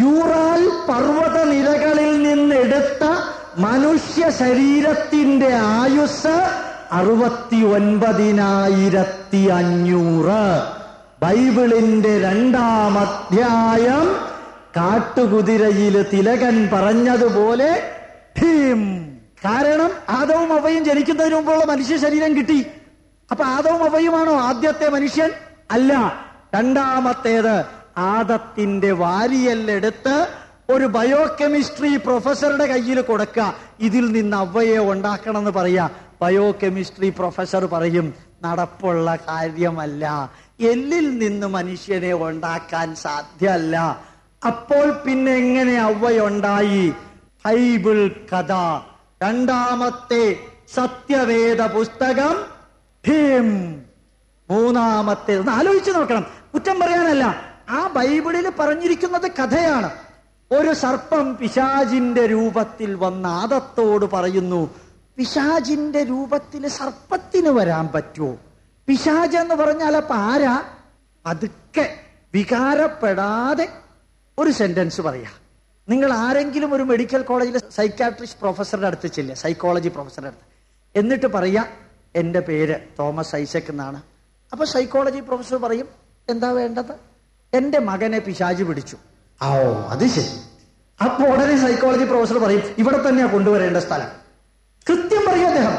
യൂറാൽ പർവത നിരകളിൽ നിന്നെടുത്ത മനുഷ്യ ശരീരത്തിന്റെ ആയുസ് അറുപത്തി ഒൻപതിനായിരത്തി അഞ്ഞൂറ് ബൈബിളിന്റെ രണ്ടാം അധ്യായം കാട്ടുകുതിരയിൽ തിലകൻ പറഞ്ഞതുപോലെ കാരണം ആദവും അവയും ജനിക്കുന്നതിന് മുമ്പുള്ള മനുഷ്യ ശരീരം കിട്ടി. അപ്പൊ ആദവും അവയുമാണോ ആദ്യത്തെ മനുഷ്യൻ? അല്ല. രണ്ടാമത്തേത് ആദത്തിന്റെ വാരിയല്ലെടുത്ത് ഒരു ബയോ കെമിസ്ട്രി പ്രൊഫസറുടെ കയ്യിൽ കൊടുക്കുക. ഇതിൽ നിന്ന് അവയെ ഉണ്ടാക്കണം എന്ന് പറയാ. ബയോകെമിസ്ട്രി പ്രൊഫസർ പറയും നടപ്പുള്ള കാര്യമല്ല. എല്ലിൽ നിന്ന് മനുഷ്യനെ ഉണ്ടാക്കാൻ സാധ്യമല്ല. അപ്പോൾ പിന്നെ എങ്ങനെ അവയുണ്ടായി? ബൈബിൾ കഥ. രണ്ടാമത്തെ സത്യവേദ പുസ്തകം ഭീം. മൂന്നാമത്തെ ആലോചിച്ച് നോക്കണം. കുറ്റം പറയാനല്ല. ആ ബൈബിളിൽ പറഞ്ഞിരിക്കുന്നത് കഥയാണ്. ഒരു സർപ്പം പിശാജിന്റെ രൂപത്തിൽ വന്ന ആദത്തോട് പറയുന്നു പിശാജിന്റെ രൂപത്തിൽ സർപ്പത്തിന് വരാൻ പറ്റുമോ? പിശാജ് എന്ന് പറഞ്ഞാൽ അപ്പൊ ആരാ? അതൊക്കെ വികാരപ്പെടാതെ ഒരു സെന്റൻസ് പറയാ. നിങ്ങൾ ആരെങ്കിലും ഒരു മെഡിക്കൽ കോളേജിലെ സൈക്കാട്രിസ്റ്റ് പ്രൊഫസറുടെ അടുത്ത് ചെല്ലുക സൈക്കോളജി പ്രൊഫസറുടെ അടുത്ത്. എന്നിട്ട് പറയാ എന്റെ പേര് തോമസ് ഐസക് എന്നാണ്. അപ്പൊ സൈക്കോളജി പ്രൊഫസർ പറയും എന്താ വേണ്ടത്? എന്റെ മകനെ പിശാജ് പിടിച്ചു. ഓ അത് ശരി. അപ്പൊ ഉടനെ സൈക്കോളജി പ്രൊഫസർ പറയും ഇവിടെ തന്നെയാ കൊണ്ടുവരേണ്ട സ്ഥലം. കൃത്യം പറയും അദ്ദേഹം.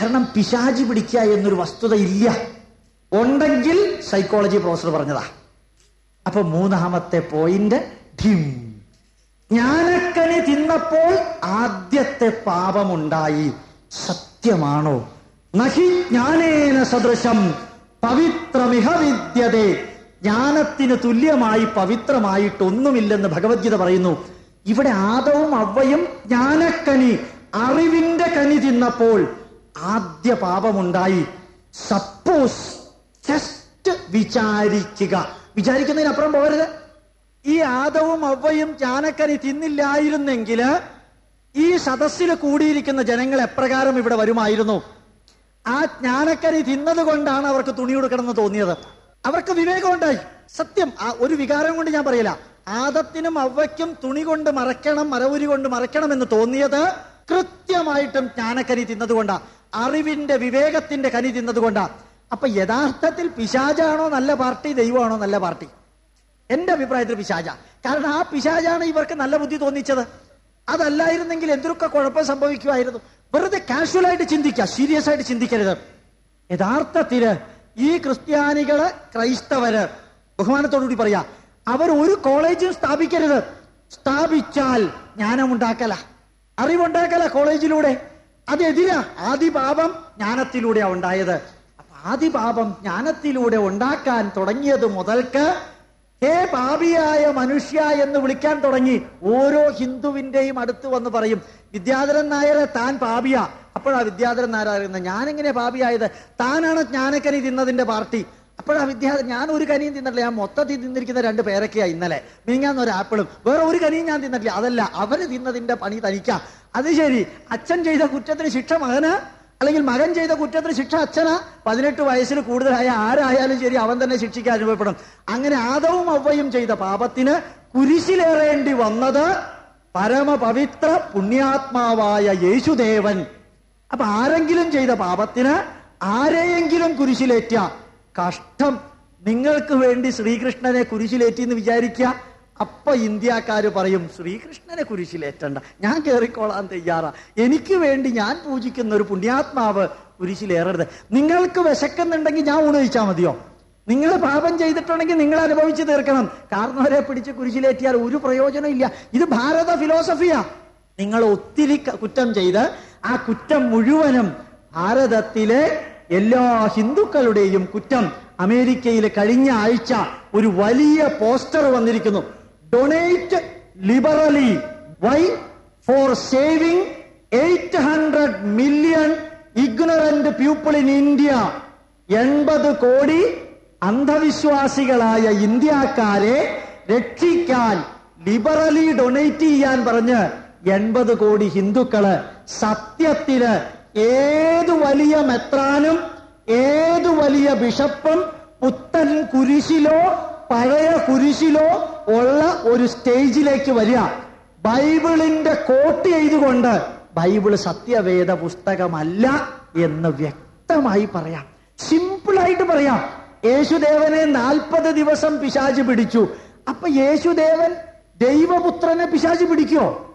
കാരണം പിശാചി പിടിക്കുക എന്നൊരു വസ്തുത ഇല്ല. ഉണ്ടെങ്കിൽ സൈക്കോളജി പ്രൊഫസർ പറഞ്ഞതാ. അപ്പൊ മൂന്നാമത്തെ പോയിന്റ് ധിം. ജ്ഞാനക്കനി തിന്നപ്പോൾ ആദ്യത്തെ പാപമുണ്ടായി. സത്യമാണോ? നഹി ജ്ഞാനേന സദൃശം പവിത്രമിഹ വിദ്യതേ. ജ്ഞാനത്തിന് തുല്യമായി പവിത്രമായിട്ടൊന്നുമില്ലെന്ന് ഭഗവത്ഗീത പറയുന്നു. ഇവിടെ ആദവും അവയും ജ്ഞാനക്കനി അറിവിന്റെ കനി തിന്നപ്പോൾ ആദ്യ പാപമുണ്ടായി. സപ്പോസ് ജസ്റ്റ് വിചാരിക്കുക. വിചാരിക്കുന്നതിനപ്പുറം പോകരുത്. ഈ ആദവും അവയും ജ്ഞാനക്കനി തിന്നില്ലായിരുന്നെങ്കിൽ ഈ സദസ്സിൽ കൂടിയിരിക്കുന്ന ജനങ്ങൾ എപ്രകാരം ഇവിടെ വരുമായിരുന്നു? ആ ജ്ഞാനക്കനി തിന്നത് കൊണ്ടാണ് അവർക്ക് തുണി കൊടുക്കണമെന്ന് തോന്നിയത്. അവർക്ക് വിവേകം ഉണ്ടായി സത്യം ഒരു വികാരം കൊണ്ട് ഞാൻ പറയില്ല. ആദത്തിനും അവയ്ക്കും തുണി കൊണ്ട് മറക്കണം മരവുരി കൊണ്ട് മറക്കണം എന്ന് തോന്നിയത് കൃത്യമായിട്ടും ജ്ഞാനക്കനി തിന്നതുകൊണ്ടാ. അറിവിന്റെ വിവേകത്തിന്റെ കനി തിന്നതുകൊണ്ടാ. അപ്പൊ യഥാർത്ഥത്തിൽ പിശാചാണോ നല്ല പാർട്ടി ദൈവമാണോ നല്ല പാർട്ടി? എന്റെ അഭിപ്രായത്തിൽ പിശാച. കാരണം ആ പിശാചാണ് ഇവർക്ക് നല്ല ബുദ്ധി തോന്നിച്ചത്. അതല്ലായിരുന്നെങ്കിൽ എന്തൊക്കെ കുഴപ്പം സംഭവിക്കുമായിരുന്നു? വെറുതെ കാഷ്വൽ ആയിട്ട് ചിന്തിക്കുക സീരിയസ് ആയിട്ട് ചിന്തിക്കരുത്. യഥാർത്ഥത്തിൽ ഈ ക്രിസ്ത്യാനികൾ ക്രൈസ്തവര്. ബഹുമാനത്തോടുകൂടി പറയാ അവർ ഒരു കോളേജും സ്ഥാപിക്കരുത്. സ്ഥാപിച്ചാൽ ജ്ഞാനമുണ്ടാക്കല. അറിവുണ്ടാക്കല കോളേജിലൂടെ. അതെതിരാ? ആദിപാപം ജ്ഞാനത്തിലൂടെയാ ഉണ്ടായത്. അപ്പൊ ആദിപാപം ജ്ഞാനത്തിലൂടെ ഉണ്ടാക്കാൻ തുടങ്ങിയത് മുതൽക്ക് ഹേ പാപിയായ മനുഷ്യ എന്ന് വിളിക്കാൻ തുടങ്ങി. ഓരോ ഹിന്ദുവിന്റെയും അടുത്ത് വന്ന് പറയും വിദ്യാധരൻ നായരെ താൻ പാപിയ. അപ്പോഴാ വിദ്യാധരൻ അറിയുന്നത് ഞാനെങ്ങനെ പാപിയായത്? താനാണ് ജ്ഞാനക്കനി തിന്നതിന്റെ പാർട്ടി. അപ്പോഴാ വിദ്യാധരൻ ഞാൻ ഒരു കനിയും തിന്നിട്ടില്ല. ഞാൻ മൊത്തത്തിൽ തിന്നിരിക്കുന്ന രണ്ട് പേരൊക്കെയാ ഇന്നലെ. മിനിങ്ങാന്ന് ഒരു ആപ്പിളും. വേറെ ഒരു കനിയും ഞാൻ തിന്നിട്ടില്ല. അതല്ല അവർ തിന്നതിന്റെ പണി തനിക്കാ. അത് ശരി. അച്ഛൻ ചെയ്ത കുറ്റത്തിന് ശിക്ഷ മകന്? അല്ലെങ്കിൽ മകൻ ചെയ്ത കുറ്റത്തിന് ശിക്ഷ അച്ഛന? പതിനെട്ട് വയസ്സിന് കൂടുതലായ ആരായാലും ശരി അവൻ തന്നെ ശിക്ഷിക്കാൻ അനുഭവപ്പെടും. അങ്ങനെ ആദവും അവയും ചെയ്ത പാപത്തിന് കുരിശിലേറേണ്ടി വന്നത് പരമപവിത്ര പുണ്യാത്മാവായ യേശുദേവൻ. അപ്പൊ ആരെങ്കിലും ചെയ്ത പാപത്തിന് ആരെയെങ്കിലും കുരിശിലേറ്റ കഷ്ടം നിങ്ങൾക്ക് വേണ്ടി ശ്രീകൃഷ്ണനെ കുരിശിലേറ്റി എന്ന് വിചാരിക്കുക. അപ്പൊ ഇന്ത്യക്കാര് പറയും ശ്രീകൃഷ്ണനെ കുരിശിലേറ്റണ്ട. ഞാൻ കയറിക്കോളാൻ തയ്യാറാ. എനിക്ക് വേണ്ടി ഞാൻ പൂജിക്കുന്ന ഒരു പുണ്യാത്മാവ് കുരിശിലേറരുത്. നിങ്ങൾക്ക് വിശക്കുന്നുണ്ടെങ്കിൽ ഞാൻ ഊണ് കഴിച്ചാൽ മതിയോ? നിങ്ങൾ പാപം ചെയ്തിട്ടുണ്ടെങ്കിൽ നിങ്ങൾ അനുഭവിച്ചു തീർക്കണം. കാരണവരെ പിടിച്ച് കുരിശിലേറ്റിയാൽ ഒരു പ്രയോജനം ഇല്ല. ഇത് ഭാരത ഫിലോസഫിയാ നിങ്ങൾ ഒത്തിരി കുറ്റം ചെയ്ത് ആ കുറ്റം മുഴുവനും ഭാരതത്തിലെ എല്ലാ ഹിന്ദുക്കളുടെയും കുറ്റം അമേരിക്കയിൽ കഴിഞ്ഞ ആഴ്ച ഒരു വലിയ പോസ്റ്റർ വന്നിരിക്കുന്നു. Donate liberally why for saving eight hundred million ignorant people in India എൺപത് കോടി അന്ധവിശ്വാസികളായ ഇന്ത്യക്കാരെ രക്ഷിക്കാൻ ലിബറലി ഡൊണേറ്റ് ചെയ്യാൻ പറഞ്ഞ് എൺപത് കോടി ഹിന്ദുക്കൾ സത്യത്തിൽ ഏതു വലിയ മെത്രാനും ഏതു വലിയ ബിഷപ്പും പുത്തൻ കുരിശിലോ പഴയ കുരിശിലോ ഉള്ള ഒരു സ്റ്റേജിലേക്ക് വരിക. ബൈബിളിന്റെ കോട്ട് ചെയ്തുകൊണ്ട് ബൈബിൾ സത്യവേദ പുസ്തകമല്ല എന്ന് വ്യക്തമായി പറയാം. സിമ്പിളായിട്ട് പറയാം. യേശുദേവനെ നാൽപ്പത് ദിവസം പിശാച് പിടിച്ചു. അപ്പൊ യേശുദേവൻ ദൈവപുത്രനെ പിശാച് പിടിക്കോ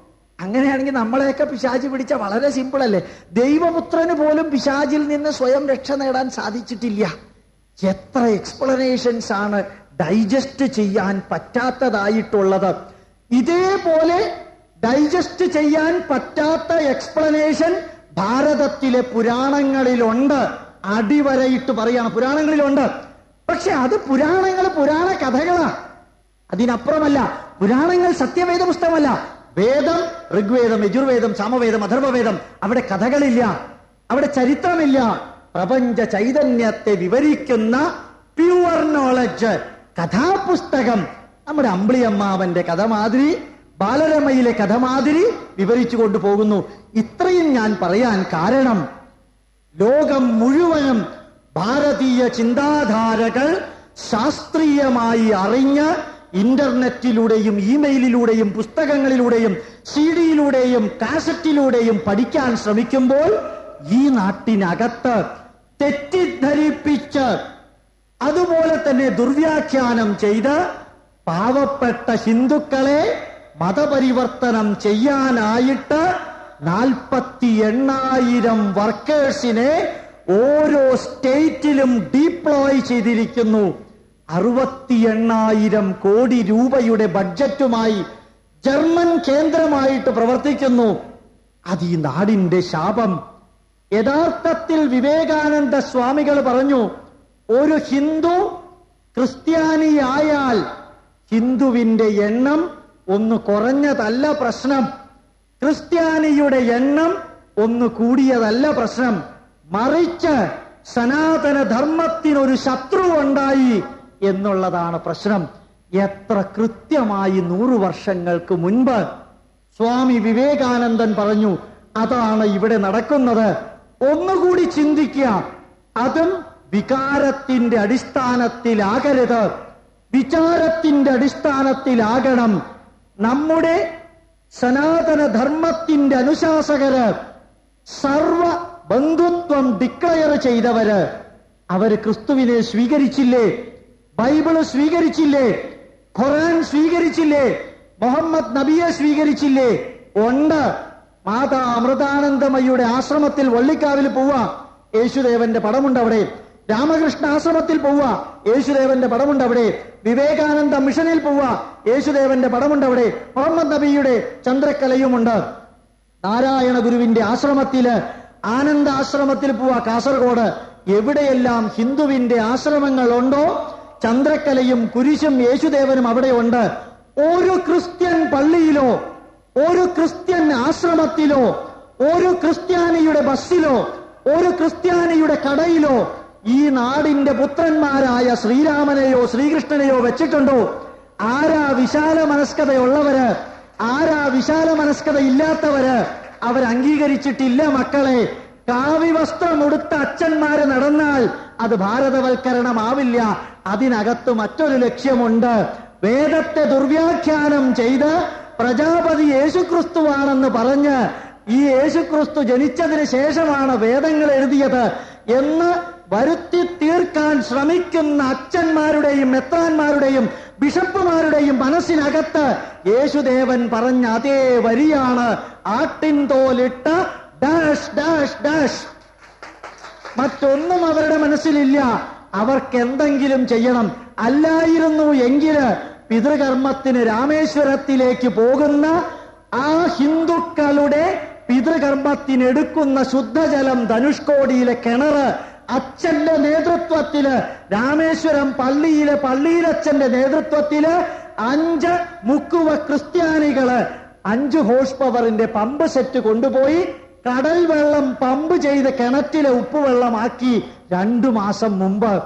അങ്ങനെയാണെങ്കിൽ നമ്മളെയൊക്കെ പിശാച് പിടിച്ച വളരെ സിമ്പിൾ അല്ലേ? ദൈവപുത്രന് പോലും പിശാചിൽ നിന്ന് സ്വയം രക്ഷ നേടാൻ സാധിച്ചിട്ടില്ല. എത്ര എക്സ്പ്ലനേഷൻസ് ആണ് ഡൈജസ്റ്റ് ചെയ്യാൻ പറ്റാത്തതായിട്ടുള്ളത്. ഇതേപോലെ ഡൈജസ്റ്റ് ചെയ്യാൻ പറ്റാത്ത എക്സ്പ്ലനേഷൻ ഭാരതത്തിലെ പുരാണങ്ങളിലുണ്ട്. അടിവരയിട്ട് പറയാണ് പുരാണങ്ങളിലുണ്ട്. പക്ഷെ അത് പുരാണങ്ങൾ പുരാണ കഥകളാ. അതിനപ്പുറമല്ല പുരാണങ്ങൾ സത്യവേദ പുസ്തകമല്ല വേദം ഋഗ്വേദം യജുർവേദം സാമവേദം അഥർവവേദം അവിടെ കഥകളില്ല. അവിടെ ചരിത്രമില്ല. പ്രപഞ്ച ചൈതന്യത്തെ വിവരിക്കുന്ന പ്യുവർ നോളജ് കഥാപുസ്തകം. നമ്മുടെ അമ്പിളിയമ്മാവന്റെ കഥ മാതിരി ബാലരമയിലെ കഥ മാതിരി വിവരിച്ചു കൊണ്ടുപോകുന്നു. ഇത്രയും ഞാൻ പറയാൻ കാരണം ലോകം മുഴുവനും ഭാരതീയ ചിന്താധാരകൾ ശാസ്ത്രീയമായി അറിഞ്ഞ് ഇന്റർനെറ്റിലൂടെയും ഇമെയിലിലൂടെയും പുസ്തകങ്ങളിലൂടെയും സി ഡിയിലൂടെയും കാസറ്റിലൂടെയും പഠിക്കാൻ ശ്രമിക്കുമ്പോൾ ഈ നാട്ടിനകത്ത് തെറ്റിദ്ധരിപ്പിച്ച് അതുപോലെ തന്നെ ദുർവ്യാഖ്യാനം ചെയ്ത് പാവപ്പെട്ട ഹിന്ദുക്കളെ മതപരിവർത്തനം ചെയ്യാനായിട്ട് നാൽപ്പത്തി എണ്ണായിരം വർക്കേഴ്സിനെ ഓരോ സ്റ്റേറ്റിലും ഡീപ്ലോയ് ചെയ്തിരിക്കുന്നു. അറുപത്തി എണ്ണായിരം കോടി രൂപയുടെ ബഡ്ജറ്റുമായി ജർമ്മൻ കേന്ദ്രമായിട്ട് പ്രവർത്തിക്കുന്നു. അത് ഈ നാടിന്റെ ശാപം. യഥാർത്ഥത്തിൽ വിവേകാനന്ദ സ്വാമികൾ പറഞ്ഞു ഒരു ഹിന്ദു ക്രിസ്ത്യാനിയായാൽ ഹിന്ദുവിന്റെ എണ്ണം ഒന്ന് കുറഞ്ഞതല്ല പ്രശ്നം. ക്രിസ്ത്യാനിയുടെ എണ്ണം ഒന്ന് കൂടിയതല്ല പ്രശ്നം. മറിച്ച് സനാതന ശത്രു ഉണ്ടായി എന്നുള്ളതാണ് പ്രശ്നം. എത്ര കൃത്യമായി നൂറു വർഷങ്ങൾക്ക് മുൻപ് സ്വാമി വിവേകാനന്ദൻ പറഞ്ഞു അതാണ് ഇവിടെ നടക്കുന്നത്. ഒന്നുകൂടി ചിന്തിക്കുക. അതും വികാരത്തിന്റെ അടിസ്ഥാനത്തിലാകരുത്. വിചാരത്തിന്റെ അടിസ്ഥാനത്തിലാകണം. നമ്മുടെ സനാതന ധർമ്മത്തിന്റെ അനുശാസകര് സർവ ബന്ധുത്വം ഡിക്ലെയർ ചെയ്തവര് അവർ ക്രിസ്തുവിനെ സ്വീകരിച്ചില്ലേ? ബൈബിൾ സ്വീകരിച്ചില്ലേ? ഖുറാൻ സ്വീകരിച്ചില്ലേ? മുഹമ്മദ് നബിയെ സ്വീകരിച്ചില്ലേ? ഉണ്ട്. മാതാ അമൃതാനന്ദമയുടെ ആശ്രമത്തിൽ വള്ളിക്കാവിൽ പോവാ യേശുദേവന്റെ പടമുണ്ട് അവിടെ. രാമകൃഷ്ണ ആശ്രമത്തിൽ പോവുക. യേശുദേവന്റെ പടമുണ്ട് അവിടെ. വിവേകാനന്ദ മിഷനിൽ പോവുക. യേശുദേവന്റെ പടമുണ്ട് അവിടെ. മുഹമ്മദ് നബിയുടെ ചന്ദ്രക്കലയുമുണ്ട്. നാരായണ ഗുരുവിന്റെ ആശ്രമത്തിൽ ആനന്ദ ആശ്രമത്തിൽ പോവാ കാസർഗോഡ്. എവിടെയെല്ലാം ഹിന്ദുവിന്റെ ആശ്രമങ്ങൾ ഉണ്ടോ ചന്ദ്രക്കലയും കുരിശും യേശുദേവനും അവിടെയുണ്ട്. ഒരു ക്രിസ്ത്യൻ പള്ളിയിലോ ഒരു ക്രിസ്ത്യൻ ആശ്രമത്തിലോ ഒരു ക്രിസ്ത്യാനിയുടെ ബസ്സിലോ ഒരു ക്രിസ്ത്യാനിയുടെ കടയിലോ ഈ നാടിന്റെ പുത്രന്മാരായ ശ്രീരാമനെയോ ശ്രീകൃഷ്ണനെയോ വെച്ചിട്ടുണ്ടോ? ആരാ വിശാല മനസ്കതയുള്ളവര്? ആരാ വിശാല മനസ്കത ഇല്ലാത്തവര് അവരംഗീകരിച്ചിട്ടില്ല മക്കളെ. മക്കളെ ഉടുത്ത അച്ഛന്മാര് നടന്നാൽ അത് ഭാരതവൽക്കരണമാവില്ല. അതിനകത്ത് മറ്റൊരു ലക്ഷ്യമുണ്ട്. വേദത്തെ ദുർവ്യാഖ്യാനം ചെയ്ത് പ്രജാപതി യേശുക്രിസ്തുവാണെന്ന് പറഞ്ഞ് ഈ യേശുക്രിസ്തു ജനിച്ചതിന് ശേഷമാണ് വേദങ്ങൾ എഴുതിയത് എന്ന് വരുത്തി തീർക്കാൻ ശ്രമിക്കുന്ന അച്ഛന്മാരുടെയും മെത്രാന്മാരുടെയും ബിഷപ്പുമാരുടെയും മനസ്സിനകത്ത് യേശുദേവൻ പറഞ്ഞ അതേ വരിയാണ്. ആട്ടിൻ തോലിട്ട ഡാഷ് ഡാഷ് ഡാഷ്. മറ്റൊന്നും അവരുടെ മനസ്സിലില്ല. അവർക്ക് എന്തെങ്കിലും ചെയ്യണം. അല്ലായിരുന്നു എങ്കിൽ പിതൃകർമ്മത്തിന് രാമേശ്വരത്തിലേക്ക് പോകുന്ന ആ ഹിന്ദുക്കളുടെ പിതൃകർമ്മത്തിനെടുക്കുന്ന ശുദ്ധജലം ധനുഷ്കോടിയിലെ കിണറ് അച്ഛന്റെ നേതൃത്വത്തിൽ രാമേശ്വരം പള്ളിയിലെ പള്ളിയിലച്ഛന്റെ നേതൃത്വത്തിൽ അഞ്ച് മുക്കുവ ക്രിസ്ത്യാനികൾ അഞ്ച് ഹോഴ്സ് പവറിന്റെ പമ്പ് സെറ്റ് കൊണ്ടുപോയി കടൽ വെള്ളം പമ്പ് ചെയ്ത് കിണറ്റിലെ ഉപ്പുവെള്ളമാക്കി രണ്ടു മാസം മുമ്പ്.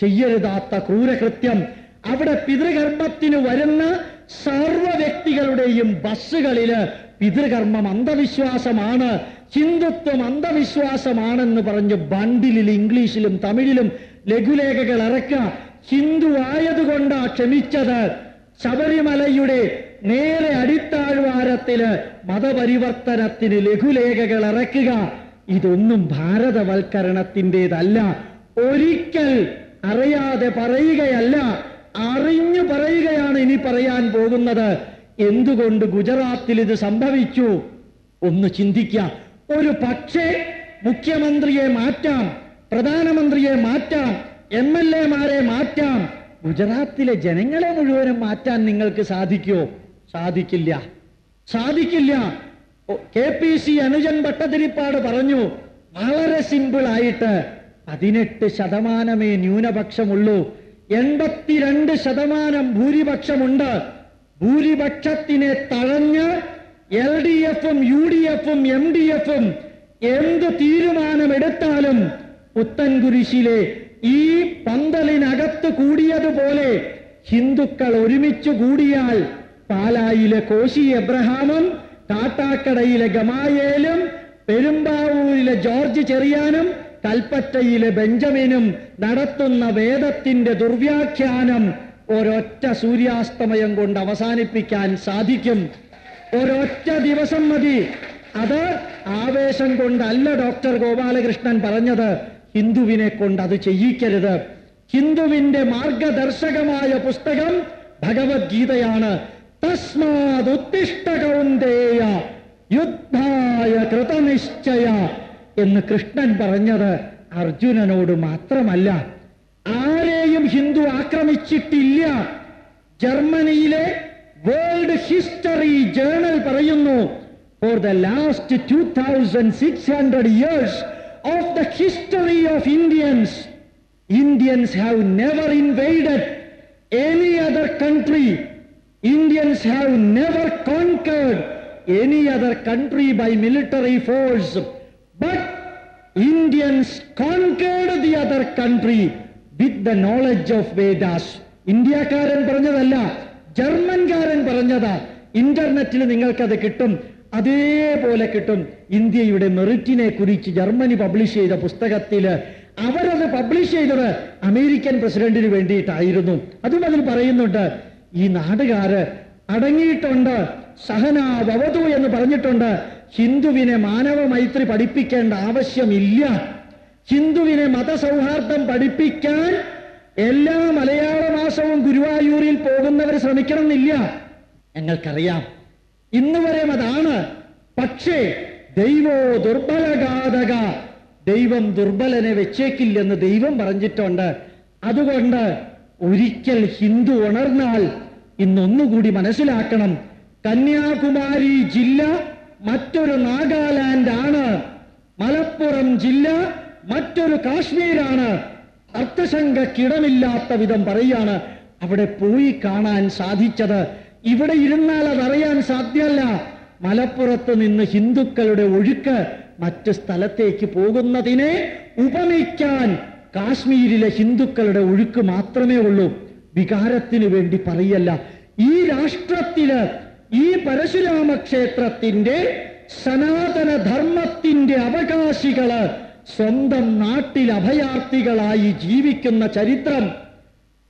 ചെയ്യരുതാത്ത ക്രൂരകൃത്യം. അവിടെ പിതൃകർമ്മത്തിന് വരുന്ന സർവ വ്യക്തികളുടെയും ബസ്സുകളിൽ പിതൃകർമ്മം അന്ധവിശ്വാസമാണ്. ഹിന്ദുത്വം അന്ധവിശ്വാസമാണെന്ന് പറഞ്ഞ് ബണ്ടിലിൽ ഇംഗ്ലീഷിലും തമിഴിലും ലഘുലേഖകൾ ഇറക്കുക. ഹിന്ദു ആയതുകൊണ്ടാ ക്ഷമിച്ചത്. ശബരിമലയുടെ നേരെ അടിത്താഴ്വാരത്തിൽ മതപരിവർത്തനത്തിന് ലഘുലേഖകൾ ഇറക്കുക. ഇതൊന്നും ഭാരതവൽക്കരണത്തിന്റെതല്ല. ഒരിക്കൽ അറിയാതെ പറയുകയല്ല. അറിഞ്ഞു പറയുകയാണ് ഇനി പറയാൻ പോകുന്നത്. എന്തുകൊണ്ട് ഗുജറാത്തിൽ ഇത് സംഭവിച്ചു? ഒന്ന് ചിന്തിക്കാം. ഒരു പക്ഷേ മുഖ്യമന്ത്രിയെ മാറ്റാം പ്രധാനമന്ത്രിയെ മാറ്റാം എം എൽ എമാരെ മാറ്റാം. ഗുജറാത്തിലെ ജനങ്ങളെ മുഴുവനും മാറ്റാൻ നിങ്ങൾക്ക് സാധിക്കുമോ? സാധിക്കില്ല. സാധിക്കില്ല. കെ പി സി അനുജൻ ഭട്ടതിരിപ്പാട് പറഞ്ഞു വളരെ സിമ്പിൾ ആയിട്ട് പതിനെട്ട് ശതമാനമേ ന്യൂനപക്ഷമുള്ളൂ. എൺപത്തിരണ്ട് ശതമാനം ഭൂരിപക്ഷമുണ്ട്. ഭൂരിപക്ഷത്തിനെ തഴഞ്ഞ് എൽ ഡി എഫും യു ഡി എഫും എം ഡി എഫും എന്ത് തീരുമാനമെടുത്താലും പുത്തൻകുരിശിലെ ഈ പന്തലിനകത്ത് കൂടിയതുപോലെ ഹിന്ദുക്കൾ ഒരുമിച്ച് കൂടിയാൽ പാലായിലെ കോശി എബ്രഹാമും കാട്ടാക്കടയിലെ ഗമായേലും പെരുമ്പാവൂരിലെ ജോർജ് ചെറിയാനും കൽപ്പറ്റയിലെ ബെഞ്ചമിനും നടത്തുന്ന വേദത്തിന്റെ ദുർവ്യാഖ്യാനം ഒരൊറ്റ സൂര്യാസ്തമയം കൊണ്ട് അവസാനിപ്പിക്കാൻ സാധിക്കും. ഒരൊറ്റ ദിവസം മതി. അത് ആവേശം കൊണ്ടല്ല ഡോക്ടർ ഗോപാലകൃഷ്ണൻ പറഞ്ഞത്. ഹിന്ദുവിനെ കൊണ്ട് അത് ചെയ്യിക്കരുത്. ഹിന്ദുവിന്റെ മാർഗദർശകമായ പുസ്തകം ഭഗവത്ഗീതയാണ്. തസ്മാതുത്തിഷ്ട കൗന്ദേയ യുദ്ധായ കൃതനിശ്ചയ എന്ന് കൃഷ്ണൻ പറഞ്ഞത് അർജുനനോട് മാത്രമല്ല ആരെയും ഹിന്ദു ആക്രമിച്ചിട്ടില്ല ജർമ്മനിയിലെ വേൾഡ് ഹിസ്റ്ററി ജേണൽ പറയുന്നു for the last two thousand six hundred years of the history of Indians Indians have never invaded any other country. Indians have never conquered any other country by military force. But Indians conquered the other country with the knowledge of Vedas. ഇന്ത്യക്കാരൻ പറഞ്ഞതല്ല ജർമ്മൻകാരൻ പറഞ്ഞതാ ഇന്റർനെറ്റിൽ നിങ്ങൾക്കത് കിട്ടും അതേപോലെ കിട്ടും ഇന്ത്യയുടെ മെറിറ്റിനെ കുറിച്ച് ജർമ്മനി പബ്ലിഷ് ചെയ്ത പുസ്തകത്തിൽ അവരത് പബ്ലിഷ് ചെയ്തത് അമേരിക്കൻ പ്രസിഡന്റിന് വേണ്ടിയിട്ടായിരുന്നു അതും അതിൽ പറയുന്നുണ്ട് ഈ നാടുകാര് അടങ്ങിയിട്ടുണ്ട്. സഹനാവതു എന്ന് പറഞ്ഞിട്ടുണ്ട്. ഹിന്ദുവിനെ മാനവ മൈത്രി പഠിപ്പിക്കേണ്ട ആവശ്യമില്ല. ഹിന്ദുവിനെ മതസൗഹാർദ്ദം പഠിപ്പിക്കാൻ എല്ലാ മലയാള മാസവും ഗുരുവായൂരിൽ പോകുന്നവർ ശ്രമിക്കണം എന്നില്ല ഞങ്ങൾക്കറിയാം. ഇന്ന് വരെ അതാണ്. പക്ഷേ ദൈവോ ദുർബലഘാതക. ദൈവം ദുർബലനെ വെച്ചേക്കില്ലെന്ന് ദൈവം പറഞ്ഞിട്ടുണ്ട്. അതുകൊണ്ട് ഒരിക്കൽ ഹിന്ദു ഉണർന്നാൽ ഇന്നൊന്നുകൂടി മനസ്സിലാക്കണം. കന്യാകുമാരി ജില്ല മറ്റൊരു നാഗാലാൻഡ് ആണ് മലപ്പുറം ജില്ല മറ്റൊരു കാശ്മീരാണ്. അർത്ഥശങ്കക്കിടമില്ലാത്ത വിധം പറയാണ്. അവിടെ പോയി കാണാൻ സാധിച്ചത് ഇവിടെ ഇരുന്നാൽ അതറിയാൻ സാധ്യമല്ല. മലപ്പുറത്ത് നിന്ന് ഹിന്ദുക്കളുടെ ഒഴുക്ക് മറ്റ് സ്ഥലത്തേക്ക് പോകുന്നതിനെ ഉപമിക്കാൻ കാശ്മീരിലെ ഹിന്ദുക്കളുടെ ഒഴുക്ക് മാത്രമേ ഉള്ളൂ. വികാരത്തിന് വേണ്ടി പറയല്ല. ഈ രാഷ്ട്രത്തിൽ ഈ പരശുരാമ ക്ഷേത്രത്തിന്റെ സനാതന ധർമ്മത്തിന്റെ അവകാശികൾ സ്വന്തം നാട്ടിൽ അഭയാർത്ഥികളായി ജീവിക്കുന്ന ചരിത്രം.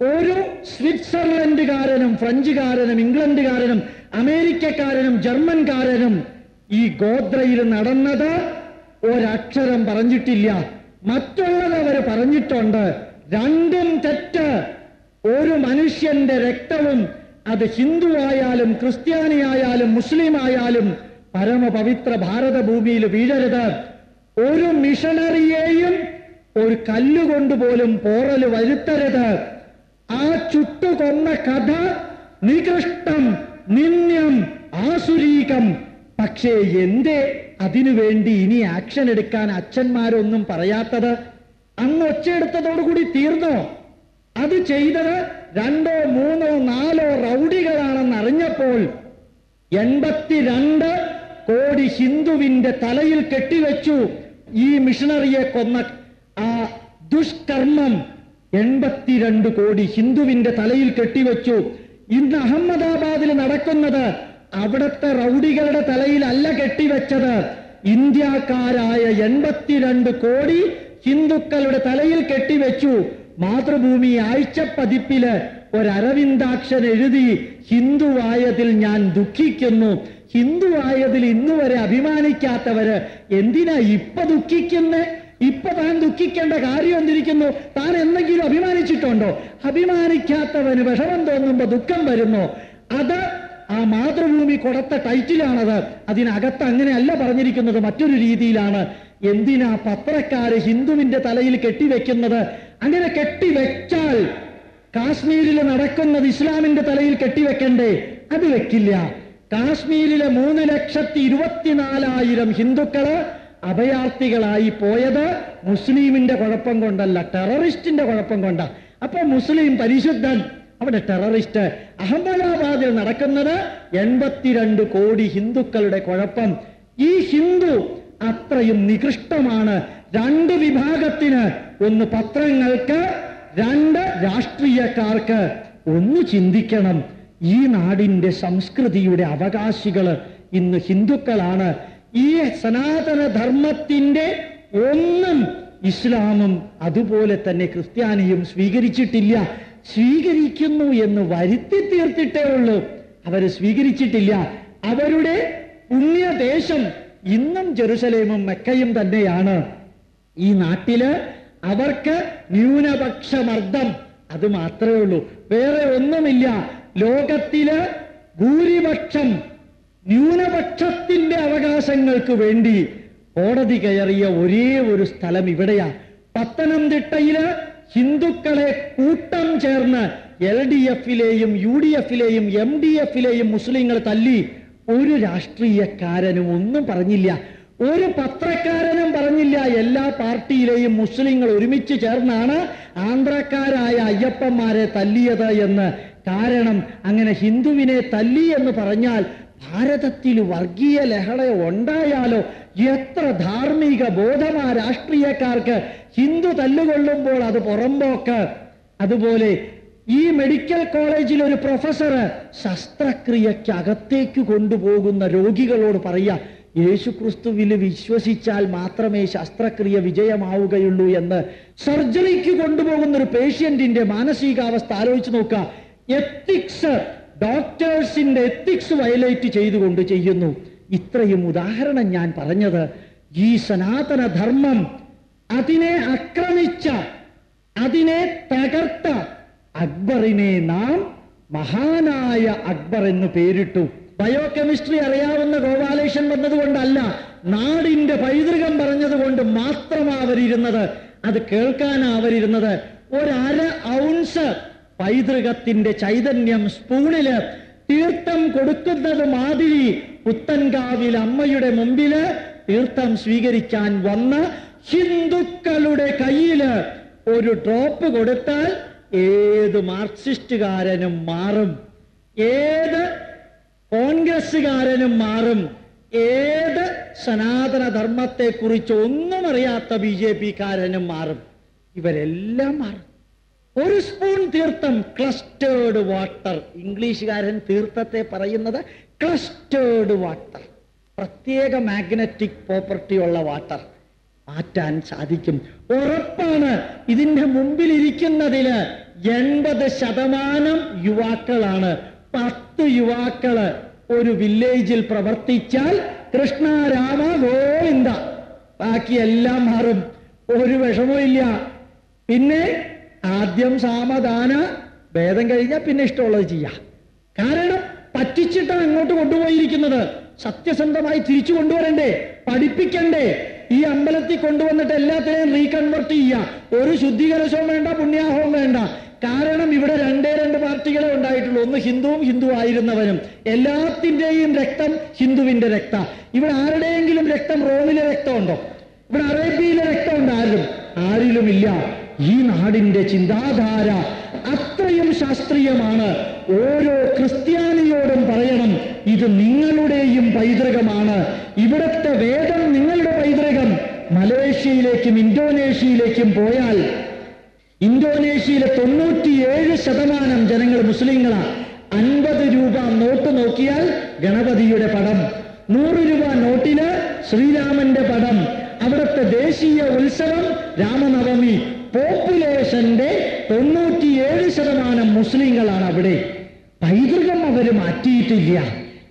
ഒരു സ്വിറ്റ്സർലൻഡുകാരനും ഫ്രഞ്ചുകാരനും ഇംഗ്ലണ്ടുകാരനും അമേരിക്കക്കാരനും ജർമ്മൻകാരനും ഈ ഗോദ്രയിൽ നടന്നത് ഒരക്ഷരം പറഞ്ഞിട്ടില്ല. മറ്റുള്ളത് അവർ പറഞ്ഞിട്ടുണ്ട് രണ്ടും തെറ്റ്. ഒരു മനുഷ്യന്റെ രക്തവും അത് ഹിന്ദു ആയാലും ക്രിസ്ത്യാനി ആയാലും മുസ്ലിം ആയാലും പരമപവിത്ര ഭാരതഭൂമിയിൽ വീഴരുത്. ഒരു മിഷണറിയെയും ഒരു കല്ലുകൊണ്ട് പോലും പോറൽ വരുത്തരുത്. ആ ചുട്ടുകൊന്ന കഥ നികൃഷ്ടം നിന്ദ്യം ആസുരീകം. പക്ഷേ എന്തേ അതിനുവേണ്ടി ഇനി ആക്ഷൻ എടുക്കാൻ അച്ഛന്മാരൊന്നും പറയാത്തത് അന്ന് ഒച്ചയെടുത്തതോടുകൂടി തീർന്നോ? അത് ചെയ്തത് രണ്ടോ മൂന്നോ നാലോ റൗഡികളാണെന്ന് അറിഞ്ഞപ്പോൾ എൺപത്തിരണ്ട് കോടി ഹിന്ദുവിന്റെ തലയിൽ കെട്ടിവെച്ചു ഈ മിഷണറിയെ കൊന്ന ആ ദുഷ്കർമ്മം എൺപത്തിരണ്ട് കോടി ഹിന്ദുവിന്റെ തലയിൽ കെട്ടിവെച്ചു. ഇന്ന് അഹമ്മദാബാദിൽ നടക്കുന്നത് അവിടുത്തെ റൗഡികളുടെ തലയിലല്ല കെട്ടിവെച്ചത്. ഇന്ത്യക്കാരായ എൺപത്തിരണ്ട് കോടി ഹിന്ദുക്കളുടെ തലയിൽ കെട്ടിവെച്ചു. മാതൃഭൂമി ആഴ്ച പതിപ്പിൽ ഒരരവിന്ദാക്ഷൻ എഴുതി ഹിന്ദുവായതിൽ ഞാൻ ദുഃഖിക്കുന്നു. ഹിന്ദുവായതിൽ ഇന്നു വരെ അഭിമാനിക്കാത്തവര് എന്തിനാ ഇപ്പൊ ദുഃഖിക്കുന്നേ? ഇപ്പൊ താൻ ദുഃഖിക്കേണ്ട കാര്യം എന്തിരിക്കുന്നു? താൻ എന്തെങ്കിലും അഭിമാനിച്ചിട്ടുണ്ടോ? അഭിമാനിക്കാത്തവന് വിഷമം തോന്നുമ്പോ ദുഃഖം വരുന്നു? അത് ആ മാതൃഭൂമി കൊടുത്ത ടൈറ്റിലാണത്. അതിനകത്ത് അങ്ങനെയല്ല പറഞ്ഞിരിക്കുന്നത്. മറ്റൊരു രീതിയിലാണ്. എന്തിനാ പത്രക്കാര് ഹിന്ദുവിന്റെ തലയിൽ കെട്ടിവെക്കുന്നത്? അങ്ങനെ കെട്ടിവെച്ചാൽ കാശ്മീരിൽ നടക്കുന്നത് ഇസ്ലാമിന്റെ തലയിൽ കെട്ടിവെക്കണ്ടേ? അത് വെക്കില്ല. കാശ്മീരിലെ മൂന്ന് ലക്ഷത്തി ഇരുപത്തിനാലായിരം ഹിന്ദുക്കൾ അഭയാർത്ഥികളായി പോയത് മുസ്ലിമിന്റെ കുഴപ്പം കൊണ്ടല്ല ടെററിസ്റ്റിന്റെ കുഴപ്പം കൊണ്ട. അപ്പൊ മുസ്ലിം പരിശുദ്ധൻ അവിടെ ടെററിസ്റ്റ് അഹമ്മദാബാദിൽ നടക്കുന്നത് എൺപത്തിരണ്ട് കോടി ഹിന്ദുക്കളുടെ കുഴപ്പം. ഈ ഹിന്ദു അത്രയും നികൃഷ്ടമാണ്. രണ്ട് വിഭാഗത്തിന് ഒന്ന് പത്രങ്ങൾക്ക് രണ്ട് രാഷ്ട്രീയക്കാർക്ക്. ഒന്ന് ചിന്തിക്കണം. ഈ നാടിന്റെ സംസ്കൃതിയുടെ അവകാശികൾ ഇന്ന് ഹിന്ദുക്കളാണ്. ഈ സനാതന ധർമ്മത്തിന്റെ ഒന്നും ഇസ്ലാമും അതുപോലെ തന്നെ ക്രിസ്ത്യാനിയും സ്വീകരിച്ചിട്ടില്ല. സ്വീകരിക്കുന്നു എന്ന് വരുത്തി തീർത്തിട്ടേ ഉള്ളൂ. അവർ സ്വീകരിച്ചിട്ടില്ല. അവരുടെ പുണ്യദേശം ഇന്നും ജെറുസലേമും മെക്കയും തന്നെയാണ്. ഈ നാട്ടിൽ അവർക്ക് ന്യൂനപക്ഷമർദ്ദം അത് മാത്രമേ ഉള്ളൂ. വേറെ ഒന്നുമില്ല. ലോകത്തിൽ ഭൂരിപക്ഷം ന്യൂനപക്ഷത്തിന്റെ അവകാശങ്ങൾക്ക് വേണ്ടി കോടതി കയറിയ ഒരേ ഒരു സ്ഥലം ഇവിടെയാണ് പത്തനംതിട്ടയിൽ ഹിന്ദുക്കളെ കൂട്ടം ചേർന്ന് എൽ ഡി എഫിലെയും യു ഡി എഫിലെയും എം ഡി എഫിലെയും മുസ്ലിങ്ങൾ തല്ലി ഒരു രാഷ്ട്രീയക്കാരനും ഒന്നും പറഞ്ഞില്ല. ഒരു പത്രക്കാരനും പറഞ്ഞില്ല. എല്ലാ പാർട്ടിയിലെയും മുസ്ലിങ്ങൾ ഒരുമിച്ച് ചേർന്നാണ് ആന്ധ്രക്കാരായ അയ്യപ്പന്മാരെ തല്ലിയത് എന്ന്. കാരണം അങ്ങനെ ഹിന്ദുവിനെ തല്ലി എന്ന് പറഞ്ഞാൽ ഭാരതത്തിൽ വർഗീയ ലഹള ഉണ്ടായാലോ? എത്ര ധാർമ്മിക ബോധമാ രാഷ്ട്രീയക്കാർക്ക് ഹിന്ദു തല്ലുകൊള്ളുമ്പോൾ അത് പുറമ്പോക്ക്. അതുപോലെ ഈ മെഡിക്കൽ കോളേജിൽ ഒരു പ്രൊഫസർ ശസ്ത്രക്രിയയ്ക്ക് അകത്തേക്ക് കൊണ്ടുപോകുന്ന രോഗികളോട് പറയുക യേശുക്രിസ്തുവിൽ വിശ്വസിച്ചാൽ മാത്രമേ ശസ്ത്രക്രിയ വിജയമാവുകയുള്ളൂ എന്ന് സർജറിക്ക് കൊണ്ടുപോകുന്ന ഒരു പേഷ്യന്റിന്റെ മാനസികാവസ്ഥ ആലോചിച്ച് നോക്കുക എത്തിക്സ് ഡോക്ടേഴ്സിന്റെ എത്തിക്സ് വയലേറ്റ് ചെയ്തുകൊണ്ട് ചെയ്യുന്നു. ഇത്രയും ഉദാഹരണം ഞാൻ പറഞ്ഞത് ഈ സനാതന ധർമ്മം അതിനെ ആക്രമിച്ച അതിനെ തകർത്ത അക്ബറിനെ നാം മഹാനായ അക്ബർ എന്ന് പേരിട്ടു. ബയോ കെമിസ്ട്രി അറിയാവുന്ന ഗോപാലേഷൻ വന്നതുകൊണ്ടല്ല നാടിന്റെ പൈതൃകം പറഞ്ഞതുകൊണ്ട് മാത്രമാ അവരിരുന്നത്. അത് കേൾക്കാനാവരിരുന്നത് ഒരര ഔൺസ് പൈതൃകത്തിന്റെ ചൈതന്യം സ്പൂണിൽ തീർത്ഥം കൊടുക്കുന്നത് മാതിരി പുത്തൻകാവിൽ അമ്മയുടെ മുമ്പിൽ തീർത്ഥം സ്വീകരിക്കാൻ വന്ന ഹിന്ദുക്കളുടെ കയ്യിൽ ഒരു ഡ്രോപ്പ് കൊടുത്താൽ ഏത് മാർക്സിസ്റ്റുകാരനും മാറും. ഏത് കോൺഗ്രസ്സുകാരനും മാറും. ഏത് സനാതന ധർമ്മത്തെക്കുറിച്ച് ഒന്നും അറിയാത്ത ബി ജെ പിക്കാരനും മാറും. ഇവരെല്ലാം മാറും. ഒരു സ്പൂൺ തീർത്ഥം ക്ലസ്റ്റേർഡ് വാട്ടർ ഇംഗ്ലീഷുകാരൻ തീർത്ഥത്തെ പറയുന്നത് ക്ലസ്റ്റേർഡ് വാട്ടർ പ്രത്യേക മാഗ്നറ്റിക് പ്രോപ്പർട്ടി ഉള്ള വാട്ടർ മാറ്റാൻ സാധിക്കും. ഉറപ്പാണ് ഇതിന്റെ മുമ്പിൽ ഇരിക്കുന്നതിൽ എൺപത് ശതമാനം യുവാക്കളാണ്. പത്ത് യുവാക്കൾ ഒരു വില്ലേജിൽ പ്രവർത്തിച്ചാൽ കൃഷ്ണ രാമ ഗോവിന്ദ. ബാക്കി എല്ലാം മാറും. ഒരു വിഷമവും പിന്നെ ആദ്യം സാമധാന ഭേദം കഴിഞ്ഞാൽ പിന്നെ ഇഷ്ടമുള്ളത് ചെയ്യാം. കാരണം പറ്റിച്ചിട്ടാണ് അങ്ങോട്ട് കൊണ്ടുപോയിരിക്കുന്നത്. സത്യസന്ധമായി തിരിച്ചു കൊണ്ടുവരണ്ടേ? പഠിപ്പിക്കണ്ടേ? ഈ അമ്പലത്തിൽ കൊണ്ടുവന്നിട്ട് എല്ലാത്തിനെയും റീകൺവെർട്ട് ചെയ്യുക ഒരു ശുദ്ധീകരണവും വേണ്ട പുണ്യാഹവും വേണ്ട. കാരണം ഇവിടെ രണ്ടേ രണ്ട് പാർട്ടികളെ ഉണ്ടായിട്ടുള്ളൂ. ഒന്ന് ഹിന്ദുവും ഹിന്ദു ആയിരുന്നവനും എല്ലാത്തിന്റെയും രക്തം ഹിന്ദുവിന്റെ രക്ത. ഇവിടെ ആരുടെയെങ്കിലും രക്തം റോമിലെ രക്തമുണ്ടോ? ഇവിടെ അറേബ്യയിലെ രക്തമുണ്ട്. ആരിലും? ആരിലുമില്ല. ഈ നാടിന്റെ ചിന്താധാര അത്രയും ശാസ്ത്രീയമാണ്. ഓരോ ക്രിസ്ത്യാനിയോടും പറയണം ഇത് നിങ്ങളുടെയും പൈതൃകമാണ്. ഇവിടുത്തെ വേദം നിങ്ങളുടെ പൈതൃകം. മലേഷ്യയിലേക്കും ഇന്തോനേഷ്യയിലേക്കും പോയാൽ ഇന്തോനേഷ്യയിലെ തൊണ്ണൂറ്റിയേഴ് ശതമാനം ജനങ്ങൾ മുസ്ലിങ്ങളാണ് അൻപത് രൂപ നോട്ട് നോക്കിയാൽ ഗണപതിയുടെ പടം. നൂറ് രൂപ നോട്ടിൽ ശ്രീരാമന്റെ പടം. അവിടുത്തെ ദേശീയ ഉത്സവം രാമനവമി. പോപ്പുലേഷന്റെ തൊണ്ണൂറ്റിയേഴ് ശതമാനം മുസ്ലിങ്ങളാണ് അവിടെ. പൈതൃകം അവർ മാറ്റിയിട്ടില്ല.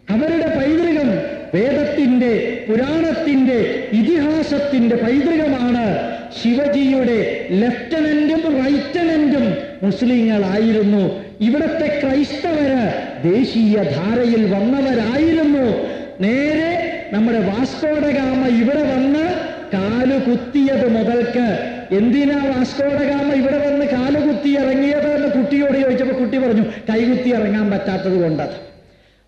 അവരുടെ പൈതൃകം വേദത്തിന്റെ പുരാണത്തിന്റെ ഇതിഹാസത്തിന്റെ പൈതൃകമാണ്. ശിവജിയുടെ ലെഫ്റ്റനന്റും റൈറ്റനന്റും മുസ്ലിങ്ങളായിരുന്നു. ഇവിടത്തെ ക്രൈസ്തവര് ദേശീയ ധാരയിൽ വന്നവരായിരുന്നു. നേരെ നമ്മുടെ വാസ്കോഡഗാമ ഇവിടെ വന്ന് കാലു കുത്തിയത് മുതൽക്ക് എന്തിനാ വാസ്കോഡഗാമ ഇവിടെ വന്ന് കാലുകുത്തി ഇറങ്ങിയത് എന്ന് കുട്ടിയോട് ചോദിച്ചപ്പോ കുട്ടി പറഞ്ഞു കൈകുത്തി ഇറങ്ങാൻ പറ്റാത്തത് കൊണ്ടത്.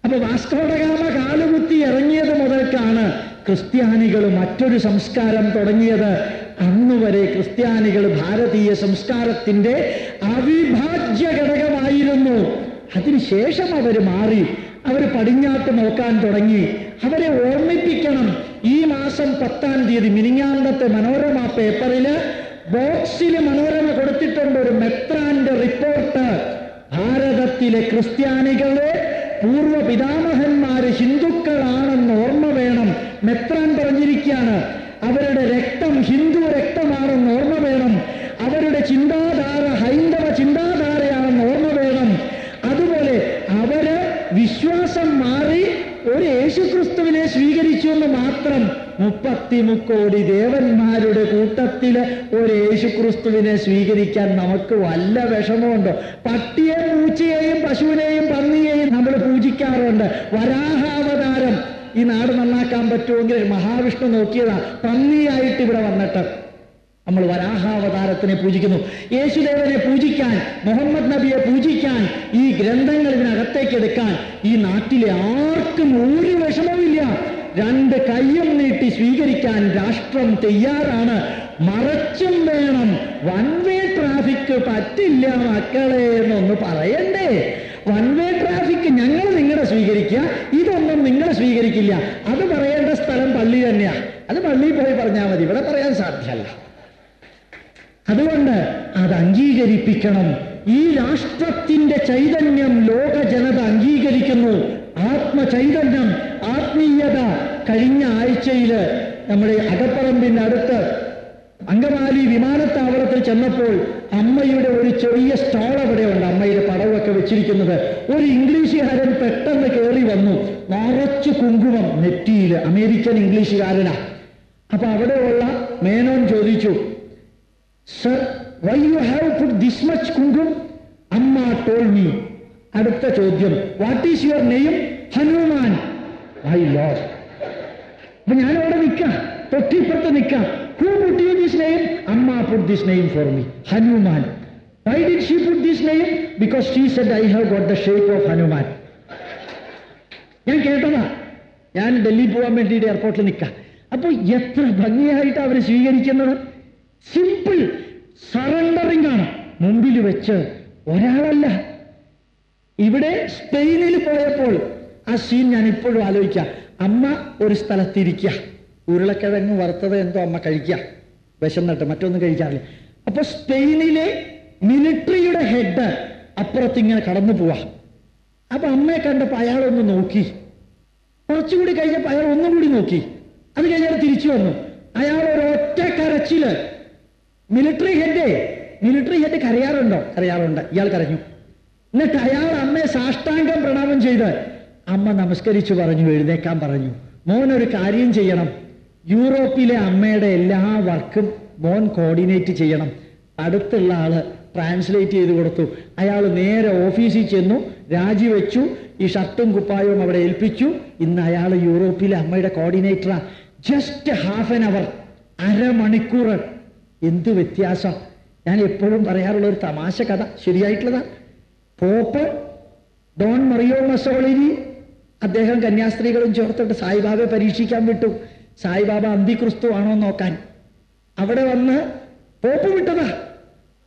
അപ്പൊ വാസ്കോഡഗാമ കാലുകുത്തി ഇറങ്ങിയത് മുതൽക്കാണ് ക്രിസ്ത്യാനികൾ മറ്റൊരു സംസ്കാരം തുടങ്ങിയത്. അന്നുവരെ ക്രിസ്ത്യാനികൾ ഭാരതീയ സംസ്കാരത്തിന്റെ അവിഭാജ്യ ഘടകമായിരുന്നു. അതിനുശേഷം അവർ മാറി അവർ പടിഞ്ഞാട്ട് നോക്കാൻ തുടങ്ങി. അവരെ ഓർമ്മിപ്പിക്കണം. ഈ മാസം പത്താം തീയതി മിനിങ്ങാന്തത്തെ മനോരമ പേപ്പറിൽ ബോക്സിൽ മനോരമ കൊടുത്തിട്ടുണ്ട് ഒരു മെത്രാന്റെ റിപ്പോർട്ട്. ഭാരതത്തിലെ ക്രിസ്ത്യാനികളെ പൂർവ പിതാമഹന്മാര് ഹിന്ദുക്കളാണെന്ന് ഓർമ്മ വേണം. മെത്രാൻ പറഞ്ഞിരിക്കുകയാണ് അവരുടെ രക്തം ഹിന്ദു രക്തമാണെന്ന് ഓർമ്മ വേണം. അവരുടെ ചിന്താധാര ഹൈന്ദവ ചിന്താധാരയാണെന്ന് ഓർമ്മ വേണം. അതുപോലെ അവർ വിശ്വാസം മാറി ഒരു യേശുക്രിസ്തുവിനെ സ്വീകരിച്ചു എന്ന് മാത്രം മുപ്പത്തിമുക്കോടി ദേവന്മാരുടെ കൂട്ടത്തിൽ ഒരു യേശുക്രിസ്തുവിനെ സ്വീകരിക്കാൻ നമുക്ക് വല്ല വിഷമമുണ്ടോ? പട്ടിയെ പൂച്ചയെയും പശുവിനെയും പന്നിയെയും നമ്മൾ പൂജിക്കാറുണ്ട്. വരാഹാവതാരം. ഈ നാട് നന്നാക്കാൻ പറ്റുമെങ്കിൽ മഹാവിഷ്ണു നോക്കിയതാ. പന്നിയായിട്ട് ഇവിടെ വന്നിട്ട് നമ്മൾ വരാഹാവതാരത്തിനെ പൂജിക്കുന്നു. യേശുദേവനെ പൂജിക്കാൻ മുഹമ്മദ് നബിയെ പൂജിക്കാൻ ഈ ഗ്രന്ഥങ്ങൾ ഇതിനകത്തേക്ക് എടുക്കാൻ ഈ നാട്ടിലെ ആർക്കും ഒരു വിഷമവുമില്ല. രണ്ട് കയ്യും നീട്ടി സ്വീകരിക്കാൻ രാഷ്ട്രം തയ്യാറാണ്. മറച്ചും വേണം. വൺ വേ ട്രാഫിക് പറ്റില്ല മക്കളെ എന്നൊന്ന് പറയണ്ടേ. വൺ വേ ട്രാഫിക് ഞങ്ങൾ നിങ്ങളെ സ്വീകരിക്കുക ഇതൊന്നും നിങ്ങളെ സ്വീകരിക്കില്ല. അത് പറയേണ്ട സ്ഥലം പള്ളി തന്നെയാണ് അത് പള്ളിയിൽ പോയി പറഞ്ഞാൽ മതി. ഇവിടെ പറയാൻ സാധ്യമല്ല. അതുകൊണ്ട് അത് അംഗീകരിപ്പിക്കണം. ഈ രാഷ്ട്രത്തിന്റെ ചൈതന്യം ലോക ജനത അംഗീകരിക്കുന്നു. ആത്മചൈതന്യം ആത്മീയത കഴിഞ്ഞ ആഴ്ചയിൽ നമ്മുടെ അകപ്പറമ്പിനടുത്ത് അങ്കമാലി വിമാനത്താവളത്തിൽ ചെന്നപ്പോൾ അമ്മയുടെ ഒരു ചെറിയ സ്റ്റോൾ അവിടെ ഉണ്ട്. അമ്മയുടെ പടവൊക്കെ വെച്ചിരിക്കുന്നത്. ഒരു ഇംഗ്ലീഷുകാരൻ പെട്ടെന്ന് കയറി വന്നു. നിറച്ച് കുങ്കുമം നെറ്റിയിൽ. അമേരിക്കൻ ഇംഗ്ലീഷുകാരനാ. അപ്പൊ അവിടെയുള്ള മേനോൻ ചോദിച്ചു sir why you have put this much kumkum? Amma told me അടുത്ത ചോദ്യം വാട്ട് ഈസ് യുവർ നെയ്യും ഹനുമാൻ ലോഡ് അപ്പൊ ഞാൻ അവിടെ നിൽക്കാം തൊട്ടിപ്പുറത്ത് നിൽക്കാം who put this name Amma put this name for me Hanuman. Why did she put this name because she said I have got the shape of Hanuman ഞാൻ കേട്ടതാ. ഞാൻ ഡൽഹി പോകാൻ വേണ്ടിയിട്ട് എയർപോർട്ടിൽ നിൽക്കാം അപ്പൊ എത്ര ഭംഗിയായിട്ട് അവർ സ്വീകരിക്കുന്നത്? സിമ്പിൾ സറണ്ടറിംഗ് ആണ്. മുമ്പിൽ വെച്ച് ഒരാളല്ല. ഇവിടെ സ്പെയിനിൽ പോയപ്പോൾ ആ സീൻ ഞാൻ ഇപ്പോഴും ആലോചിക്കുക അമ്മ ഒരു സ്ഥലത്തിരിക്കുക ഉരുളക്കിഴങ്ങ് വറുത്തത് എന്തോ അമ്മ കഴിക്കുക വിശന്നിട്ട് മറ്റൊന്നും കഴിക്കാറില്ല. അപ്പൊ സ്പെയിനിലെ മിലിറ്ററിയുടെ ഹെഡ് അപ്പുറത്തിങ്ങനെ കടന്നു പോവാ. അപ്പൊ അമ്മയെ കണ്ടപ്പോ അയാളൊന്ന് നോക്കി. കുറച്ചുകൂടി കഴിഞ്ഞപ്പോ അയാൾ ഒന്നും കൂടി നോക്കി. അത് കഴിഞ്ഞാൽ തിരിച്ചു വന്നു. അയാൾ ഒരൊറ്റ കരച്ചിൽ. മിലിറ്ററി ഹെഡ് മിലിറ്ററി ഹെഡ് കരയാറുണ്ടോ? കരയാറുണ്ട്. ഇയാൾ കരഞ്ഞു. എന്നിട്ട് അയാൾ അമ്മയെ സാഷ്ടാംഗം പ്രണാമം ചെയ്ത് അമ്മ നമസ്കരിച്ചു പറഞ്ഞു എഴുന്നേക്കാൻ പറഞ്ഞു. മോൻ ഒരു കാര്യം ചെയ്യണം. യൂറോപ്പിലെ അമ്മയുടെ എല്ലാ വർക്കും മോൻ കോർഡിനേറ്റ് ചെയ്യണം. അടുത്തുള്ള ആൾ ട്രാൻസ്ലേറ്റ് ചെയ്ത് കൊടുത്തു. അയാൾ നേരെ ഓഫീസിൽ ചെന്നു രാജിവെച്ചു ഈ ഷർട്ടും കുപ്പായവും അവിടെ ഏൽപ്പിച്ചു. ഇന്ന് അയാൾ യൂറോപ്പിലെ അമ്മയുടെ കോർഡിനേറ്ററാ. ജസ്റ്റ് ഹാഫ് ആൻ അവർ അരമണിക്കൂർ. എന്ത് വ്യത്യാസം? ഞാൻ എപ്പോഴും പറയാറുള്ള ഒരു തമാശ കഥ ശരിയായിട്ടുള്ളതാ. പോപ്പ് ഡോൺ മറിയോ മസോളിനി അദ്ദേഹം കന്യാസ്ത്രീകളും ചേർത്തിട്ട് സായിബാബയെ പരീക്ഷിക്കാൻ വിട്ടു. സായിബാബ അന്തിക്രിസ്തു ആണോ നോക്കാൻ. അവിടെ വന്ന് പോപ്പ് വിട്ടതാ.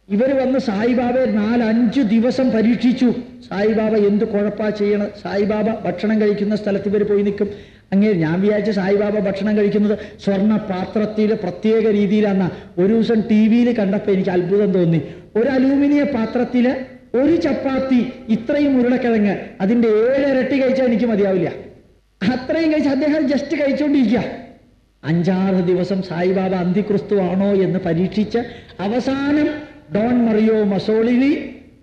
ഇവർ വന്ന് സായിബാബയെ നാലഞ്ച് ദിവസം പരീക്ഷിച്ചു. സായിബാബ എന്ത് കുഴപ്പാ ചെയ്യണം സായിബാബ ഭക്ഷണം കഴിക്കുന്ന സ്ഥലത്ത് ഇവർ പോയി നിൽക്കും. അങ്ങനെ ഞാൻ വിചാരിച്ച സായിബാബ ഭക്ഷണം കഴിക്കുന്നത് സ്വർണ പാത്രത്തിൽ പ്രത്യേക രീതിയിലാണ് ഒരു ദിവസം ടി വിയിൽ കണ്ടപ്പോൾ എനിക്ക് അത്ഭുതം തോന്നി. ഒരു അലൂമിനിയ പാത്രത്തിൽ ഒരു ചപ്പാത്തി ഇത്രയും ഉരുളക്കിഴങ്ങ് അതിന്റെ ഏഴരട്ടി കഴിച്ചാൽ എനിക്ക് മതിയാവില്ല. അത്രയും കഴിച്ച് അദ്ദേഹം ജസ്റ്റ് കഴിച്ചുകൊണ്ടിരിക്കുക അഞ്ചാറ് ദിവസം സായിബാബ അന്തിക്രിസ്തു ആണോ എന്ന് പരീക്ഷിച്ച് അവസാനം ഡോൺ മറിയോ മസോളിനി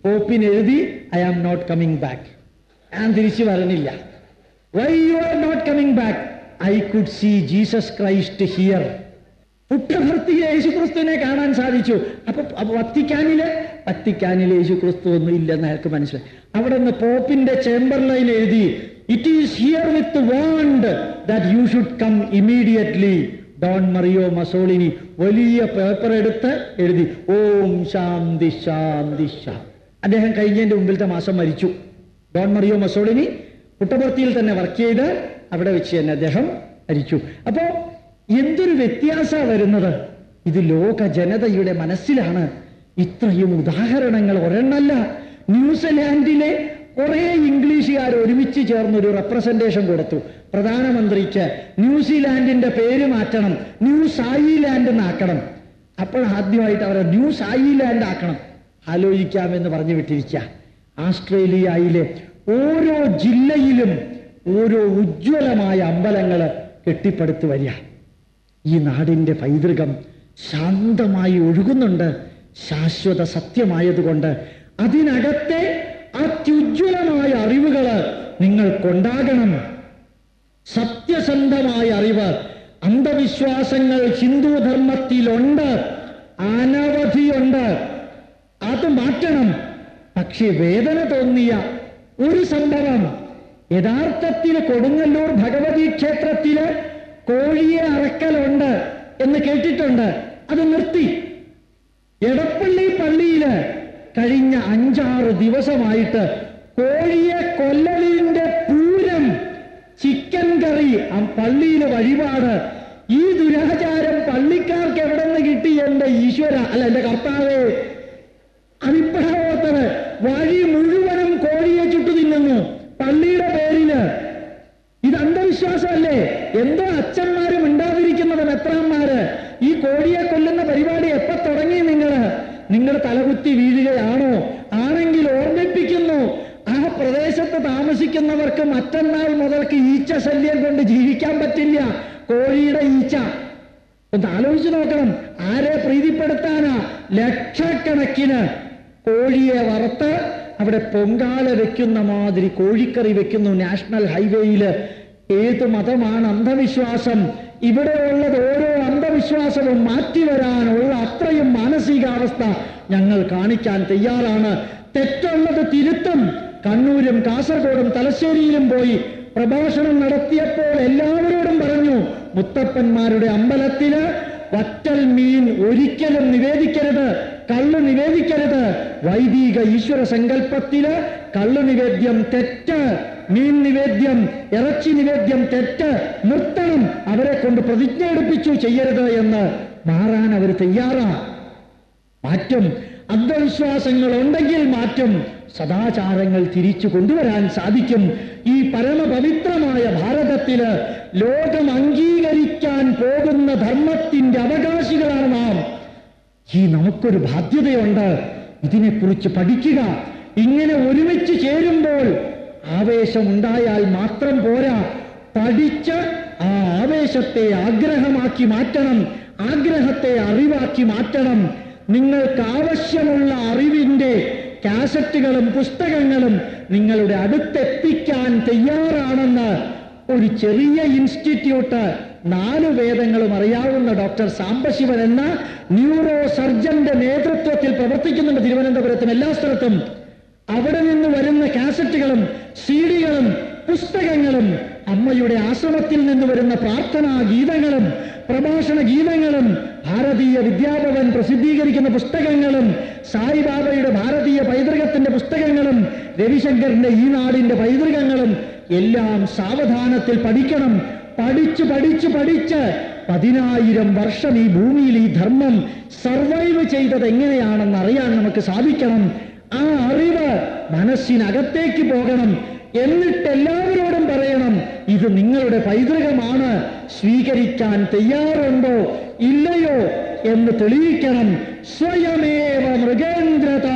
പോപ്പിന് എഴുതി I am not coming back ഞാൻ തിരിച്ചു വരണില്ല. Why you are not coming back I could see Jesus Christ here പുട്ടഭർത്തിയിൽ യേശുക്രിസ്തുവിനെ കാണാൻ സാധിച്ചു. അപ്പൊ വത്തിക്കാനിൽ? വത്തിക്കാനിൽ യേശുക്രിസ്തു ഒന്നും ഇല്ലെന്ന് അയാൾക്ക് മനസ്സിലായി. അവിടെ നിന്ന് പോപ്പിന്റെ ചേംബർലൈൻ എഴുതി it is here with want that you should come immediately Don Mario Mazzoleni വലിയ പേപ്പർ എടുത്ത് എഴുതി ഓം ശാന്തി ശാന്തി അദ്ദേഹം കഴിഞ്ഞതിന്റെ മുമ്പിലത്തെ മാസം മരിച്ചു. ഡോൺ മറിയോ മസോളിനി പുട്ടപർത്തിയിൽ തന്നെ വർക്ക് ചെയ്ത് അവിടെ വെച്ച് തന്നെ അദ്ദേഹം മരിച്ചു. അപ്പോ എന്തൊരു വ്യത്യാസ വരുന്നത്? ഇത് ലോക ജനതയുടെ മനസ്സിലാണ്. ഇത്രയും ഉദാഹരണങ്ങൾ ഒരെണ്ണല്ല. ന്യൂസിലാൻഡിലെ കുറെ ഇംഗ്ലീഷുകാർ ഒരുമിച്ച് ചേർന്ന് ഒരു റെപ്രസെന്റേഷൻ കൊടുത്തു. പ്രധാനമന്ത്രിക്ക് ന്യൂസിലാൻഡിന്റെ പേര് മാറ്റണം ന്യൂ സായിലാൻഡ് എന്നാക്കണം. അപ്പോൾ ആദ്യമായിട്ട് അവരെ ന്യൂ സായിലാൻഡ് ആക്കണം. ആലോചിക്കാമെന്ന് പറഞ്ഞു വിട്ടിരിക്കുക ആസ്ട്രേലിയയിലെ ഓരോ ജില്ലയിലും ഓരോ ഉജ്ജ്വലമായ അമ്പലങ്ങൾ കെട്ടിപ്പടുത്തു വരിക. ഈ നാടിന്റെ പൈതൃകം ശാന്തമായി ഒഴുകുന്നുണ്ട് ശാശ്വത സത്യമായതുകൊണ്ട് അതിനകത്തെ അത്യുജ്വലമായ അറിവുകൾ നിങ്ങൾക്കുണ്ടാകണം സത്യസന്ധമായ അറിവ് അന്ധവിശ്വാസങ്ങൾ ഹിന്ദു ധർമ്മത്തിലുണ്ട് അനവധിയുണ്ട്. അത് മാറ്റണം. പക്ഷേ വേദന തോന്നിയ ഒരു സംഭവം യഥാർത്ഥത്തിൽ കൊടുങ്ങല്ലൂർ ഭഗവതി ക്ഷേത്രത്തിൽ കോഴിയെ അറക്കലുണ്ട് എന്ന് കേട്ടിട്ടുണ്ട്. അത് നിർത്തി. എടപ്പള്ളി പള്ളിയിൽ കഴിഞ്ഞ അഞ്ചാറ് ദിവസമായിട്ട് കോഴിയെ കൊല്ലലിന്റെ പൂരം ചിക്കൻ കറി പള്ളിയിലെ വഴിപാട്. ഈ ദുരാചാരം പള്ളിക്കാർക്ക് എവിടെ നിന്ന് കിട്ടി എന്റെ ഈശ്വര അല്ല എന്റെ കർത്താവേ? അതിപ്പോഴാ ഓർത്തത് വഴി മുഴുവനും കോഴിയെ ചുട്ടു തിന്നുന്നു പള്ളിയുടെ പേരിൽ ഇത് അന്ധവിശ്വാസമല്ലേ എന്തോ അച്ഛന്മാരും ഉണ്ടാതിരിക്കുന്നത് മെത്രാന്മാര് ഈ കോഴിയെ കൊല്ലുന്ന പരിപാടി എപ്പോ തുടങ്ങി നിങ്ങൾ നിങ്ങൾ തലകുത്തി വീഴുകയാണോ? ആണെങ്കിൽ ഓർമ്മിപ്പിക്കുന്നു? ആ പ്രദേശത്ത് താമസിക്കുന്നവർക്ക് മറ്റന്നാൾ മുതൽക്ക് ഈച്ച ശല്യം കൊണ്ട് ജീവിക്കാൻ പറ്റില്ല. കോഴിയുടെ ഈച്ച. ഒന്ന് ആലോചിച്ചു നോക്കണം. ആരെ പ്രീതിപ്പെടുത്താനാ? ലക്ഷക്കണക്കിന് കോഴിയെ വറുത്ത് അവിടെ പൊങ്കാല വെക്കുന്ന മാതിരി കോഴിക്കറി വെക്കുന്നു നാഷണൽ ഹൈവേയിൽ. ഏത് മതമാണ് അന്ധവിശ്വാസം? ഇവിടെ ഉള്ളത് ഓരോ അന്ധവിശ്വാസവും മാറ്റിവരാനുള്ള അത്രയും മാനസികാവസ്ഥ ഞങ്ങൾ കാണിക്കാൻ തയ്യാറാണ്. തെറ്റുള്ളത് തിരുത്തും. കണ്ണൂരും കാസർഗോഡും തലശ്ശേരിയിലും പോയി പ്രഭാഷണം നടത്തിയപ്പോൾ എല്ലാവരോടും പറഞ്ഞു മുത്തപ്പന്മാരുടെ അമ്പലത്തിൽ വറ്റൽ മീൻ ഒരിക്കലും നിവേദിക്കരുത് കള്ള് നിവേദിക്കരുത്. വൈദിക ഈശ്വര സങ്കല്പത്തിൽ കള്ള് നിവേദ്യം തെറ്റ്. മീൻ നിവേദ്യം ഇറച്ചി നിവേദ്യം തെറ്റ് നിർത്തണം അവരെ കൊണ്ട് പ്രതിജ്ഞ എടുപ്പിച്ചു ചെയ്യരുത് എന്ന് മാറാൻ അവർ തയ്യാറാ. മാറ്റം. അന്ധവിശ്വാസങ്ങൾ ഉണ്ടെങ്കിൽ മാറ്റം. സദാചാരങ്ങൾ തിരിച്ചു കൊണ്ടുവരാൻ സാധിക്കും. ഈ പരമപവിത്രമായ ഭാരതത്തിൽ ലോകം അംഗീകരിക്കാൻ പോകുന്ന ധർമ്മത്തിന്റെ അവകാശികളാണ് നാം. ഈ നമുക്കൊരു ബാധ്യതയുണ്ട്. ഇതിനെക്കുറിച്ച് പഠിക്കുക. ഇങ്ങനെ ഒരുമിച്ച് ചേരുമ്പോൾ ആവേശമുണ്ടായാൽ മാത്രം പോരാ. പഠിച്ച് ആ ആവേശത്തെ ആഗ്രഹമാക്കി മാറ്റണം. ആഗ്രഹത്തെ അറിവാക്കി മാറ്റണം. നിങ്ങൾക്ക് ആവശ്യമുള്ള അറിവിന്റെ കാസറ്റുകളും പുസ്തകങ്ങളും നിങ്ങളുടെ അടുത്തെത്തിക്കാൻ തയ്യാറാണെന്ന് ഒരു ചെറിയ ഇൻസ്റ്റിറ്റ്യൂട്ട് നാല് വേദങ്ങളും അറിയാവുന്ന ഡോക്ടർ സാംബശിവൻ എന്ന ന്യൂറോ സർജന്റെ നേതൃത്വത്തിൽ പ്രവർത്തിക്കുന്നുണ്ട് തിരുവനന്തപുരത്തും എല്ലാ സ്ഥലത്തും. അവിടെ നിന്ന് വരുന്ന കാസറ്റുകളും സീഡികളും പുസ്തകങ്ങളും അമ്മയുടെ ആശ്രമത്തിൽ നിന്ന് വരുന്ന പ്രാർത്ഥനാ ഗീതങ്ങളും പ്രഭാഷണ ഗീതങ്ങളും ഭാരതീയ വിദ്യാഭവൻ പ്രസിദ്ധീകരിക്കുന്ന പുസ്തകങ്ങളും സായിബാബയുടെ ഭാരതീയ പൈതൃകത്തിന്റെ പുസ്തകങ്ങളും രവിശങ്കറിന്റെ ഈ നാടിന്റെ പൈതൃകങ്ങളും എല്ലാം സാവധാനത്തിൽ പഠിക്കണം. പഠിച്ചു പഠിച്ചു പഠിച്ച് പതിനായിരം വർഷം ഈ ഭൂമിയിൽ ഈ ധർമ്മം സർവൈവ് ചെയ്തത് എങ്ങനെയാണെന്ന് അറിയാൻ നമുക്ക് സാധിക്കണം. ആ അറിവ് മനസ്സിനകത്തേക്ക് പോകണം. എന്നിട്ട് എല്ലാവരോടും പറയണം ഇത് നിങ്ങളുടെ പൈതൃകമാണ്. സ്വീകരിക്കാൻ തയ്യാറുണ്ടോ? ഇല്ലയോ? എന്ന് തെളിയിക്കണം. സ്വയമേവ മൃഗേന്ദ്രത.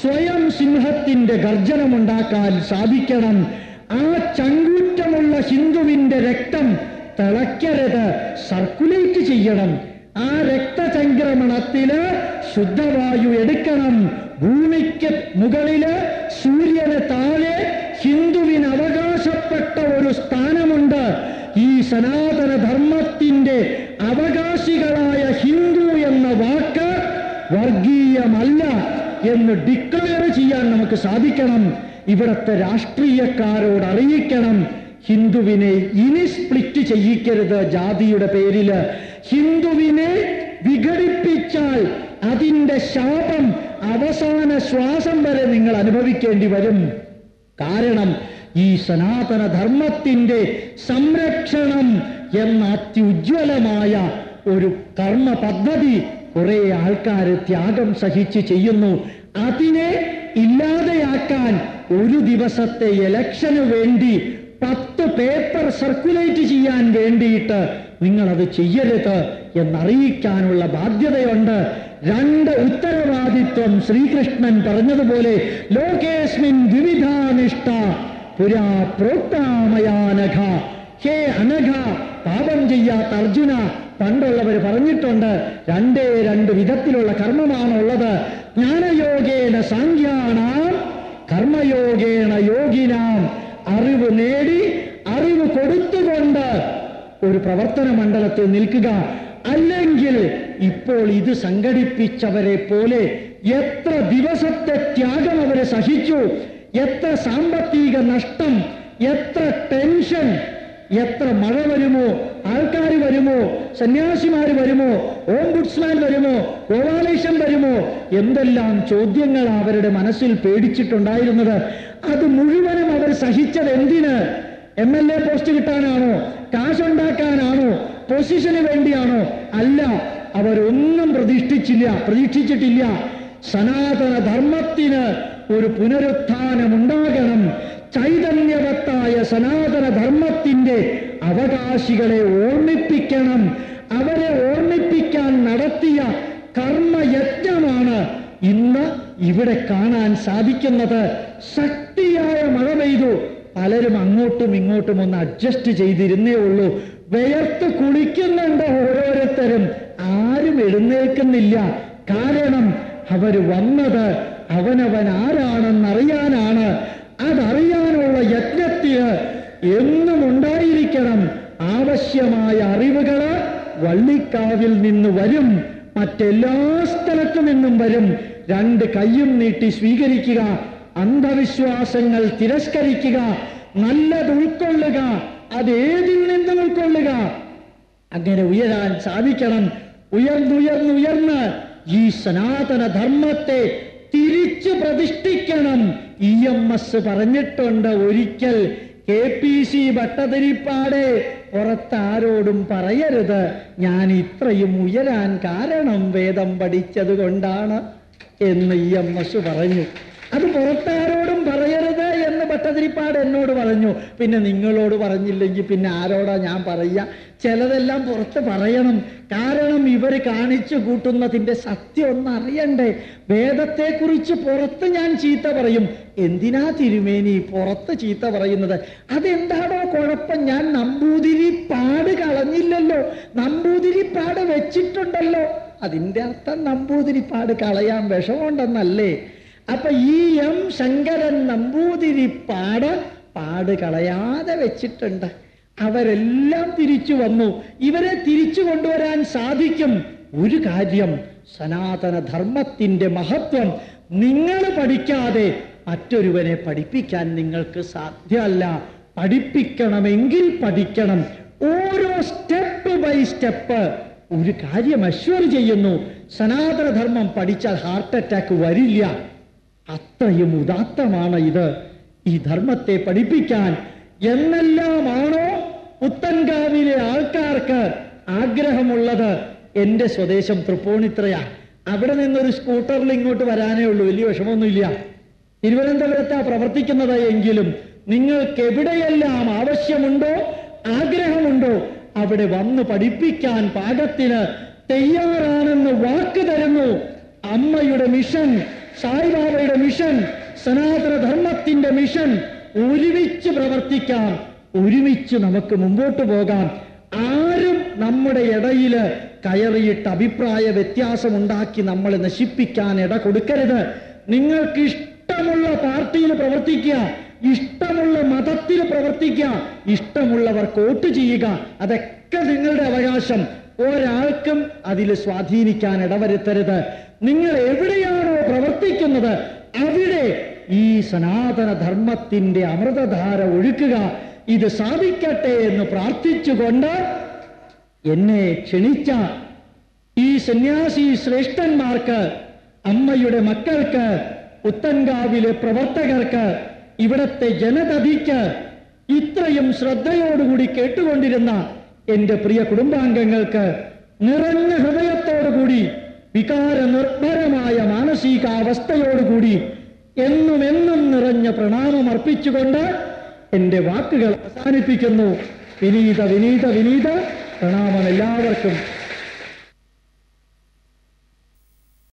സ്വയം സിംഹത്തിന്റെ ഗർജനമുണ്ടാക്കാൻ സാധിക്കണം. ആ ചങ്കൂറ്റമുള്ള ഹിന്ദുവിന്റെ രക്തം തിളയ്ക്കരുത്. സർക്കുലേറ്റ് ചെയ്യണം. ആ രക്തചംക്രമണത്തിൽ ശുദ്ധവായു എടുക്കണം. ഭൂമിക്ക് മുകളിൽ സൂര്യന് താഴെ ഹിന്ദുവിന് അവകാശപ്പെട്ട ഒരു സ്ഥാനമുണ്ട്. ഈ സനാതന ധർമ്മത്തിന്റെ അവകാശികളായ ഹിന്ദു എന്ന വാക്ക് വർഗീയമല്ല എന്ന് ഡിക്ലെയർ ചെയ്യാൻ നമുക്ക് സാധിക്കണം. ഇവിടത്തെ രാഷ്ട്രീയക്കാരോട് അറിയിക്കണം ഹിന്ദുവിനെ ഇനി സ്പ്ലിറ്റ് ചെയ്യിക്കരുത് ജാതിയുടെ പേരിൽ. ഹിന്ദുവിനെ വിഘടിപ്പിച്ചാൽ അതിന്റെ ശാപം അവസാന ശ്വാസം വരെ നിങ്ങൾ അനുഭവിക്കേണ്ടി വരും. കാരണം ഈ സനാതന ധർമ്മത്തിന്റെ സംരക്ഷണം എന്ന അത്യുജ്വലമായ ഒരു കർമ്മ പദ്ധതി കുറെ ആൾക്കാർ ത്യാഗം സഹിച്ച് ചെയ്യുന്നു. അതിനെ ഇല്ലാതെയാക്കാൻ ഒരു ദിവസത്തെ ഇലക്ഷന് വേണ്ടി പത്ത് പേപ്പർ സർക്കുലേറ്റ് ചെയ്യാൻ വേണ്ടിയിട്ട് നിങ്ങൾ അത് ചെയ്യരുത് എന്നറിയിക്കാനുള്ള ബാധ്യതയുണ്ട്. രണ്ട് ഉത്തരവാദിത്വം ശ്രീകൃഷ്ണൻ പറഞ്ഞതുപോലെ ലോകേസ്മിൻ വിവിധാനിഷ്ഠ പുരാ പ്രോക്താമയാനഘ. ഹേ അനഘ പാപം ചെയ്യാത്ത അർജുന പണ്ടുള്ളവർ പറഞ്ഞിട്ടുണ്ട് രണ്ടേ രണ്ട് വിധത്തിലുള്ള കർമ്മമാണുള്ളത്. ജ്ഞാനയോഗേന സാഖ്യാണാം കർമ്മയോഗേണ യോഗിനാം. അറിവ് നേടി അറിവ് കൊടുത്തുകൊണ്ട് ഒരു പ്രവർത്തന മണ്ഡലത്തിൽ നിൽക്കുക. അല്ലെങ്കിൽ ഇപ്പോൾ ഇത് സംഘടിപ്പിച്ചവരെ പോലെ എത്ര ദിവസത്തെ ത്യാഗം അവരെ സഹിച്ചു എത്ര സാമ്പത്തിക നഷ്ടം എത്ര ടെൻഷൻ എത്ര മഴ വരുമോ ആൾക്കാർ വരുമോ സന്യാസിമാർ വരുമോ ഓംബുഡ്സ്മാൻ വരുമോ ഗോപാലേശൻ വരുമോ എന്തെല്ലാം ചോദ്യങ്ങൾ അവരുടെ മനസ്സിൽ പേടിച്ചിട്ടുണ്ടായിരുന്നത്. അത് മുഴുവനും അവർ സഹിച്ചത് എന്തിന്? എം എൽ എ പോസ്റ്റ് കിട്ടാനാണോ കാശുണ്ടാക്കാനാണോ പൊസിഷന് വേണ്ടിയാണോ? അല്ല അവരൊന്നും പ്രതിഷ്ഠിച്ചില്ല പ്രതീക്ഷിച്ചിട്ടില്ല. സനാതന ധർമ്മത്തിന് ഒരു പുനരുത്ഥാനമുണ്ടാകണം. ചൈതന്യവത്തായ സനാതന ധർമ്മത്തിന്റെ അവകാശികളെ ഓർമ്മിപ്പിക്കണം. അവരെ ഓർമ്മിപ്പിക്കാൻ നടത്തിയ കർമ്മയജ്ഞമാണ് ഇന്ന് ഇവിടെ കാണാൻ സാധിക്കുന്നത്. ശക്തിയായ മഴ പെയ്തു. പലരും അങ്ങോട്ടും ഇങ്ങോട്ടും ഒന്ന് അഡ്ജസ്റ്റ് ചെയ്തിരുന്നേ ഉള്ളൂ. വിയർത്ത് കുളിക്കുന്നുണ്ട് ഓരോരുത്തരും. ആരും എഴുന്നേൽക്കുന്നില്ല. കാരണം അവർ വന്നത് അവനവൻ ആരാണെന്നറിയാനാണ്. അതറിയാനുള്ള യജ്ഞത്തിന് എന്നും ഉണ്ടായിരിക്കണം. ആവശ്യമായ അറിവുകൾ വള്ളിക്കാവിൽ നിന്ന് വരും. മറ്റെല്ലാ സ്ഥലത്തു നിന്നും വരും. രണ്ട് കൈയും നീട്ടി സ്വീകരിക്കുക. അന്ധവിശ്വാസങ്ങൾ തിരസ്കരിക്കുക. നല്ലത് ഉൾക്കൊള്ളുക. അതേതിൽ നിന്നും ഉൾക്കൊള്ളുക? അങ്ങനെ ഉയരാൻ സാധിക്കണം. ഉയർന്നുയർന്നുയർന്ന് ഈ സനാതന ധർമ്മത്തെ തിരിച്ചു പ്രതിഷ്ഠിക്കണം. ഇ എം എസ് പറഞ്ഞിട്ടുണ്ട് ഒരിക്കൽ. കെ പി സി ഭട്ടതിരിപ്പാടെ. പുറത്താരോടും പറയരുത്. ഞാൻ ഇത്രയും ഉയരാൻ കാരണം വേദം പഠിച്ചത് കൊണ്ടാണ് എന്ന് ഇ എം എസ് പറഞ്ഞു. അത് പുറത്താരോടും പറയരുത്. ഭട്ടതിരിപ്പാട് എന്നോട് പറഞ്ഞു. പിന്നെ നിങ്ങളോട് പറഞ്ഞില്ലെങ്കിൽ പിന്നെ ആരോടാ ഞാൻ പറയുക? ചിലതെല്ലാം പുറത്ത് പറയണം. കാരണം ഇവർ കാണിച്ചു കൂട്ടുന്നതിന്റെ സത്യം ഒന്ന് അറിയണ്ടേ വേദത്തെക്കുറിച്ച് പുറത്ത് ഞാൻ ചീത്ത പറയും. എന്തിനാ തിരുമേനി പുറത്ത് ചീത്ത പറയുന്നത്? അതെന്താണോ കുഴപ്പം? ഞാൻ നമ്പൂതിരി പാട് കളഞ്ഞില്ലല്ലോ. നമ്പൂതിരി പാട് വെച്ചിട്ടുണ്ടല്ലോ. അതിന്റെ അർത്ഥം നമ്പൂതിരിപ്പാട് കളയാൻ വിഷമുണ്ടെന്നല്ലേ അപ്പൊ ഈ എം ശങ്കരൻ നമ്പൂതിരി പാട് പാട് കളയാതെ വെച്ചിട്ടുണ്ട്. അവരെല്ലാം തിരിച്ചു വന്നു. ഇവരെ തിരിച്ചു കൊണ്ടുവരാൻ സാധിക്കും ഒരു കാര്യം. സനാതന ധർമ്മത്തിന്റെ മഹത്വം. നിങ്ങൾ പഠിക്കാതെ മറ്റൊരുവനെ പഠിപ്പിക്കാൻ നിങ്ങൾക്ക് സാധ്യമല്ല. പഠിപ്പിക്കണമെങ്കിൽ പഠിക്കണം. ഓരോ സ്റ്റെപ്പ് ബൈ സ്റ്റെപ്പ് ഒരു കാര്യം അശ്വർ ചെയ്യുന്നു. സനാതനധർമ്മം പഠിച്ചാൽ ഹാർട്ട് അറ്റാക്ക് വരില്ല. അത്രയും ഉദാത്തമാണ് ഇത്. ഈ ധർമ്മത്തെ പഠിപ്പിക്കാൻ എന്നെല്ലാമാണോ പുത്തൻകാവിലെ ആൾക്കാർക്ക് ആഗ്രഹമുള്ളത്? എന്റെ സ്വദേശം തൃപ്പൂണിത്രയാ അവിടെ നിന്നൊരു സ്കൂട്ടറിൽ ഇങ്ങോട്ട് വരാനേ ഉള്ളൂ. വലിയ വിഷമമൊന്നുമില്ല. തിരുവനന്തപുരത്താ പ്രവർത്തിക്കുന്നത് എങ്കിലും നിങ്ങൾക്ക് എവിടെയെല്ലാം ആവശ്യമുണ്ടോ ആഗ്രഹമുണ്ടോ അവിടെ വന്ന് പഠിപ്പിക്കാൻ പാകത്തിന് തയ്യാറാണെന്ന് വാക്ക് തരുന്നു. അമ്മയുടെ മിഷൻ സായിബാബയുടെ മിഷൻ സനാതന ധർമ്മത്തിന്റെ മിഷൻ ഒരുമിച്ച് പ്രവർത്തിക്കാം ഒരുമിച്ച് നമുക്ക് മുമ്പോട്ട് പോകാം. ആരും നമ്മുടെ ഇടയിൽ കയറിയിട്ട് അഭിപ്രായ വ്യത്യാസം ഉണ്ടാക്കി നമ്മളെ നശിപ്പിക്കാൻ ഇട കൊടുക്കരുത്. നിങ്ങൾക്ക് ഇഷ്ടമുള്ള പാർട്ടിയിൽ പ്രവർത്തിക്കുക ഇഷ്ടമുള്ള മതത്തിൽ പ്രവർത്തിക്കുക ഇഷ്ടമുള്ളവർക്ക് വോട്ട് ചെയ്യുക. അതൊക്കെ നിങ്ങളുടെ അവകാശം. ഒരാൾക്കും അതിൽ സ്വാധീനിക്കാൻ ഇടവരുത്തരുത്. നിങ്ങൾ എവിടെയാണോ പ്രവർത്തിക്കുന്നത് അവിടെ ഈ സനാതന ധർമ്മത്തിന്റെ അമൃതധാര ഒഴുക്കുക. ഇത് സാധിക്കട്ടെ എന്ന് പ്രാർത്ഥിച്ചുകൊണ്ട് എന്നെ ക്ഷണിച്ച ഈ സന്യാസി ശ്രേഷ്ഠന്മാർക്ക് അമ്മയുടെ മക്കൾക്ക് പുത്തൻകാവിലെ പ്രവർത്തകർക്ക് ഇവിടത്തെ ജനതതിക്ക് ഇത്രയും ശ്രദ്ധയോടുകൂടി കേട്ടുകൊണ്ടിരുന്ന എന്റെ പ്രിയ കുടുംബാംഗങ്ങൾക്ക് നിറഞ്ഞ ഹൃദയത്തോടുകൂടി വികാര നിർഭരമായ മാനസികാവസ്ഥയോടുകൂടി എന്നും എന്നും നിറഞ്ഞ പ്രണാമം അർപ്പിച്ചുകൊണ്ട് എന്റെ വാക്കുകൾ അവസാനിപ്പിക്കുന്നു. വിനീത വിനീത വിനീത പ്രണാമം എല്ലാവർക്കും.